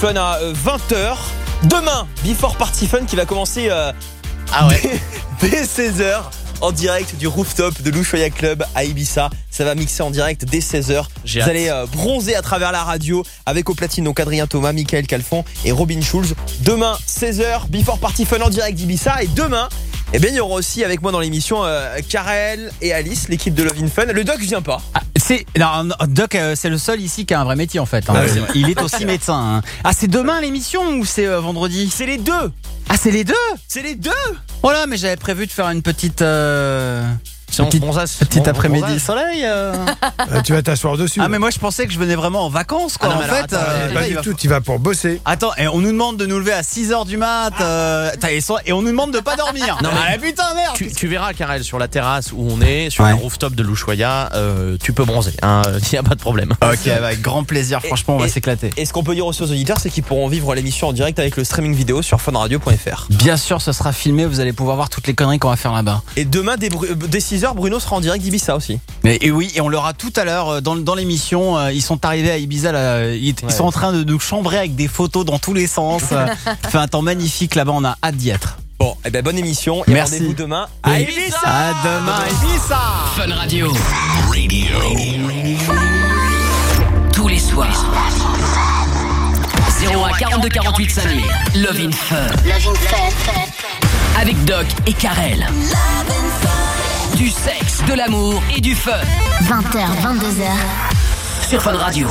Fun à 20h. Demain, Before Party Fun qui va commencer euh, Ah ouais. dès, dès 16h en direct du rooftop de l'Ushuaïa Club à Ibiza. Ça va mixer en direct dès 16h. J'ai Vous allez euh, bronzer à travers la radio avec au platine donc Adrien Thomas, Michael Calfon et Robin Schulz. Demain 16h, Before Party Fun en direct d'Ibiza et demain eh bien, il y aura aussi avec moi dans l'émission euh, Karel et Alice, l'équipe de Love in Fun. Le doc vient pas. Ah, c'est non, non, Doc, euh, c'est le seul ici qui a un vrai métier en fait. hein. Ah oui. Il est aussi médecin. hein. Ah, c'est demain l'émission ou c'est euh, vendredi? C'est les deux. Ah, c'est les deux? C'est les deux. Oh là, mais j'avais prévu de faire une petite euh, Petit, petit après-midi. soleil. Tu vas t'asseoir dessus. Ah, mais moi, je pensais que je venais vraiment en vacances, quoi. En fait, pas du tout, tu vas pour bosser. Attends, et on nous demande de nous lever à 6h du mat. Et on nous demande de pas dormir. Non, mais, putain, merde. Tu, verras, Karel, sur la terrasse où on est, sur le rooftop de Louchoya, tu peux bronzer. Il n'y a pas de problème. Ok, avec grand plaisir. Franchement, on va s'éclater. Et ce qu'on peut dire aussi aux auditeurs, c'est qu'ils pourront vivre l'émission en direct avec le streaming vidéo sur funradio.fr. Bien sûr, ce sera filmé. Vous allez pouvoir voir toutes les conneries qu'on va faire là-bas. Et demain, décision Bruno sera en direct d'Ibiza aussi. Mais, oui, et on l'aura tout à l'heure euh, dans, l'émission. Euh, ils sont arrivés à Ibiza, euh, ils, sont en train de nous chambrer avec des photos dans tous les sens. fait un temps magnifique là-bas, on a hâte d'y être. Bon, eh ben, bonne émission et rendez-vous demain à. Ibiza. À demain Ibiza. Fun Radio. Radio. Tous les soirs. 0 à 42 48 5000. Love in Fun. Love in Fun. Avec Doc et Karel. Love in Fun. Du sexe, de l'amour et du fun. 20h, 22h. Sur Fun Radio.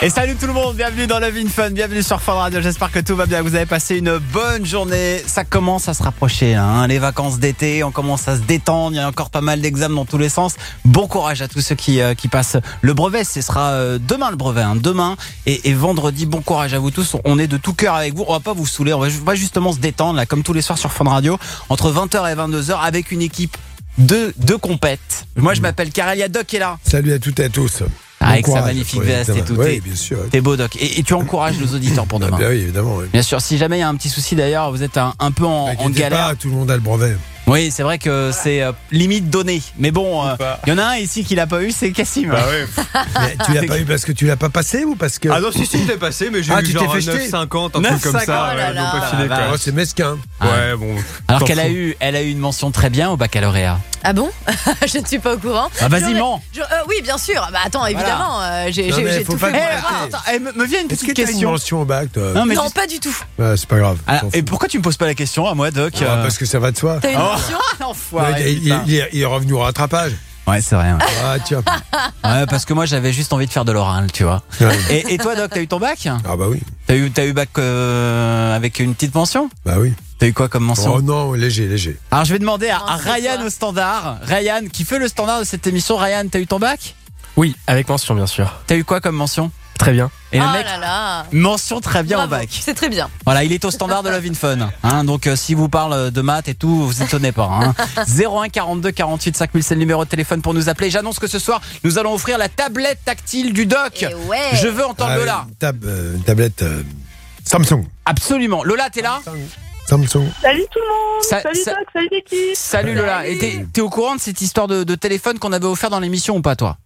Et salut tout le monde, bienvenue dans Love in Fun, bienvenue sur Fun Radio. J'espère que tout va bien, que vous avez passé une bonne journée. Ça commence à se rapprocher, hein, les vacances d'été, on commence à se détendre. Il y a encore pas mal d'examens dans tous les sens. Bon courage à tous ceux qui, euh, qui passent le brevet. Ce sera euh, demain le brevet, hein, demain et, et vendredi. Bon courage à vous tous. On est de tout cœur avec vous. On va pas vous saouler, on va justement se détendre, là, comme tous les soirs sur Fun Radio, entre 20h et 22h avec une équipe de, de compètes. Moi, je m'appelle Karel Yadoc qui est là. Salut à toutes et à tous. Ah, avec sa magnifique veste et tout. Oui, bien sûr. T'es beau, Doc. Et, et tu encourages nos auditeurs pour Ah, demain. bien oui, évidemment. oui. Bien sûr, si jamais il y a un petit souci d'ailleurs, vous êtes un, un peu en, en Inquiétez galère. pas, tout le monde a le brevet. Oui, c'est vrai que c'est euh, limite donné. Mais bon, euh, il y en a un ici qui l'a pas eu, c'est Cassim. Mais tu l'as pas eu parce que tu l'as pas passé ou parce que. Ah non, si, si, je l'ai passé, mais j'ai Ah, eu tu t'es genre fait jeter 9,50, un truc comme 9,50, ça. oh là ouais, là. pas filé, Ah. Oh, c'est mesquin. Ouais, bon. Alors qu'elle a eu, elle a eu une mention très bien au baccalauréat. Ah bon? Je ne suis pas au courant. Ah, vas-y, mens. euh, oui, bien sûr. Bah attends, évidemment, euh, j'ai tout pas fait. eh, me, vient une petite tu as une question. mention au bac, toi? Non, pas du tout. Ouais, C'est pas grave. Ah, et pourquoi tu me poses pas la question à moi, Doc? Ah, euh Parce que ça va de soi. Oh. L'enfoiré, il, putain. il- il- il est revenu au rattrapage. Ouais, c'est vrai. ouais. Ah, tiens. Ouais, parce que moi, j'avais juste envie de faire de l'oral, tu vois. Ouais. Et, et toi, Doc, t'as eu ton bac? Ah, bah oui. T'as eu, t'as eu bac euh, avec une petite mention? Bah oui. T'as eu quoi comme mention? Oh non, léger, léger. Alors je vais demander à, Ryan au standard. Ryan, qui fait le standard de cette émission. Ryan, t'as eu ton bac? Oui, avec mention, bien sûr. T'as eu quoi comme mention? Très bien. Et le oh mec, là là. mention très bien au Bravo. bac. C'est très bien. Voilà, il est au standard de Love in Fun. Hein, donc euh, si vous parle de maths et tout, vous étonnez pas. Hein. 01 42 48 5000, c'est le numéro de téléphone pour nous appeler. J'annonce que ce soir, nous allons offrir la tablette tactile du doc. Et ouais. Je veux entendre Ah, Lola. une, tab- euh, une tablette euh, Samsung. Absolument. Lola, t'es là Samsung. Salut tout le monde Salut Doc, salut l'équipe Salut Lola. Et t'es t'es au courant de cette histoire de, de téléphone qu'on avait offert dans l'émission ou pas toi?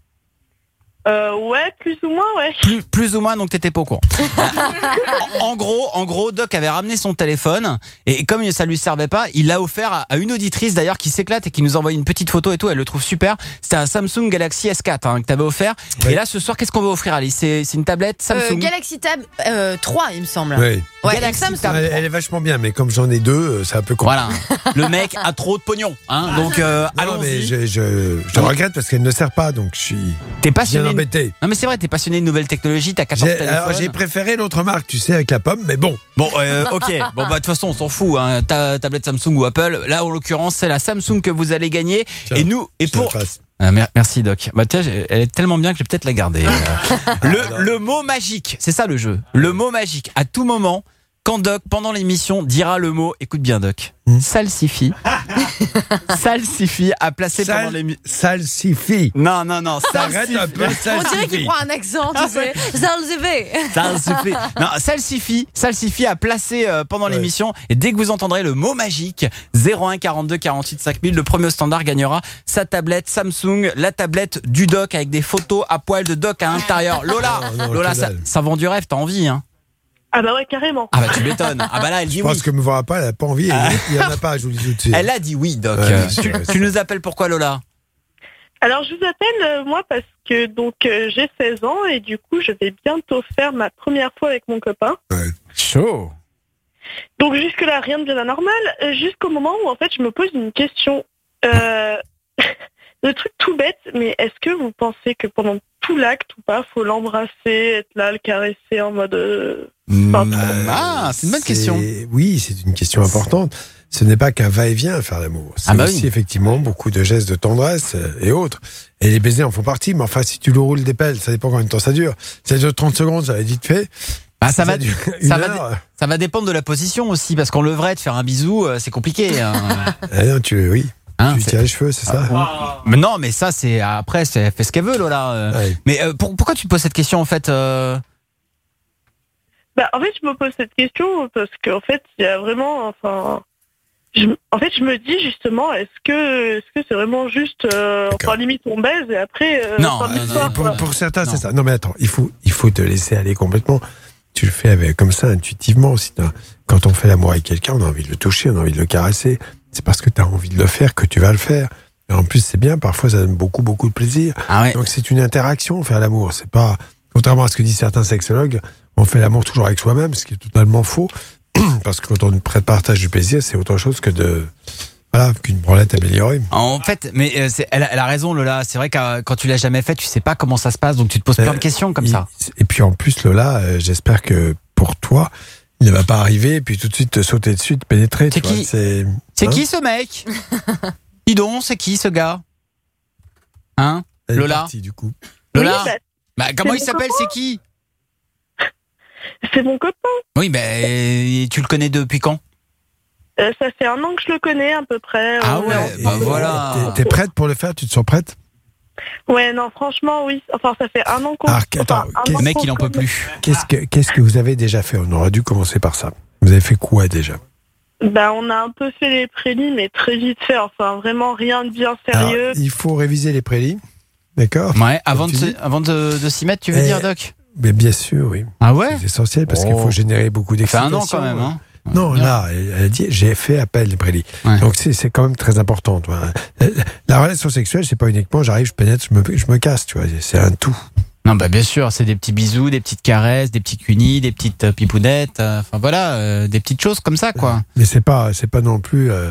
Euh, Ouais, plus ou moins, ouais. plus, plus ou moins, donc t'étais pas au courant. en, en gros, en gros, Doc avait ramené son téléphone et comme ça lui servait pas, il l'a offert à, à une auditrice d'ailleurs qui s'éclate et qui nous envoie une petite photo et tout. Elle le trouve super. C'était un Samsung Galaxy S4 hein, que t'avais offert. Ouais. Et là, ce soir, qu'est-ce qu'on va offrir, Alice C'est c'est une tablette Euh, Samsung. Galaxy Tab euh, 3, il me semble. Oui. Ouais, Galaxy Samsung. Tab. Elle, elle est vachement bien, mais comme j'en ai deux, euh, c'est un peu con. Voilà, le mec a trop de pognon, hein. Donc euh, Non, mais je, je, je regrette parce qu'elle ne sert pas, donc je suis T'es bien passionné. embêté. Non mais c'est vrai, t'es passionné de nouvelles technologies. T'as 14 J'ai téléphones. alors, j'ai préféré l'autre marque, tu sais, avec la pomme, mais bon. Bon, euh, ok. Bon, bah, de toute façon, on s'en fout. Hein. Ta tablette Samsung ou Apple. Là, en l'occurrence, c'est la Samsung que vous allez gagner. Tiens, et nous, et pour. Ah, mer- merci, Doc. Bah, tiens, elle est tellement bien que je vais peut-être la garder. Euh, le, le mot magique, c'est ça le jeu. Le mot magique. À tout moment, quand Doc, pendant l'émission, dira le mot, écoute bien Doc, Hmm. salsifie. salsifie a placé pendant Sal, l'émission. salsifie. Non, non, non, Arrête un peu, On dirait qu'il salsifie. prend un accent, tu sais. Salzivé. Salsifie. Non, Salsifie, Salsifie a placé euh, pendant Ouais. l'émission et dès que vous entendrez le mot magique 01 42 48 5000, le premier standard gagnera sa tablette Samsung, la tablette du doc avec des photos à poil de doc à l'intérieur. Lola, non, Lola, ça vend du rêve, t'as envie hein Ah bah ouais, carrément. Ah bah tu m'étonnes. Ah bah là elle dit Je oui. pense que me verra pas, elle a pas envie. Il y en a pas, je vous le dis tout de suite. Elle a dit oui, Doc. Ouais, Euh, tu, ouais, nous appelles pourquoi, Lola? Alors je vous appelle euh, moi parce que donc euh, j'ai 16 ans et du coup je vais bientôt faire ma première fois avec mon copain. Chaud. Donc jusque là rien de bien anormal euh, jusqu'au moment où en fait je me pose une question. Euh, le truc tout bête, mais est-ce que vous pensez que pendant tout l'acte ou pas, faut l'embrasser, être là, le caresser en mode euh, Pardon. Ah, c'est une bonne question. Oui, c'est une question importante. Ce n'est pas qu'un va-et-vient à faire l'amour. C'est Ah bah aussi oui. effectivement beaucoup de gestes de tendresse euh, et autres. Et les baisers en font partie. Mais enfin, si tu le roules des pelles, ça dépend combien de temps ça dure. Ça dure 30 secondes, ça va être vite fait. Ah, ça, va, dure une ça va heure. ça va dépendre de la position aussi, parce qu'on leverait de faire un bisou, euh, c'est compliqué. hein. Ah non, tu, oui, Hein, tu tiens les cheveux, c'est ça Mais non, mais ça, c'est après, c'est- elle fait ce qu'elle veut, Lola. euh. Ouais. Mais euh, pour- pourquoi tu te poses cette question en fait euh? Bah, en fait, je me pose cette question parce qu'en fait, il y a vraiment, enfin, je, en fait, je me dis justement, est-ce que, est-ce que c'est vraiment juste, euh, enfin, limite on baise et après, euh, Non, non, non, pour, certains, c'est ça. Non, mais attends, il faut, il faut te laisser aller complètement. Tu le fais avec, comme ça, intuitivement aussi. T'as- Quand on fait l'amour avec quelqu'un, on a envie de le toucher, on a envie de le caresser. C'est parce que tu as envie de le faire que tu vas le faire. Et en plus, c'est bien, parfois, ça donne beaucoup, beaucoup de plaisir. Ah ouais. Donc, c'est une interaction, faire l'amour. C'est pas, contrairement à ce que disent certains sexologues, on fait l'amour toujours avec soi-même, ce qui est totalement faux. Parce que quand on partage du plaisir, c'est autre chose que de, voilà, qu'une branlette améliorée. En fait, mais euh, elle, a- elle a raison, Lola. C'est vrai que euh, quand tu l'as jamais fait, tu sais pas comment ça se passe, donc tu te poses plein de questions comme Et- ça. Et puis en plus, Lola, euh, j'espère que pour toi, il ne va pas arriver et puis tout de suite te sauter dessus, te pénétrer. C'est qui? C'est Hein qui ce mec Dis donc, c'est qui ce gars Hein elle Lola partie, du coup. Lola Oui, bah, Bah, comment il s'appelle C'est qui c'est mon copain. Oui, mais tu le connais depuis quand Euh, ça fait un an que je le connais à peu près. Ah ouais, bah voilà. T'es- prête pour le faire? Tu te sens prête? Ouais, non, franchement, oui. Enfin, ça fait un an qu'on. Enfin, attends, Le mec, il en peut plus. Qu'est-ce que Qu'est-ce que vous avez déjà fait? On aurait dû commencer par ça. Vous avez fait quoi déjà? Bah, on a un peu fait les prélis, mais très vite fait. Enfin, vraiment rien de bien Alors, sérieux. Il faut réviser les prélis, d'accord Ouais, avant de, avant de, de s'y mettre, tu veux Eh, dire, Doc? Mais bien sûr, oui. Ah ouais? C'est essentiel parce qu'il Oh. faut générer beaucoup Ça fait un d'excitation. an quand même, hein Non, là, elle a dit, j'ai fait appel des prélis. Ouais. Donc c'est c'est quand même très important. tu vois. La, la relation sexuelle, c'est pas uniquement j'arrive, je pénètre, je me, je me casse, tu vois. C'est un tout. Non, bah bien sûr, c'est des petits bisous, des petites caresses, des petits cunis, des petites euh, pipounettes, euh, enfin voilà, euh, des petites choses comme ça, quoi. Mais c'est pas, c'est pas non plus euh,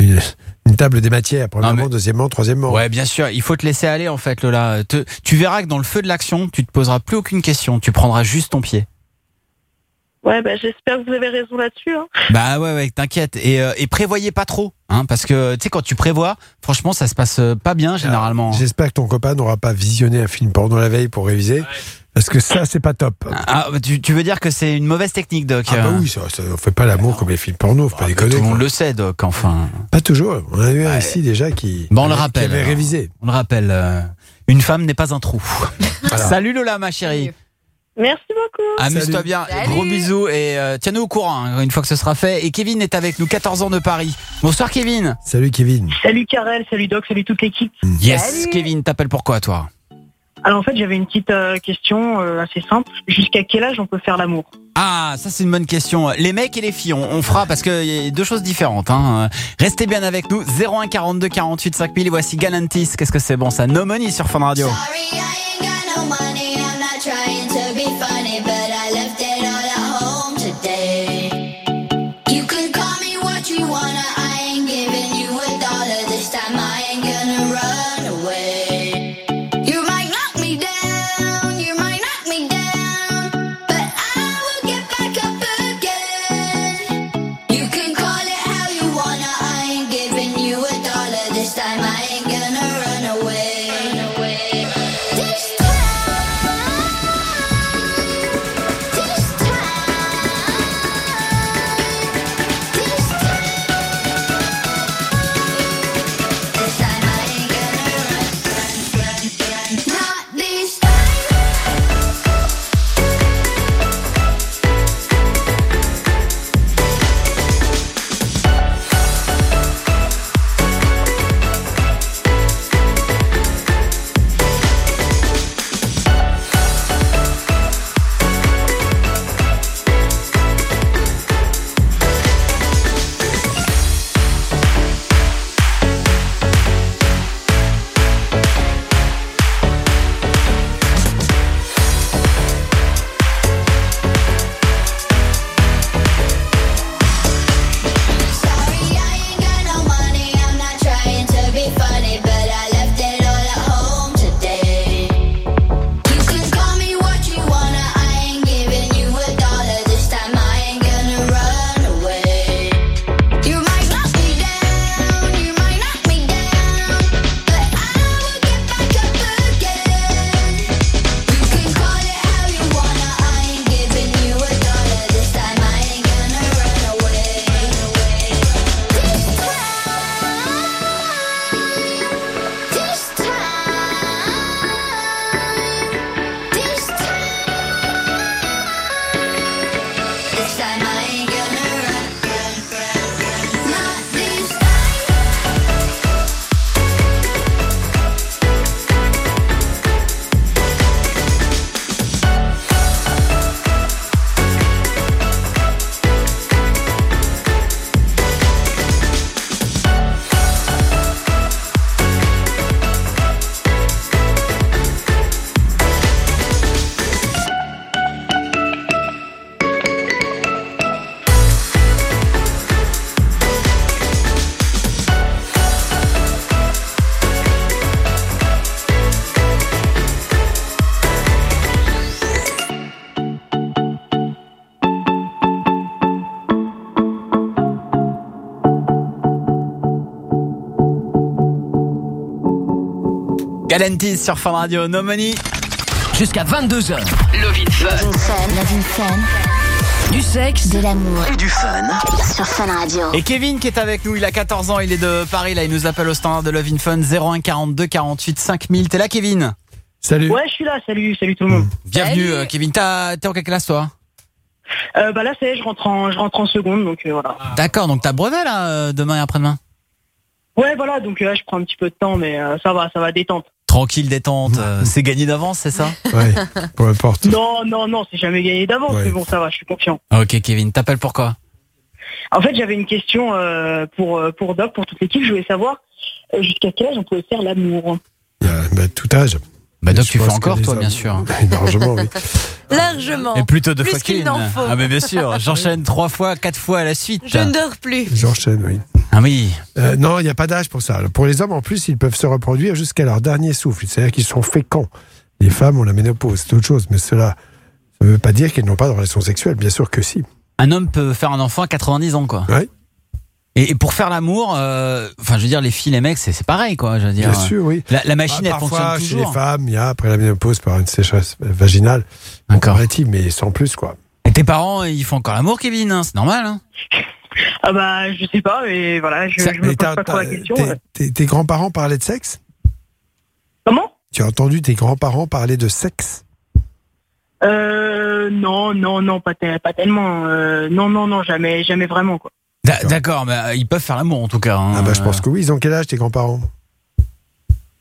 une, une table des matières. Premièrement, mais- deuxièmement, troisièmement. Ouais, bien sûr, il faut te laisser aller en fait, Lola. Te- tu verras que dans le feu de l'action, tu te poseras plus aucune question, tu prendras juste ton pied. Ouais, bah, j'espère que vous avez raison là-dessus. Hein. Bah ouais, ouais, t'inquiète. Et, euh, et prévoyez pas trop, hein, parce que tu sais, quand tu prévois, franchement, ça se passe euh, pas bien généralement. J'espère que ton copain n'aura pas visionné un film porno la veille pour réviser. Parce que ça, c'est pas top. Ah, bah, tu, tu veux dire que c'est une mauvaise technique, Doc Ah bah euh, oui, ça, ça, on fait pas l'amour comme les films porno, faut pas bah, déconner. Tout le monde le sait, Doc, enfin. Pas toujours. On a eu un ici déjà qui, Bon, on le qui rappelle, avait alors. révisé. On le rappelle, euh, une femme n'est pas un trou. Voilà. Salut Lola, ma chérie. Merci beaucoup. Amuse-toi bien. Salut. Gros bisous et euh, tiens-nous au courant hein, une fois que ce sera fait. Et Kevin est avec nous, 14 ans de Paris. Bonsoir Kevin. Salut Kevin. Salut Karel, salut Doc, salut toute l'équipe. Yes, Salut. Kevin, t'appelles pourquoi toi? Alors en fait j'avais une petite euh, question euh, assez simple. Jusqu'à quel âge on peut faire l'amour? Ah, ça c'est une bonne question. Les mecs et les filles, on, on fera parce qu'il y a deux choses différentes. Hein. Restez bien avec nous. 01 42 48 5000. Voici Galantis. Qu'est-ce que c'est bon ça? No Money sur Fun Radio. Sorry, Galantis sur Fun Radio, No Money. Jusqu'à 22h. Love Fun. Love in Fun. Du sexe. De l'amour. Et du fun. Sur Fun Radio. Et Kevin qui est avec nous, il a 14 ans, il est de Paris, là, il nous appelle au standard de Love in Fun 01 42 48 5000. T'es là, Kevin? Salut. Ouais, je suis là. Salut, salut tout le monde. Bienvenue, Salut. euh, Kevin. T'es en quelle classe, toi? Euh, bah là, c'est, je rentre en, je rentre en seconde, donc euh, voilà. D'accord, donc t'as brevet, là, euh, demain et après-demain? Ouais, voilà. Donc là, je prends un petit peu de temps, mais euh, ça va, ça va détente. Tranquille, détente, euh, c'est gagné d'avance, c'est ça Ouais, peu importe. Non, non, non, c'est jamais gagné d'avance, Ouais. mais bon, ça va, je suis confiant. Ok, Kevin, t'appelles pourquoi En fait, j'avais une question euh, pour euh, pour Doc, pour toute l'équipe. Je voulais savoir jusqu'à quel âge on pouvait faire l'amour? Bah, tout âge. Bah, Je tu fais encore, toi, bien sûr. Largement, oui. Largement. Et plutôt deux Plus fois qu'il faut. Ah, mais bien sûr, j'enchaîne trois fois, quatre fois à la suite. Je ne dors plus. J'enchaîne, oui. Ah oui. Euh, non, il n'y a pas d'âge pour ça. Pour les hommes, en plus, ils peuvent se reproduire jusqu'à leur dernier souffle. C'est-à-dire qu'ils sont féconds. Les femmes ont la ménopause, c'est autre chose. Mais cela ne veut pas dire qu'elles n'ont pas de relation sexuelle. Bien sûr que si. Un homme peut faire un enfant à 90 ans, quoi. Ouais. Et, pour faire l'amour, euh, enfin, je veux dire, les filles, les mecs, c'est c'est pareil, quoi. Je veux dire. Bien sûr, oui. La, la machine, Ah, elle fonctionne parfois, chez les toujours. femmes, il y a après la ménopause par une sécheresse vaginale. D'accord. Comparative, mais sans plus, quoi. Et tes parents, ils font encore l'amour, Kevin, hein, c'est normal. Hein Ah bah, je sais pas, mais voilà, je, Ça- je me Et pose t'as- pas trop la question. tes- ouais. tes- tes grands-parents parlaient de sexe? Comment? Tu as entendu tes grands-parents parler de sexe? Euh, non, non, non, pas, te- pas tellement. Euh, non, non, non, jamais, jamais vraiment quoi. D'a- D'accord, mais euh, ils peuvent faire l'amour, en tout cas. hein. Ah bah je pense que oui. Ils ont quel âge tes grands-parents?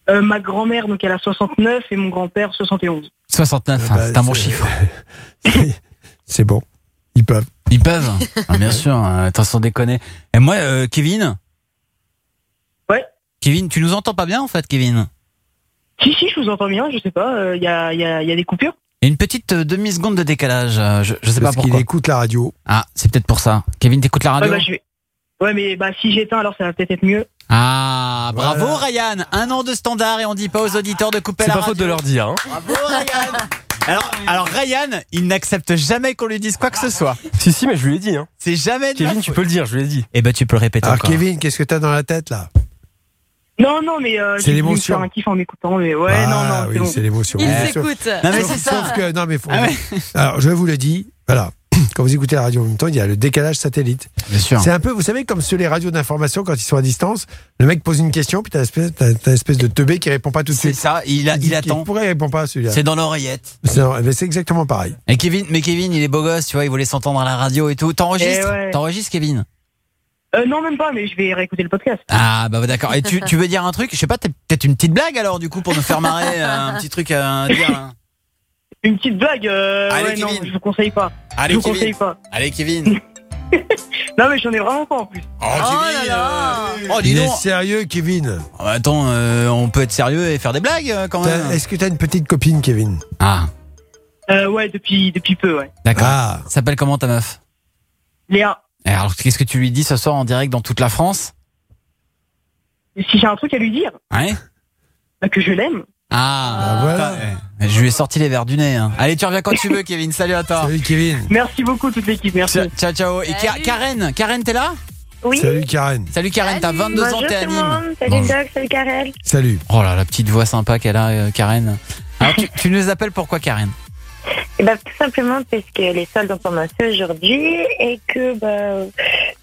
Euh, ma grand-mère, donc elle a 69 et mon grand-père 71. 69, Ah hein, bah, c'est un bon chiffre. C'est bon. Ils peuvent. Ils peuvent. Ah, bien sûr, hein, attention déconner. Et moi, euh, Kevin? Ouais. Kevin, tu nous entends pas bien, en fait, Kevin? Si, si, je vous entends bien, je sais pas, il y, a, y, a, y a des coupures Il y a une petite euh, demi-seconde de décalage. euh, Je, je sais Parce pas qu'il pourquoi. écoute la radio. Ah, c'est peut-être pour ça. Kevin, t'écoutes la radio ouais, bah, je vais... ouais, mais bah, si j'éteins, alors ça va peut-être être mieux. Ah, bravo Voilà. Ryan Un an de standard et on dit pas aux auditeurs de couper C'est la pas radio. faute de leur dire. Hein. Bravo Ryan alors, alors Ryan, il n'accepte jamais qu'on lui dise quoi que ce soit. Si, si, mais je lui ai dit. Hein. C'est jamais de Kevin, tu faute. peux le dire, je lui ai dit. Eh ben tu peux le répéter Alors encore. Kevin, qu'est-ce que t'as dans la tête là? Non, non, mais euh, C'est l'émotion. faire un kiff en m'écoutant, mais ouais, Ah, non, non, oui, c'est bon. c'est l'émotion. Il s'écoute. Non mais Sauf- c'est ça. Sauf que non mais faut- Ah ouais. Alors je vous le dis, voilà. Quand vous écoutez la radio en même temps, il y a le décalage satellite. Bien sûr. C'est un peu, vous savez, comme sur les radios d'information quand ils sont à distance, le mec pose une question, puis t'as t'as, t'as l'espèce de teubé qui répond pas tout de C'est suite. ça, il, a, il dit attend. Pourquoi il répond pas à celui-là C'est dans l'oreillette. C'est, mais c'est exactement pareil. Et Kevin, mais Kevin, il est beau gosse, tu vois, il voulait s'entendre à la radio et tout. T'enregistres Eh ouais. T'enregistres, Kevin Euh, non, même pas, mais je vais réécouter le podcast. Ah bah d'accord. Et tu, tu veux dire un truc? Je sais pas, peut-être une petite blague alors du coup pour nous faire marrer, euh, un petit truc à dire. hein. Une petite blague, euh, Allez, ouais, non, Kevin. je vous conseille pas. Allez je vous Kevin. conseille pas. Allez Kevin. Non, mais j'en ai vraiment pas en plus. Oh, là là. Oh dis Il est donc. sérieux, Kevin. Ah bah, attends, euh, on peut être sérieux et faire des blagues euh, quand même. Est-ce que t'as une petite copine, Kevin? Ah Euh, ouais, depuis, depuis peu, ouais. d'accord. Ah, S'appelle comment ta meuf? Léa, Et Alors qu'est-ce que tu lui dis ce soir en direct dans toute la France? Si j'ai un truc à lui dire, Ouais. bah, que je l'aime. Ah, Bah, voilà. Ouais. Je lui ai sorti les verres du nez. hein. Allez, tu reviens quand tu veux, Kevin. Salut à toi. salut Kevin. Merci beaucoup, toute l'équipe, merci. Ciao, ciao, ciao. Et Ka- Salut. Karen, Karen, t'es là? Oui. Salut Karen. Salut Karen, t'as 22 ans, Bonjour t'es tout le anime. monde. Salut Bonjour. Doc, salut Karel. Salut. Oh là, la petite voix sympa qu'elle a, euh, Karen. Alors, tu, tu nous appelles pourquoi, Karen? Et bah, tout simplement parce que les soldes ont commencé aujourd'hui et que bah,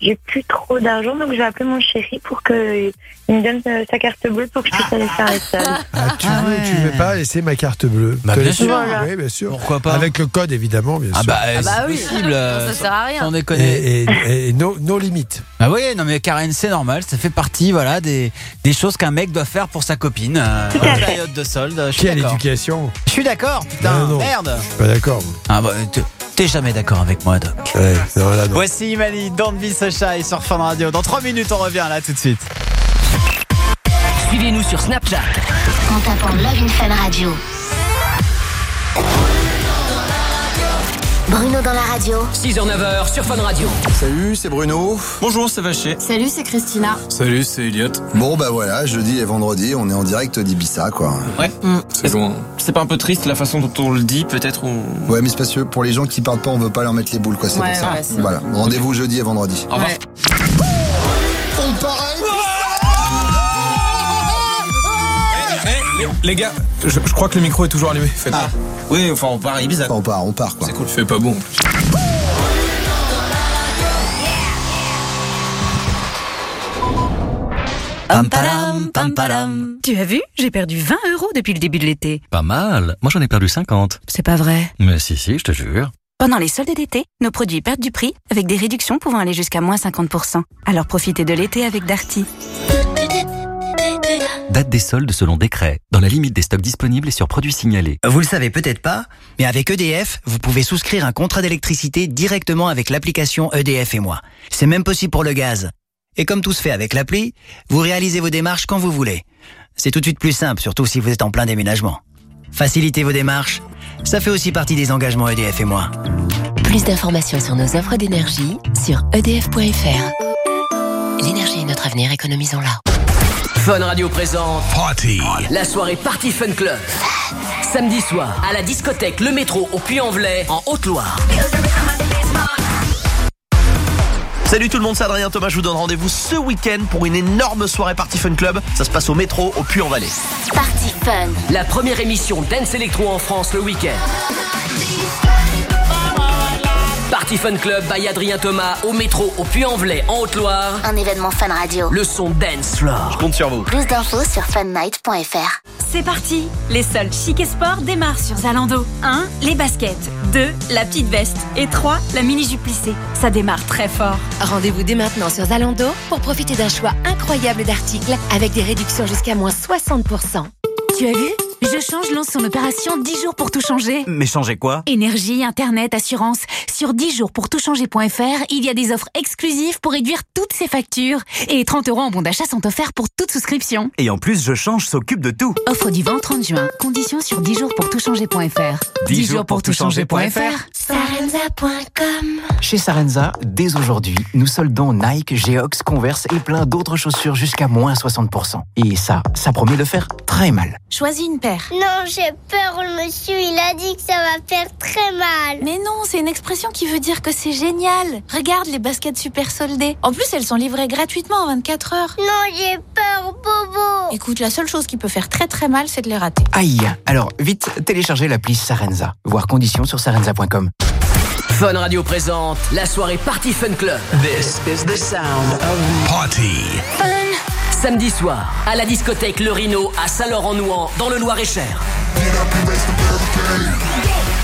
j'ai plus trop d'argent, donc j'ai appelé mon chéri pour qu'il me donne euh, sa carte bleue pour que je puisse aller faire les soldes. Ah, tu Ah veux, ouais. tu veux pas laisser ma carte bleue? Bah, Te bien laisser- sûr. Oui, bien sûr. Pourquoi pas? Avec le code, évidemment, bien Ah sûr. bah, Ah bah c'est oui. possible. euh, Ça sert à rien. Sans déconner. Et, et, et nos, nos limites. Bah oui, non mais Karen, c'est normal, ça fait partie voilà des, des choses qu'un mec doit faire pour sa copine euh, Tout à en fait. période de solde. Je suis Quelle d'accord. éducation Je suis d'accord, putain, Non, non. merde. Je suis pas d'accord. Ah bah t'es- t'es jamais d'accord avec moi, Doc. Ouais, non, là, non. Voici Imani, Don't Be So Shy sur Fun Radio. Dans 3 minutes, on revient là tout de suite. Suivez-nous sur Snapchat. En tapant Love in Fun Radio. Bruno dans la radio. 6h-9h sur Fun Radio. Salut, c'est Bruno. Bonjour, c'est Vacher. Salut, c'est Christina. Salut, c'est Elliot. Bon bah voilà, jeudi et vendredi, on est en direct d'Ibiza quoi. Ouais, c'est loin. C'est pas un peu triste la façon dont on le dit, peut-être ou... Ouais mais c'est parce que pour les gens qui parlent pas, on veut pas leur mettre les boules quoi, c'est Ouais, pour ça. ouais, c'est voilà, rendez-vous jeudi et vendredi. Au revoir. Ouais. On paraît Les gars, je, je crois que le micro est toujours allumé. Faites Ah, oui, enfin, on part à Ibiza. On part, on part quoi. C'est cool. Fait pas bon. Pam param, pam param. Tu as vu J'ai perdu 20 euros depuis le début de l'été. Pas mal. Moi, j'en ai perdu 50. C'est pas vrai. Mais si, si, je te jure. Pendant les soldes d'été, nos produits perdent du prix avec des réductions pouvant aller jusqu'à moins 50%. Alors profitez de l'été avec Darty. Date des soldes selon décret, dans la limite des stocks disponibles et sur produits signalés. Vous le savez peut-être pas, mais avec EDF, vous pouvez souscrire un contrat d'électricité directement avec l'application EDF et moi. C'est même possible pour le gaz. Et comme tout se fait avec l'appli, vous réalisez vos démarches quand vous voulez. C'est tout de suite plus simple, surtout si vous êtes en plein déménagement. Facilitez vos démarches, ça fait aussi partie des engagements EDF et moi. Plus d'informations sur nos offres d'énergie sur edf.fr. L'énergie est notre avenir, économisons-la. Fun Radio présente Party. La soirée Party Fun Club. Samedi soir, à la discothèque Le Métro au Puy-en-Velay, en Haute-Loire. Salut tout le monde, c'est Adrien Thomas, je vous donne rendez-vous ce week-end pour une énorme soirée Party Fun Club. Ça se passe au métro, au Puy-en-Velay. Party Fun. La première émission Dance Electro en France le week-end. Party Fun Club by Adrien Thomas au métro au Puy-en-Velay en Haute-Loire. Un événement Fun Radio. Le son Dance Floor. Je compte sur vous. Plus d'infos sur funnight.fr. C'est parti Les soldes chic et sport démarrent sur Zalando. 1. Les baskets. 2. La petite veste. Et 3. La mini-jupe plissée. Ça démarre très fort. Rendez-vous dès maintenant sur Zalando pour profiter d'un choix incroyable d'articles avec des réductions jusqu'à moins 60%. Tu as vu? Je change lance son opération 10 jours pour tout changer. Mais changez quoi? Énergie, internet, assurance. Sur 10 jours pour tout changer.fr, il y a des offres exclusives pour réduire toutes ces factures. Et 30 euros en bon d'achat sont offerts pour toute souscription. Et en plus, je change s'occupe de tout. Offre du 20 au 30 juin. Conditions sur 10 jours pour tout changer.fr. 10 jours pour tout changer.fr. Sarenza.com Chez Sarenza, dès aujourd'hui, nous soldons Nike, Geox, Converse et plein d'autres chaussures jusqu'à moins 60%. Et ça, ça promet de faire très mal. Choisis une paire. Non, j'ai peur, le monsieur, il a dit que ça va faire très mal. Mais non, c'est une expression qui veut dire que c'est génial. Regarde les baskets super soldées. En plus, elles sont livrées gratuitement en 24 heures. Non, j'ai peur, Bobo. Écoute, la seule chose qui peut faire très très mal, c'est de les rater. Aïe Alors, vite, téléchargez l'appli Sarenza. Voir conditions sur sarenza.com. Fun Radio présente la soirée Party Fun Club. This is the sound of party. Fun. Samedi soir, à la discothèque Le Rhino à Saint-Laurent-Nouan, dans le Loir-et-Cher.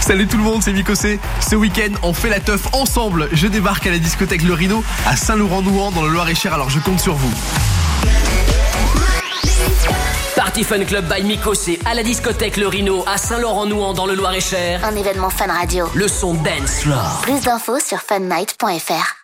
Salut tout le monde, c'est Mikosé. Ce week-end, on fait la teuf ensemble. Je débarque à la discothèque Le Rhino à Saint-Laurent-Nouan dans le Loir-et-Cher, alors je compte sur vous. Party Fun Club by Mikosé à la discothèque Le Rhino à Saint-Laurent-Nouan dans le Loir-et-Cher. Un événement Fun Radio. Le son Dance Floor. Plus d'infos sur funnight.fr.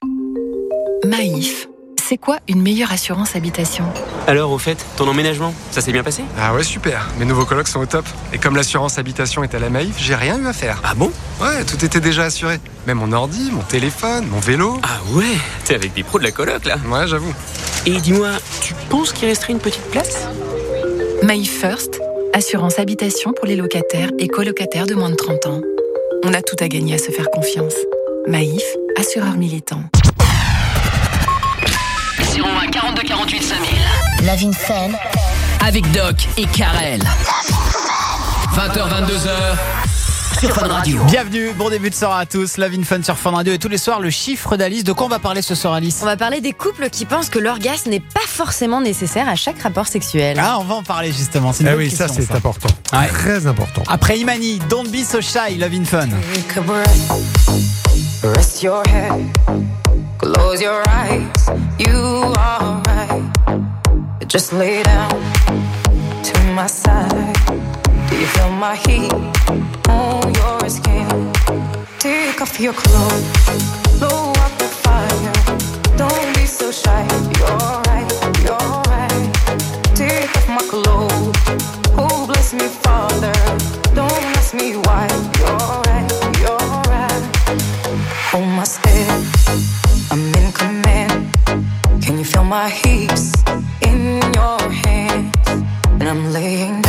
Maïf, c'est quoi une meilleure assurance habitation? Alors, au fait, ton emménagement, ça s'est bien passé? Ah ouais, super. Mes nouveaux colocs sont au top. Et comme l'assurance habitation est à la Maïf, j'ai rien eu à faire. Ah bon? Ouais, tout était déjà assuré. Même mon ordi, mon téléphone, mon vélo. Ah ouais T'es avec des pros de la coloc, là Ouais, j'avoue. Et dis-moi, tu penses qu'il resterait une petite place? Maïf First, assurance habitation pour les locataires et colocataires de moins de 30 ans. On a tout à gagner à se faire confiance. Maïf, assureur militant. 01 42 48 5000. La vie Fun. Avec Doc et Karel. 20h, 22h. Sur Fun Radio. Bienvenue, bon début de soirée à tous. Love in Fun sur Fun Radio et tous les soirs le chiffre d'Alice. De quoi on va parler ce soir, Alice On va parler des couples qui pensent que l'orgasme n'est pas forcément nécessaire à chaque rapport sexuel. Ah, on va en parler justement. C'est une Eh oui, ça c'est important. Ouais. Très important. Après Imani, Don't Be So Shy, Love in Fun. Rest your head, close your eyes. You are right. Just lay down to my side. Do you feel my heat on your skin? Take off your clothes, blow up the fire. Don't be so shy. You're right, you're right. Take off my clothes. Oh, bless me, Father. Don't ask me why. You're right, you're right. Hold my step, I'm in command. Can you feel my heaps in your hands? And I'm laying down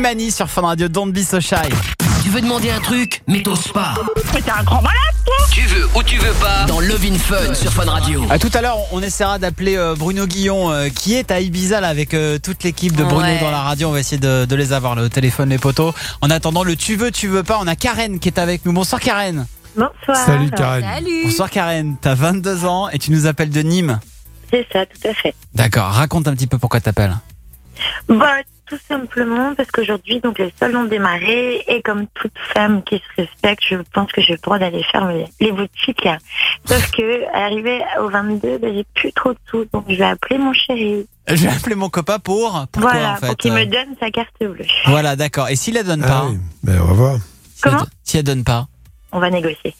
Imani sur Fun Radio, Don't Be So Shy. Tu veux demander un truc, mais t'oses pas. Mais t'es un grand malade, toi Tu veux ou tu veux pas dans Love in Fun sur Fun Radio. À tout à l'heure, on essaiera d'appeler euh, Bruno Guillon, euh, qui est à Ibiza là, avec euh, toute l'équipe de Bruno Ouais. dans la radio. On va essayer de, de les avoir là, au téléphone, les potos. En attendant, le tu veux, tu veux pas, on a Karen qui est avec nous. Bonsoir Karen. Bonsoir. Salut, Karen. Salut. Bonsoir Karen, t'as 22 ans et tu nous appelles de Nîmes. C'est ça, tout à fait. D'accord, raconte un petit peu pourquoi t'appelles. Bah, tout simplement parce qu'aujourd'hui, donc les soldes ont démarré et comme toute femme qui se respecte, je pense que j'ai le droit d'aller faire mes- les boutiques. Sauf que, arrivé au 22, bah, j'ai plus trop de sous, donc je vais appeler mon chéri. Je vais appeler mon copain pour? Pourquoi voilà, en fait pour qu'il euh, me donne sa carte bleue. Voilà, d'accord. Et s'il la donne pas? Ah oui, ben, on va voir. Si elle Comment? do- Si elle donne pas? On va négocier.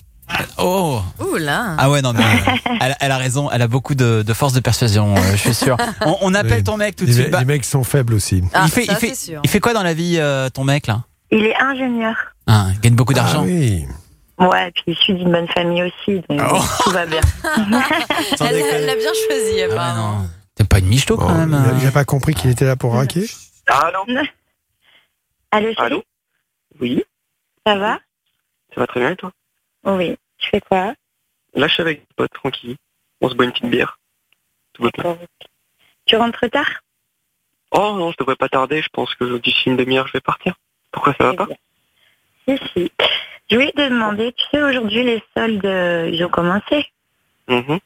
Oh Ouh là. Ah ouais, non, mais euh, elle, elle a raison, elle a beaucoup de, de force de persuasion, euh, je suis sûr. On, on appelle Oui. ton mec tout de Les, suite. Bah, les mecs sont faibles aussi. Ah, il, fait, ça, il, fait, c'est sûr. il fait quoi dans la vie, euh, ton mec, là? Il est ingénieur. ah, Il gagne beaucoup d'argent. Ah oui. Ouais, et puis issu d'une bonne famille aussi, donc Oh. tout va bien. Elle elle l'a bien choisi, Ah apparemment. non. T'es pas une michto quand Bon, même. il, a, euh. il a pas compris qu'il était là pour raquer? Allô? Allô, chéri Allô? Oui, Ça va? Ça va très bien et toi? Oui. Tu fais quoi? Là, je suis avec des potes, tranquille. On se boit une petite bière. Tout. Tu rentres tard? Oh non, je devrais pas tarder. Je pense que d'ici une demi-heure, je vais partir. Pourquoi ça va pas? Si, si. Je voulais te demander, tu sais, aujourd'hui, les soldes, euh, ils ont commencé. Mhm.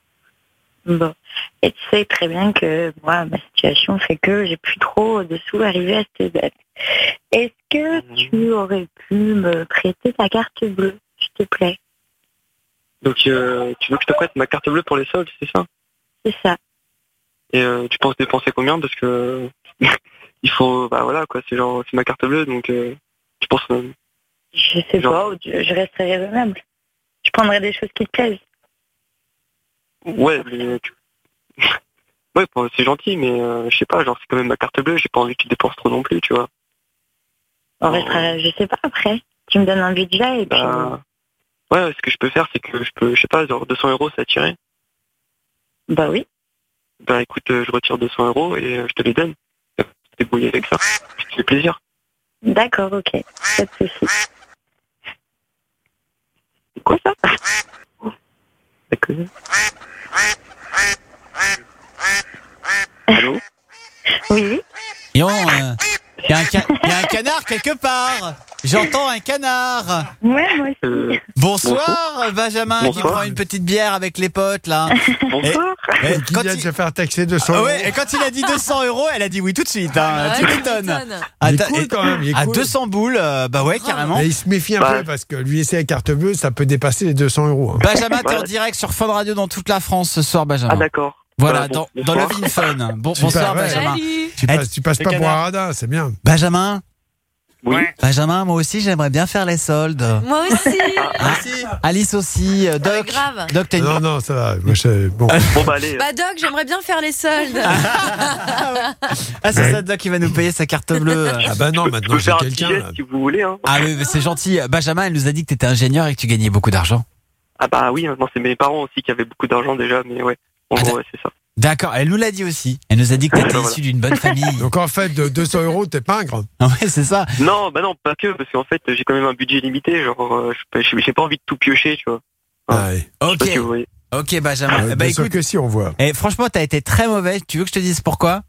Bon. Et tu sais très bien que moi, ma situation fait que j'ai plus trop de sous arrivés à cette date. Est-ce que tu aurais pu me prêter ta carte bleue, s'il te plaît? Donc, euh, tu veux que je te prête ma carte bleue pour les soldes, c'est ça? C'est ça. Et euh, tu penses dépenser combien? Parce que il faut, bah voilà quoi, c'est genre, c'est ma carte bleue, donc euh, tu penses. euh, Je sais pas, ou je resterai raisonnable. Je prendrai des choses qui te plaisent. ouais, mais tu- ouais, c'est gentil, mais euh, je sais pas, genre c'est quand même ma carte bleue. J'ai pas envie que tu dépenses trop non plus, tu vois. On restera, je sais pas, après. Tu me donnes un budget et puis... Bah, ouais, ce que je peux faire, c'est que je peux, je sais pas, genre 200 euros, ça tirer. Bah oui. Bah écoute, euh, je retire 200 euros et euh, je te les donne. Débrouiller avec ça. Ça fait plaisir. D'accord, ok. Pas de soucis. C'est quoi ça? D'accord. Allô? Oui. Yon, euh, il y, a un ca- il y a un canard quelque part. J'entends un canard. Ouais, moi aussi. Euh, Bonsoir, Benjamin qui prend une petite bière avec les potes là. Bonsoir. Et- et Qui quand vient il- de se faire taxer 200 Ah euros. ouais, et quand il a dit 200 euros, elle a dit oui tout de suite. hein, Ouais, tu m'étonnes. Ah, Il est t'as- cool quand même, il est À cool. 200 boules, euh, bah ouais, carrément. Mais il se méfie un Bah. peu parce que lui laisser la carte bleue, ça peut dépasser les 200 euros. hein. Benjamin, t'es en direct sur Fun Radio dans toute la France ce soir, Benjamin. Ah d'accord. Voilà, bon, dans, dans. Love in Fun. Bon, bonsoir, ouais. Benjamin. Salut. Tu passes, tu passes le pas pour un radin, c'est bien. Benjamin, Oui. Benjamin, moi aussi j'aimerais bien faire les soldes. Moi aussi. Ah, Alice aussi, euh, Doc. grave. Doc, t'as une... Non, non, ça va. Moi, je- bon. Bon bah allez. Bah Doc, j'aimerais bien faire les soldes. Ah, c'est ça, Doc qui va nous payer sa carte bleue. Ah bah non, Je maintenant j'ai quelqu'un. si vous voulez. Hein. Ah oui, mais c'est gentil. Benjamin, elle nous a dit que t'étais ingénieur et que tu gagnais beaucoup d'argent. Ah bah oui, maintenant c'est mes parents aussi qui avaient beaucoup d'argent déjà, mais ouais. En Ah, gros, c'est ça. D'accord, elle nous l'a dit aussi. Elle nous a dit que t'étais Voilà. issu d'une bonne famille. Donc en fait, de 200 euros, t'es pingre. Ah ouais, c'est ça. Non, bah non, pas que, parce qu'en fait, j'ai quand même un budget limité, genre, euh, je- j'ai pas envie de tout piocher, tu vois. Ah, ouais. Ok. si. Ok, Benjamin. Euh, Eh bien sûr écoute, que si, on voit. et franchement, t'as été très mauvais. Tu veux que je te dise pourquoi?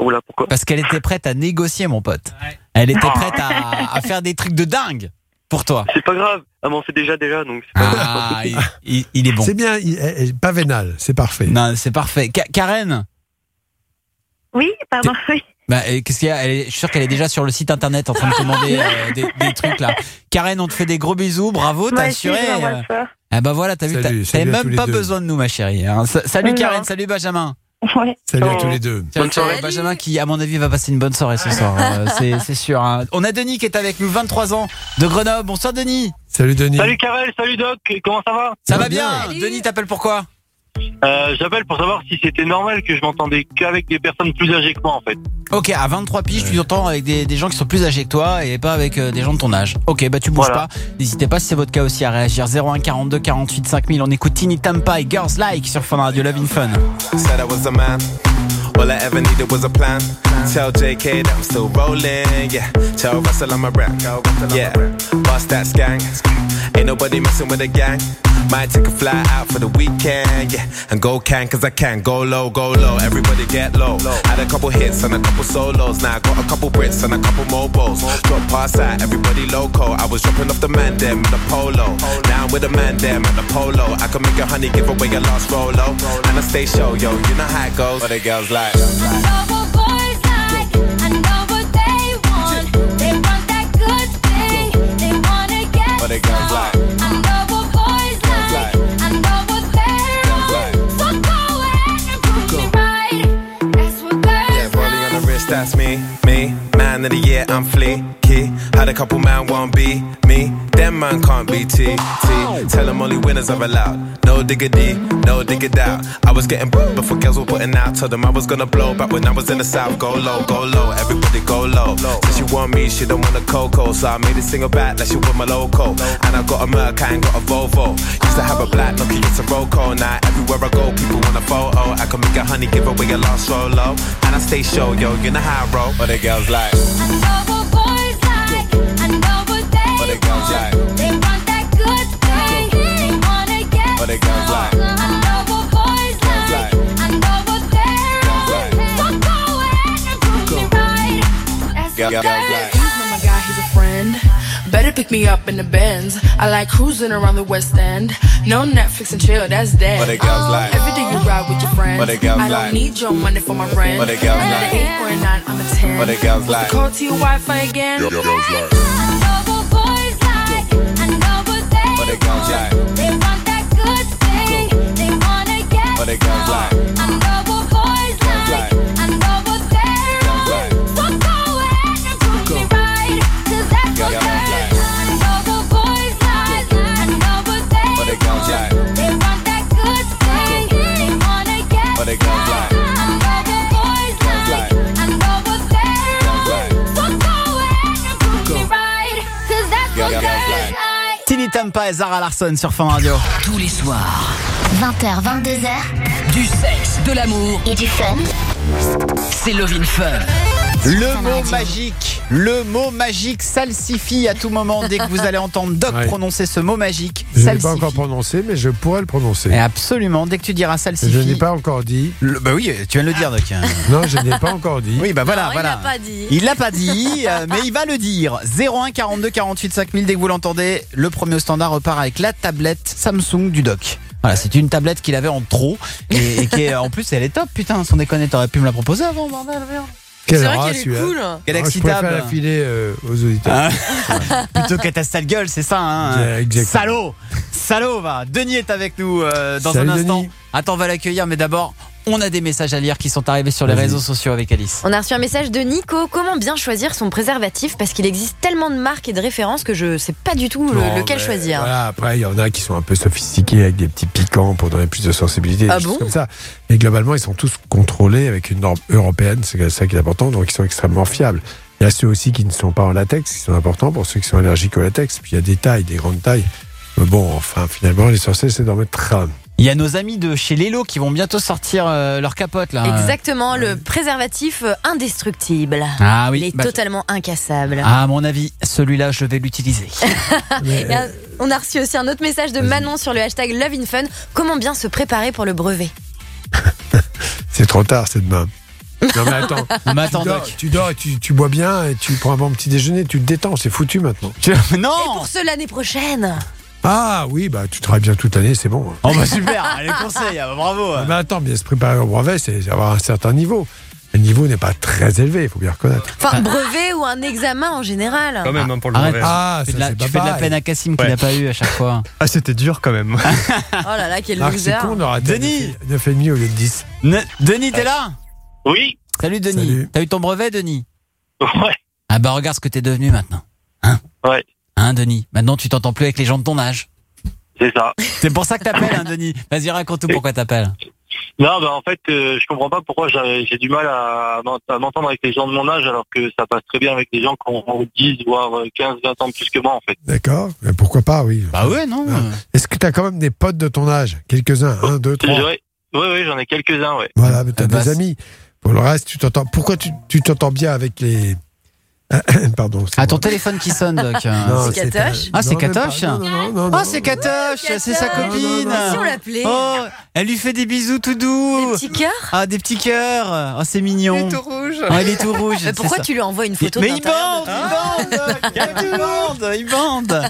Oula, pourquoi? Parce qu'elle était prête à négocier, mon pote. Elle était prête à, à faire des trucs de dingue pour toi. C'est pas grave, elle m'en fait déjà, déjà, donc c'est pas grave. Ah, il, il- il est bon. C'est bien, il- elle- elle- pas vénal, c'est parfait. Non, c'est parfait. Ka- Karen Oui, pardon, oui. bah, qu'est-ce qu'il y a? Elle est- Je suis sûr qu'elle est déjà sur le site internet en train de commander euh, des, des trucs là. Karen, on te fait des gros bisous, bravo, t'as assuré. euh. Ah bah voilà, t'as vu, t'as même pas deux. besoin de nous, ma chérie. hein. Sa- Salut Non. Karen, salut Benjamin. Ouais. Salut à tous les deux. Bonne soirée. Benjamin qui, à mon avis, va passer une bonne soirée ce soir. euh, c'est c'est sûr. hein. On a Denis qui est avec nous, 23 ans, de Grenoble. Bonsoir Denis. Salut Denis. Salut Karel, salut Doc, comment ça va? Ça va bien, bien? Denis, t'appelles pourquoi euh, J'appelle pour savoir si c'était normal que je m'entendais qu'avec des personnes plus âgées que moi en fait. Ok, à 23 piges, tu t'entends avec des, des gens qui sont plus âgés que toi et pas avec euh, des gens de ton âge. Ok, bah tu bouges Voilà. pas. N'hésitez pas si c'est votre cas aussi à réagir. 01 42 48 5000. On écoute Tiny Tampa et Girls Like sur Fun Radio Love in Fun. Said I was a man. All I ever needed was a plan. Tell JK that I'm still rolling. Yeah. Tell Russell I'm a rap. Yeah. Bust that skank. Ain't nobody messing with a gang. Might take a fly out for the weekend. Yeah. And go can cause I can. Go low, go low. Everybody get low. Had a couple hits and a couple solos. Now I got a couple Brits and a couple mobiles. Drop past that, everybody loco. I was dropping off the man them in the polo. Now I'm with a man them at the polo. I can make a honey give away your last rolo. And I stay show, yo, you know how it goes. But the girls like. But the girls like. Yeah, rolling on the wrist, that's me, me. Man of the year, I'm fleeky. Had a couple man won't be me. Them man can't be T, T. Tell them only winners are allowed. No diggity, no dig it out. I was getting booked before girls were putting out. Told them I was gonna blow back when I was in the south. Go low, go low, everybody go low. Said she want me, she don't want a cocoa. So I made a single back like she want my loco. And I got a Merc, I ain't got a Volvo. Used to have a black Nokia, it's a Roco. Now everywhere I go, people want a photo. I can make a honey, give away a last solo. And I stay show, yo, you know how I roll. But the girls like. I know what boys like, I know what they But the girls like. Girls like. Girls like. He's not my guy, he's a friend. Better pick me up in the Benz. I like cruising around the West End. No Netflix and chill, that's dead. But the girls um, like. Every day you ride with your friends. But the girls I don't like. need your money for my rent. But the girls I'm like. eight or nine, I'm a ten. But the girls like. Call to your Wi-Fi again. Girls like. But the girls like. But the girls like. Tampa et Zara Larson sur Fun Radio. Tous les soirs, 20h, 22h, du sexe, de l'amour, et du fun. c'est Lovin Fun. Le mot magique, le mot magique salsifie à tout moment dès que vous allez entendre Doc Ouais. prononcer ce mot magique. Je ne l'ai pas salsifie. encore prononcé, mais je pourrais le prononcer. Et absolument, dès que tu diras salsifie. Je n'ai pas encore dit. Le- bah oui, tu viens de le dire, Doc. Non, je n'ai pas encore dit. Oui, bah voilà, Non, il voilà. l'a pas dit. Il l'a pas dit, euh, mais il va le dire. 01 42 48 5000, dès que vous l'entendez, le premier au standard repart avec la tablette Samsung du doc. Voilà, c'est une tablette qu'il avait en trop et, et qui est en plus elle est top, putain, sans déconner, t'aurais pu me la proposer avant, bordel, merde. Quelle C'est vrai race, qu'elle est cool. Galaxy Ah, je Tab. la filer euh, aux auditeurs. Hein Plutôt qu'à ta sale gueule, c'est ça, hein Yeah. Salaud Salaud, va Denis est avec nous euh, dans Salut, un instant. Denis. Attends, on va l'accueillir, mais d'abord, on a des messages à lire qui sont arrivés sur les réseaux sociaux avec Alice. On a reçu un message de Nico. Comment bien choisir son préservatif? Parce qu'il existe tellement de marques et de références que je sais pas du tout le- Non, lequel mais choisir. Voilà, après, il y en a qui sont un peu sophistiqués avec des petits piquants pour donner plus de sensibilité, Ah des choses bon? comme ça. Et globalement, ils sont tous contrôlés avec une norme européenne, c'est ça qui est important, donc ils sont extrêmement fiables. Il y a ceux aussi qui ne sont pas en latex, qui sont importants pour ceux qui sont allergiques au latex. Puis il y a des tailles, des grandes tailles. Mais bon, enfin, finalement, l'essentiel, c'est d'en mettre un. Il y a nos amis de chez Lelo qui vont bientôt sortir euh, leur capote là. Exactement, le préservatif euh, indestructible. Ah oui, Il est bah- totalement incassable. Ah, à mon avis, celui-là, je vais l'utiliser. Et un- on a reçu aussi un autre message de Manon sur le hashtag Love in Fun. Comment bien se préparer pour le brevet C'est trop tard, c'est demain. Non mais attends, Non, mais attends, tu, dors, Doc. tu dors et tu, tu bois bien et tu prends un bon petit déjeuner, tu te détends, c'est foutu maintenant. non Et pour ceux l'année prochaine Ah oui, bah tu travailles bien toute l'année, c'est bon. Oh bah super, les conseils, ah bah bravo. Ah, Mais attends, bien se préparer au brevet, c'est avoir un certain niveau. Le niveau n'est pas très élevé, il faut bien reconnaître. Enfin, brevet ou un examen en général. Quand même, hein, pour le Arrête, brevet. Ah, tu fais de la, c'est tu fais de la peine à Cassim qui Ouais. n'a pas eu à chaque fois. Ah, c'était dur quand même. Oh là là, quel que loser. con, on aura Denis 9,5 au lieu de 10. Ne- Denis, t'es là? Oui. Salut Denis. T'as eu ton brevet, Denis? Ouais. Ah bah regarde ce que t'es devenu maintenant. Ouais. Hein, Denis Maintenant, tu t'entends plus avec les gens de ton âge. C'est ça. C'est pour ça que t'appelles, hein, Denis. Vas-y, raconte-nous pourquoi t'appelles. Non, bah en fait, euh, je comprends pas pourquoi j'ai du mal à, m'ent- à m'entendre avec les gens de mon âge alors que ça passe très bien avec des gens qui ont 10, voire euh, 15, 20 ans de plus que moi en fait. D'accord, mais pourquoi pas, oui. Bah ouais, non. Ah. Est-ce que tu as quand même des potes de ton âge? Quelques-uns, un, deux, trois. Ouais, ouais, ouais, j'en ai quelques-uns, ouais. Voilà, mais t'as des amis. Pour le reste, tu t'entends. Pourquoi tu tu t'entends bien avec les. Pardon. Ah, ton moi. téléphone qui sonne, Doc. C'est Katoche Ah, c'est. Katoche Non, non, non, non, Oh, non. c'est Katoche, c'est sa copine. Si on l'appelait. Oh, elle lui fait des bisous tout doux. Des petits cœurs Ah, des petits cœurs. Oh, c'est mignon. rouge. Oh, il est tout rouge. Mais pourquoi tu lui envoies une photo Mais de il bande, il bande, il bande, il bande.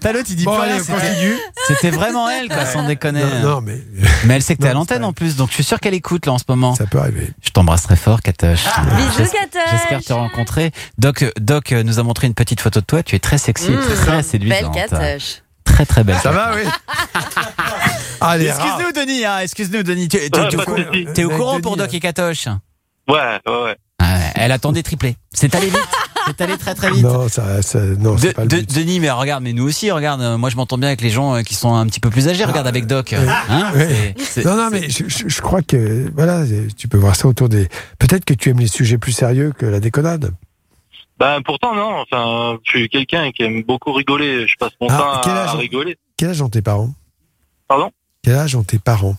T'as l'autre, il dit Bon, allez, continue. C'était vraiment elle, quoi, sans déconner. Non, non, mais Mais elle sait que t'es à l'antenne en plus, donc je suis sûr qu'elle écoute là en ce moment. ça peut arriver. Je t'embrasse très fort, Katoche. Bisous, J'es- Katoche. J'espère te rencontrer. Doc, Doc euh, nous a montré une petite photo de toi. Tu es très sexy, Mmh, très Belle séduisante. Katoche. Très très belle. Ça va, oui. Allez, Excuse-nous, Denis. hein, Excuse-nous, Denis. Tu, Ouais, au courant Denis, pour Doc et Katoche Ouais, ouais, ouais. Ah, Elle attendait triplé. C'est allé vite. C'est allé très très vite. Non, ça, ça- non, De- c'est pas le de- but. Denis, mais regarde, mais nous aussi, regarde, euh, moi je m'entends bien avec les gens euh, qui sont un petit peu plus âgés. Regarde avec Doc. Hein, Ouais. c'est- c'est- Non, non, mais je, je- je crois que voilà, tu peux voir ça autour des. Peut-être que tu aimes les sujets plus sérieux que la déconnade. Ben pourtant non, enfin, je suis quelqu'un qui aime beaucoup rigoler. Je passe mon Ah, temps quel à, âge à rigoler. Quel âge ont tes parents? Pardon? Quel âge ont tes parents?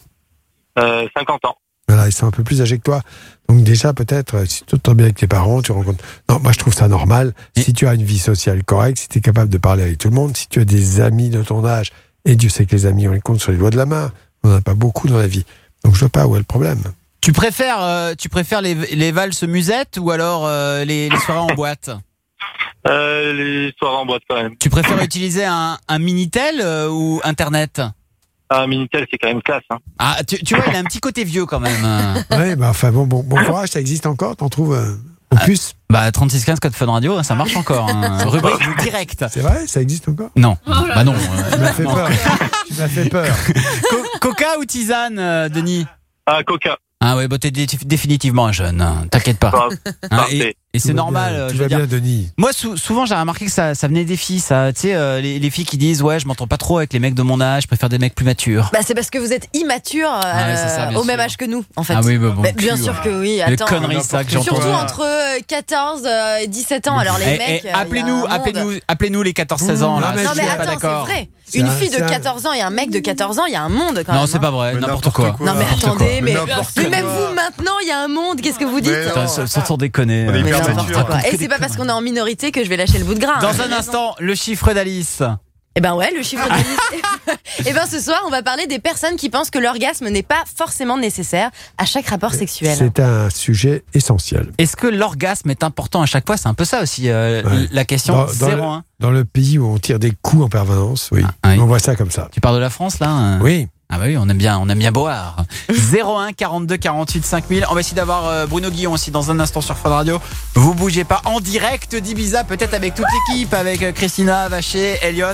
Euh, 50 ans. Voilà, ils sont un peu plus âgés que toi. Donc déjà, peut-être, euh, si tu t'entends bien avec tes parents, tu rencontres... Non, moi je trouve ça normal. Si tu as une vie sociale correcte, si tu es capable de parler avec tout le monde, si tu as des amis de ton âge, et Dieu sait que les amis, on les compte sur les doigts de la main, on n'en a pas beaucoup dans la vie. Donc je vois pas où est le problème. Tu préfères, euh, tu préfères les, les valses musettes ou alors euh, les, les soirées en boîte? Euh, les soirées en boîte quand même. Tu préfères utiliser un, un Minitel euh, ou Internet? Ah, Minitel, c'est quand même classe. Hein. Ah, tu, tu vois, il a un petit côté vieux quand même. Ouais, bah enfin bon, bon, bon courage, ça existe encore, t'en trouves euh, au plus Bah 3615 code Fun Radio, ça marche encore. hein. Rubrique direct. C'est vrai, ça existe encore Non, bah non. euh, Tu m'as fait non. peur. tu m'as fait peur. Co- Coca ou tisane, euh, Denis? Ah, Coca. Ah ouais, bah t'es dé- définitivement un jeune, hein, t'inquiète pas. Ah, Hein, et et c'est normal. bien, euh, Tout je va veux dire, bien, Denis. Moi, sou- souvent, j'ai remarqué que ça, ça venait des filles, ça. Tu sais, euh, les, les filles qui disent Ouais, je m'entends pas trop avec les mecs de mon âge, je préfère des mecs plus matures. Bah, c'est parce que vous êtes immature euh, Ouais, ça, au même âge que nous, en fait. Ah oui, bah bon, Bah, cul, bien sûr ouais. que oui. Les Attends. conneries, ça, que j'entends. Surtout entre euh, 14 euh, et 17 ans. Alors les Eh, mecs. eh, appelez-nous, appelez-nous, appelez-nous les 14-16 ans. là, Non, mais attends, d'accord. c'est vrai. Une un- fille de c'est un- 14 ans et un mec de 14 ans, il y a un monde quand même. Non, c'est hein. pas vrai, Mais n'importe quoi. quoi. Non mais attendez, mais, mais même vous maintenant, il y a un monde. Qu'est-ce que vous dites sans, sans déconner. Euh, Et c'est pas parce qu'on est en minorité que je vais lâcher le bout de gras. Dans hein. un instant, le chiffre d'Alice. Eh ben ouais, le chiffre d'Alice. Et ben ce soir, on va parler des personnes qui pensent que l'orgasme n'est pas forcément nécessaire à chaque rapport sexuel. C'est un sujet essentiel. Est-ce que l'orgasme est important à chaque fois? C'est un peu ça aussi euh, Ouais. la question. Dans- dans 0-1. Dans le pays où on tire des coups en permanence, oui. Ah, oui. On voit ça comme ça. Tu parles de la France là hein? Oui. Ah bah oui, on aime bien, on aime bien boire. 01 42 48 5000. On va essayer d'avoir euh, Bruno Guillon aussi dans un instant sur Fun Radio. Vous bougez pas en direct d'Ibiza, peut-être avec toute l'équipe, avec euh, Christina, Vacher, Elliot.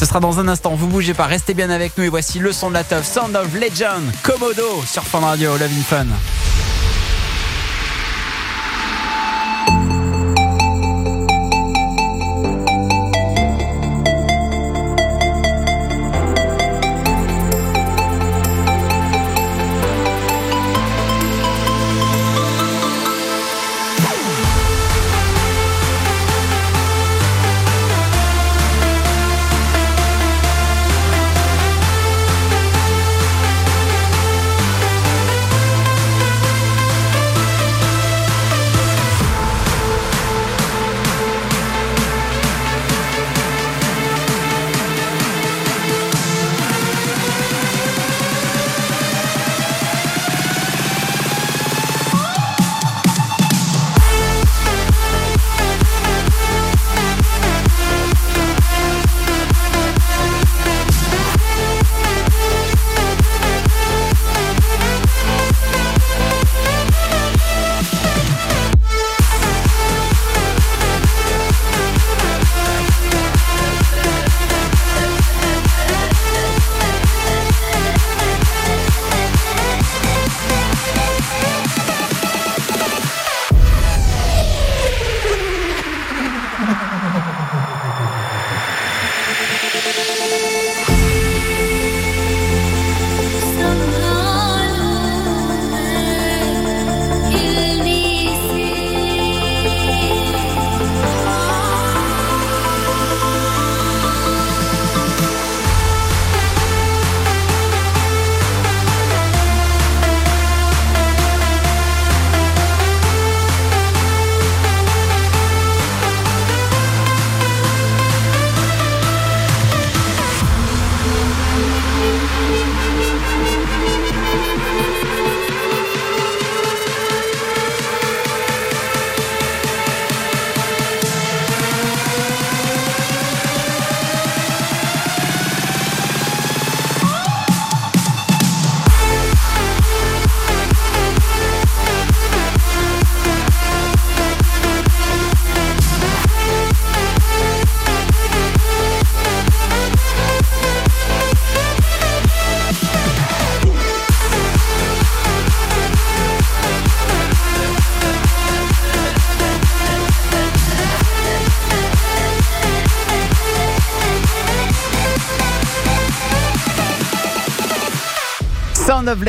Ce sera dans un instant. Vous bougez pas, restez bien avec nous et voici le son de la teuf, Sound of Legend, Komodo sur Fun Radio, Love Fun.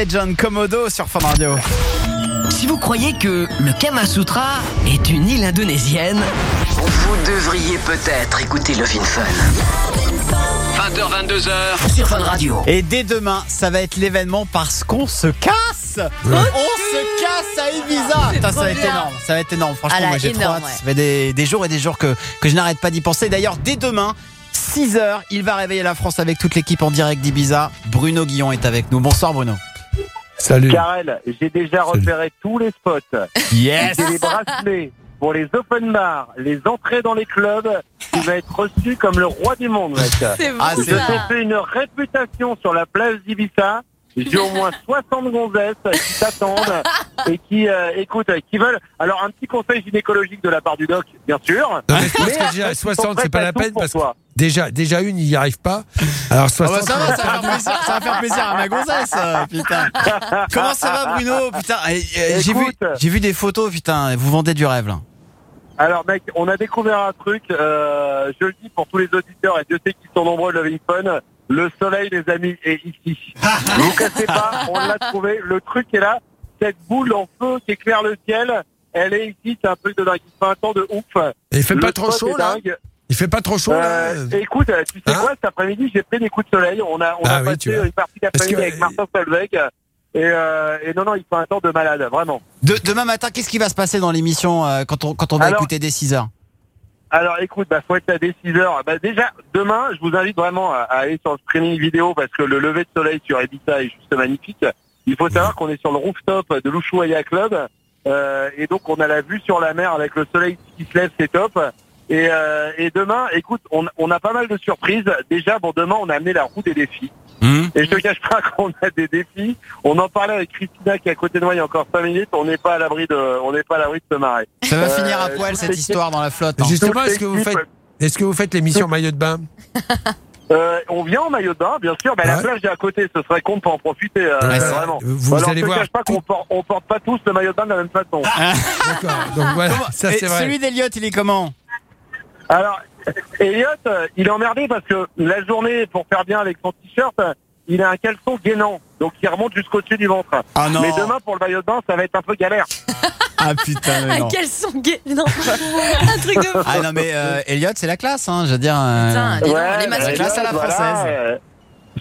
Legend, Komodo sur Fun Radio. Si vous croyez que le Kama Sutra est une île indonésienne, vous devriez peut-être écouter le Fun. 20h, 22h sur Fun Radio. Et dès demain, ça va être l'événement parce qu'on se casse On se casse à Ibiza Putain, Ça va être énorme, ça va être énorme. Franchement, Ah moi j'ai trop énorme, hâte. ouais. Ça fait des, des jours et des jours que, que je n'arrête pas d'y penser. D'ailleurs, dès demain, 6h, il va réveiller la France avec toute l'équipe en direct d'Ibiza. Bruno Guillon est avec nous. Bonsoir Bruno. Salut. Karel, j'ai déjà repéré tous les spots. Yes. J'ai les bracelets pour les open bars, les entrées dans les clubs. Tu vas être reçu comme le roi du monde, mec. C'est Ah, Je t'ai fait une réputation sur la plage d'Ibiza. J'ai au moins 60 gonzesses qui t'attendent et qui, euh, écoute, qui veulent. Alors, un petit conseil gynécologique de la part du doc, bien sûr. Non, mais je pense Mais que déjà, après, ils sont 60, c'est pas la peine parce que toi. Déjà, déjà une, il n'y arrive pas. Alors Ah 60, bah ça va, ça va, faire plaisir, ça va faire plaisir à ma gonzesse, euh, putain. Comment ça va Bruno Putain, eh, eh, j'ai vu, Écoute. j'ai vu des photos, putain, vous vendez du rêve là. Alors mec, on a découvert un truc, euh, je le dis pour tous les auditeurs et Dieu sait qu'ils sont nombreux le Loving Fun, le soleil les amis est ici. Ne vous cassez pas, on l'a trouvé, le truc est là, cette boule en feu qui éclaire le ciel, elle est ici, c'est un truc de dingue, il fait un temps de ouf. Et il fait Le pas trop chaud là dingue. Il fait pas trop chaud là Euh, écoute, tu sais Hein quoi, cet après-midi j'ai pris des coups de soleil, on a, on Ah a oui, passé une partie d'après-midi que- avec Martin Solveig et, euh, et non non, il fait un temps de malade, vraiment. De- demain matin, qu'est-ce qui va se passer dans l'émission euh, quand on, quand on va Alors- écouter dès 6h Alors écoute, bah, faut être à dès 6 heures. Bah, déjà, demain, je vous invite vraiment à, à aller sur le streaming vidéo parce que le lever de soleil sur Ibiza est juste magnifique. Il faut savoir qu'on est sur le rooftop de l'Ushuaia Club euh, et donc on a la vue sur la mer avec le soleil qui se lève, c'est top. Et, euh, et demain, écoute, on, on a pas mal de surprises. Déjà, bon, demain, on a amené la roue des défis. Hum Et je te cache pas qu'on a des défis. On en parlait avec Christina qui est à côté de moi il y a encore 5 minutes. On n'est pas à l'abri de, on n'est pas à l'abri de se marrer. Ça va Euh, finir à poil toute cette histoire dans la flotte. hein. Justement, est-ce que vous faites, est-ce que vous faites l'émission maillot de bain Euh, on vient en maillot de bain, bien sûr. Mais la Ouais. plage est à côté, ce serait con de pas en profiter. euh, Ouais, vraiment. Vous Alors, allez je te voir cache pas qu'on porte, on porte pas tous le maillot de bain de la même façon. D'accord. Donc voilà, ça Et c'est vrai. celui d'Eliott, il est comment? Alors, Elliot, euh, il est emmerdé parce que la journée, pour faire bien avec son t-shirt, il a un caleçon gainant, donc il remonte jusqu'au-dessus du ventre. Ah non. Mais demain, pour le maillot de bain, ça va être un peu galère. Ah putain, mais non. sont gays Non, un truc de fou. Ah non mais euh, Elliot c'est la classe hein, je veux dire. euh, Putain, dis donc, les masques. La classe à la voilà, française. euh,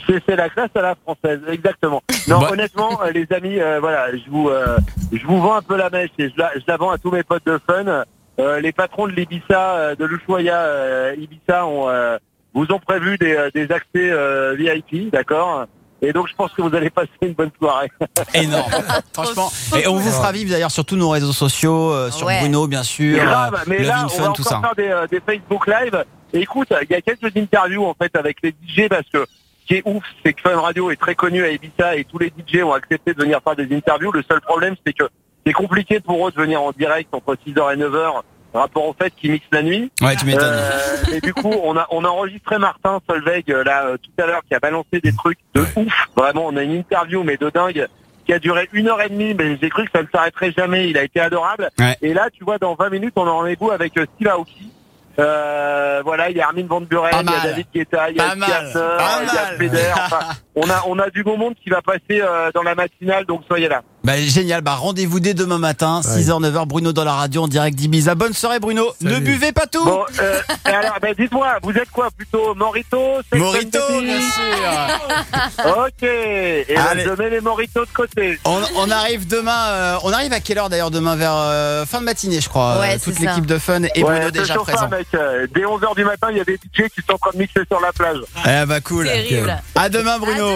c'est c'est la classe à la française, exactement. Non, Bah- honnêtement, euh, les amis, euh, voilà, je vous, euh, je vous vends un peu la mèche et je la, je la vends à tous mes potes de fun. Euh, les patrons de l'Ibiza, euh, de l'Ushuaia euh, Ibiza, ont, euh, vous ont prévu des, des accès euh, VIP, d'accord? Et donc, je pense que vous allez passer une bonne soirée. Énorme. Franchement. Et on vous fera vivre d'ailleurs sur tous nos réseaux sociaux, euh, sur Ouais. Bruno bien sûr, Grave, euh, mais là, on Fun, va tout encore ça. faire des, des Facebook Live. Et écoute, il y a quelques interviews en fait avec les DJ parce que ce qui est ouf, c'est que Fun Radio est très connu à Ibiza et tous les DJ ont accepté de venir faire des interviews. Le seul problème, c'est que c'est compliqué pour eux de venir en direct entre 6h et 9h rapport au fait qu'ils mixent la nuit. Ouais, tu m'étonnes. Euh, et du coup, on a, on a enregistré Martin Solveig euh, là euh, tout à l'heure qui a balancé des trucs de ouf. Vraiment, on a une interview mais de dingue qui a duré une heure et demie, mais j'ai cru que ça ne s'arrêterait jamais. Il a été adorable. Ouais. Et là, tu vois, dans 20 minutes, on a rendez-vous avec euh, Steve Aoki. Euh, voilà, il y a Armin Van Buren, il y a. David Guetta, il y a Pas il y a. Feder. Enfin, on a, on a du beau monde qui va passer dans la matinale, donc soyez là. Bah, génial, bah rendez-vous dès demain matin, 6h, 9h, Bruno dans la radio en direct d'Ibiza. Bonne soirée Bruno, Salut. ne buvez pas tout Bon, euh, et alors, ben, dites-moi, vous êtes quoi plutôt Morito Morito, bien sûr Ok, et ben, je mets les Moritos de côté. on, on arrive demain, euh, on arrive à quelle heure d'ailleurs demain Vers euh, fin de matinée je crois, Ouais, euh, toute c'est ça. l'équipe de Fun et Ouais, Bruno déjà présent. mec. Euh, Dès 11h du matin, il y a des DJ qui sont en train de mixer sur la plage. Eh bah cool. Terrible. À demain Bruno.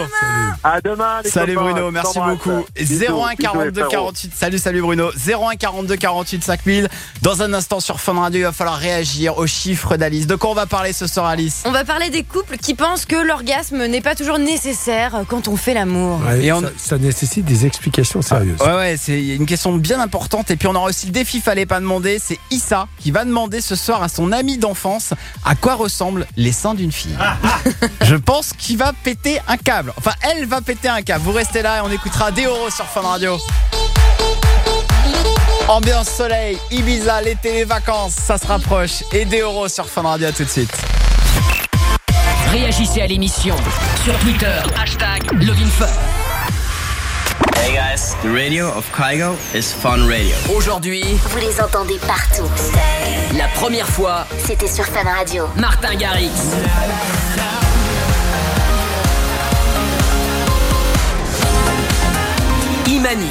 À demain, les Salut copains. Bruno, merci beaucoup. 01 bisous, 42 les frérots. 48. Salut, salut Bruno. 01 42 48 5000. Dans un instant sur Fun Radio, il va falloir réagir aux chiffres d'Alice. De quoi on va parler ce soir, Alice? On va parler des couples qui pensent que l'orgasme n'est pas toujours nécessaire quand on fait l'amour. Ouais, Et on- ça, ça nécessite des explications sérieuses. Ouais, ouais, c'est une question bien importante. Et puis on aura aussi le défi, fallait pas demander. C'est Issa qui va demander ce soir à son ami d'enfance à quoi ressemblent les seins d'une fille. Je pense qu'il va péter un câble. Enfin, elle va péter un câble. Vous restez là et on écoutera des euros sur Fun Radio. Ambiance soleil, Ibiza, l'été, les vacances, ça se rapproche. Et des euros sur Fun Radio, à tout de suite. Réagissez à l'émission sur Twitter, hashtag LovinFun. Yes, the radio of Kygo is fun radio. Aujourd'hui, Vous les entendez partout. la première fois, C'était sur Fun Radio. Martin Garrix. Imani.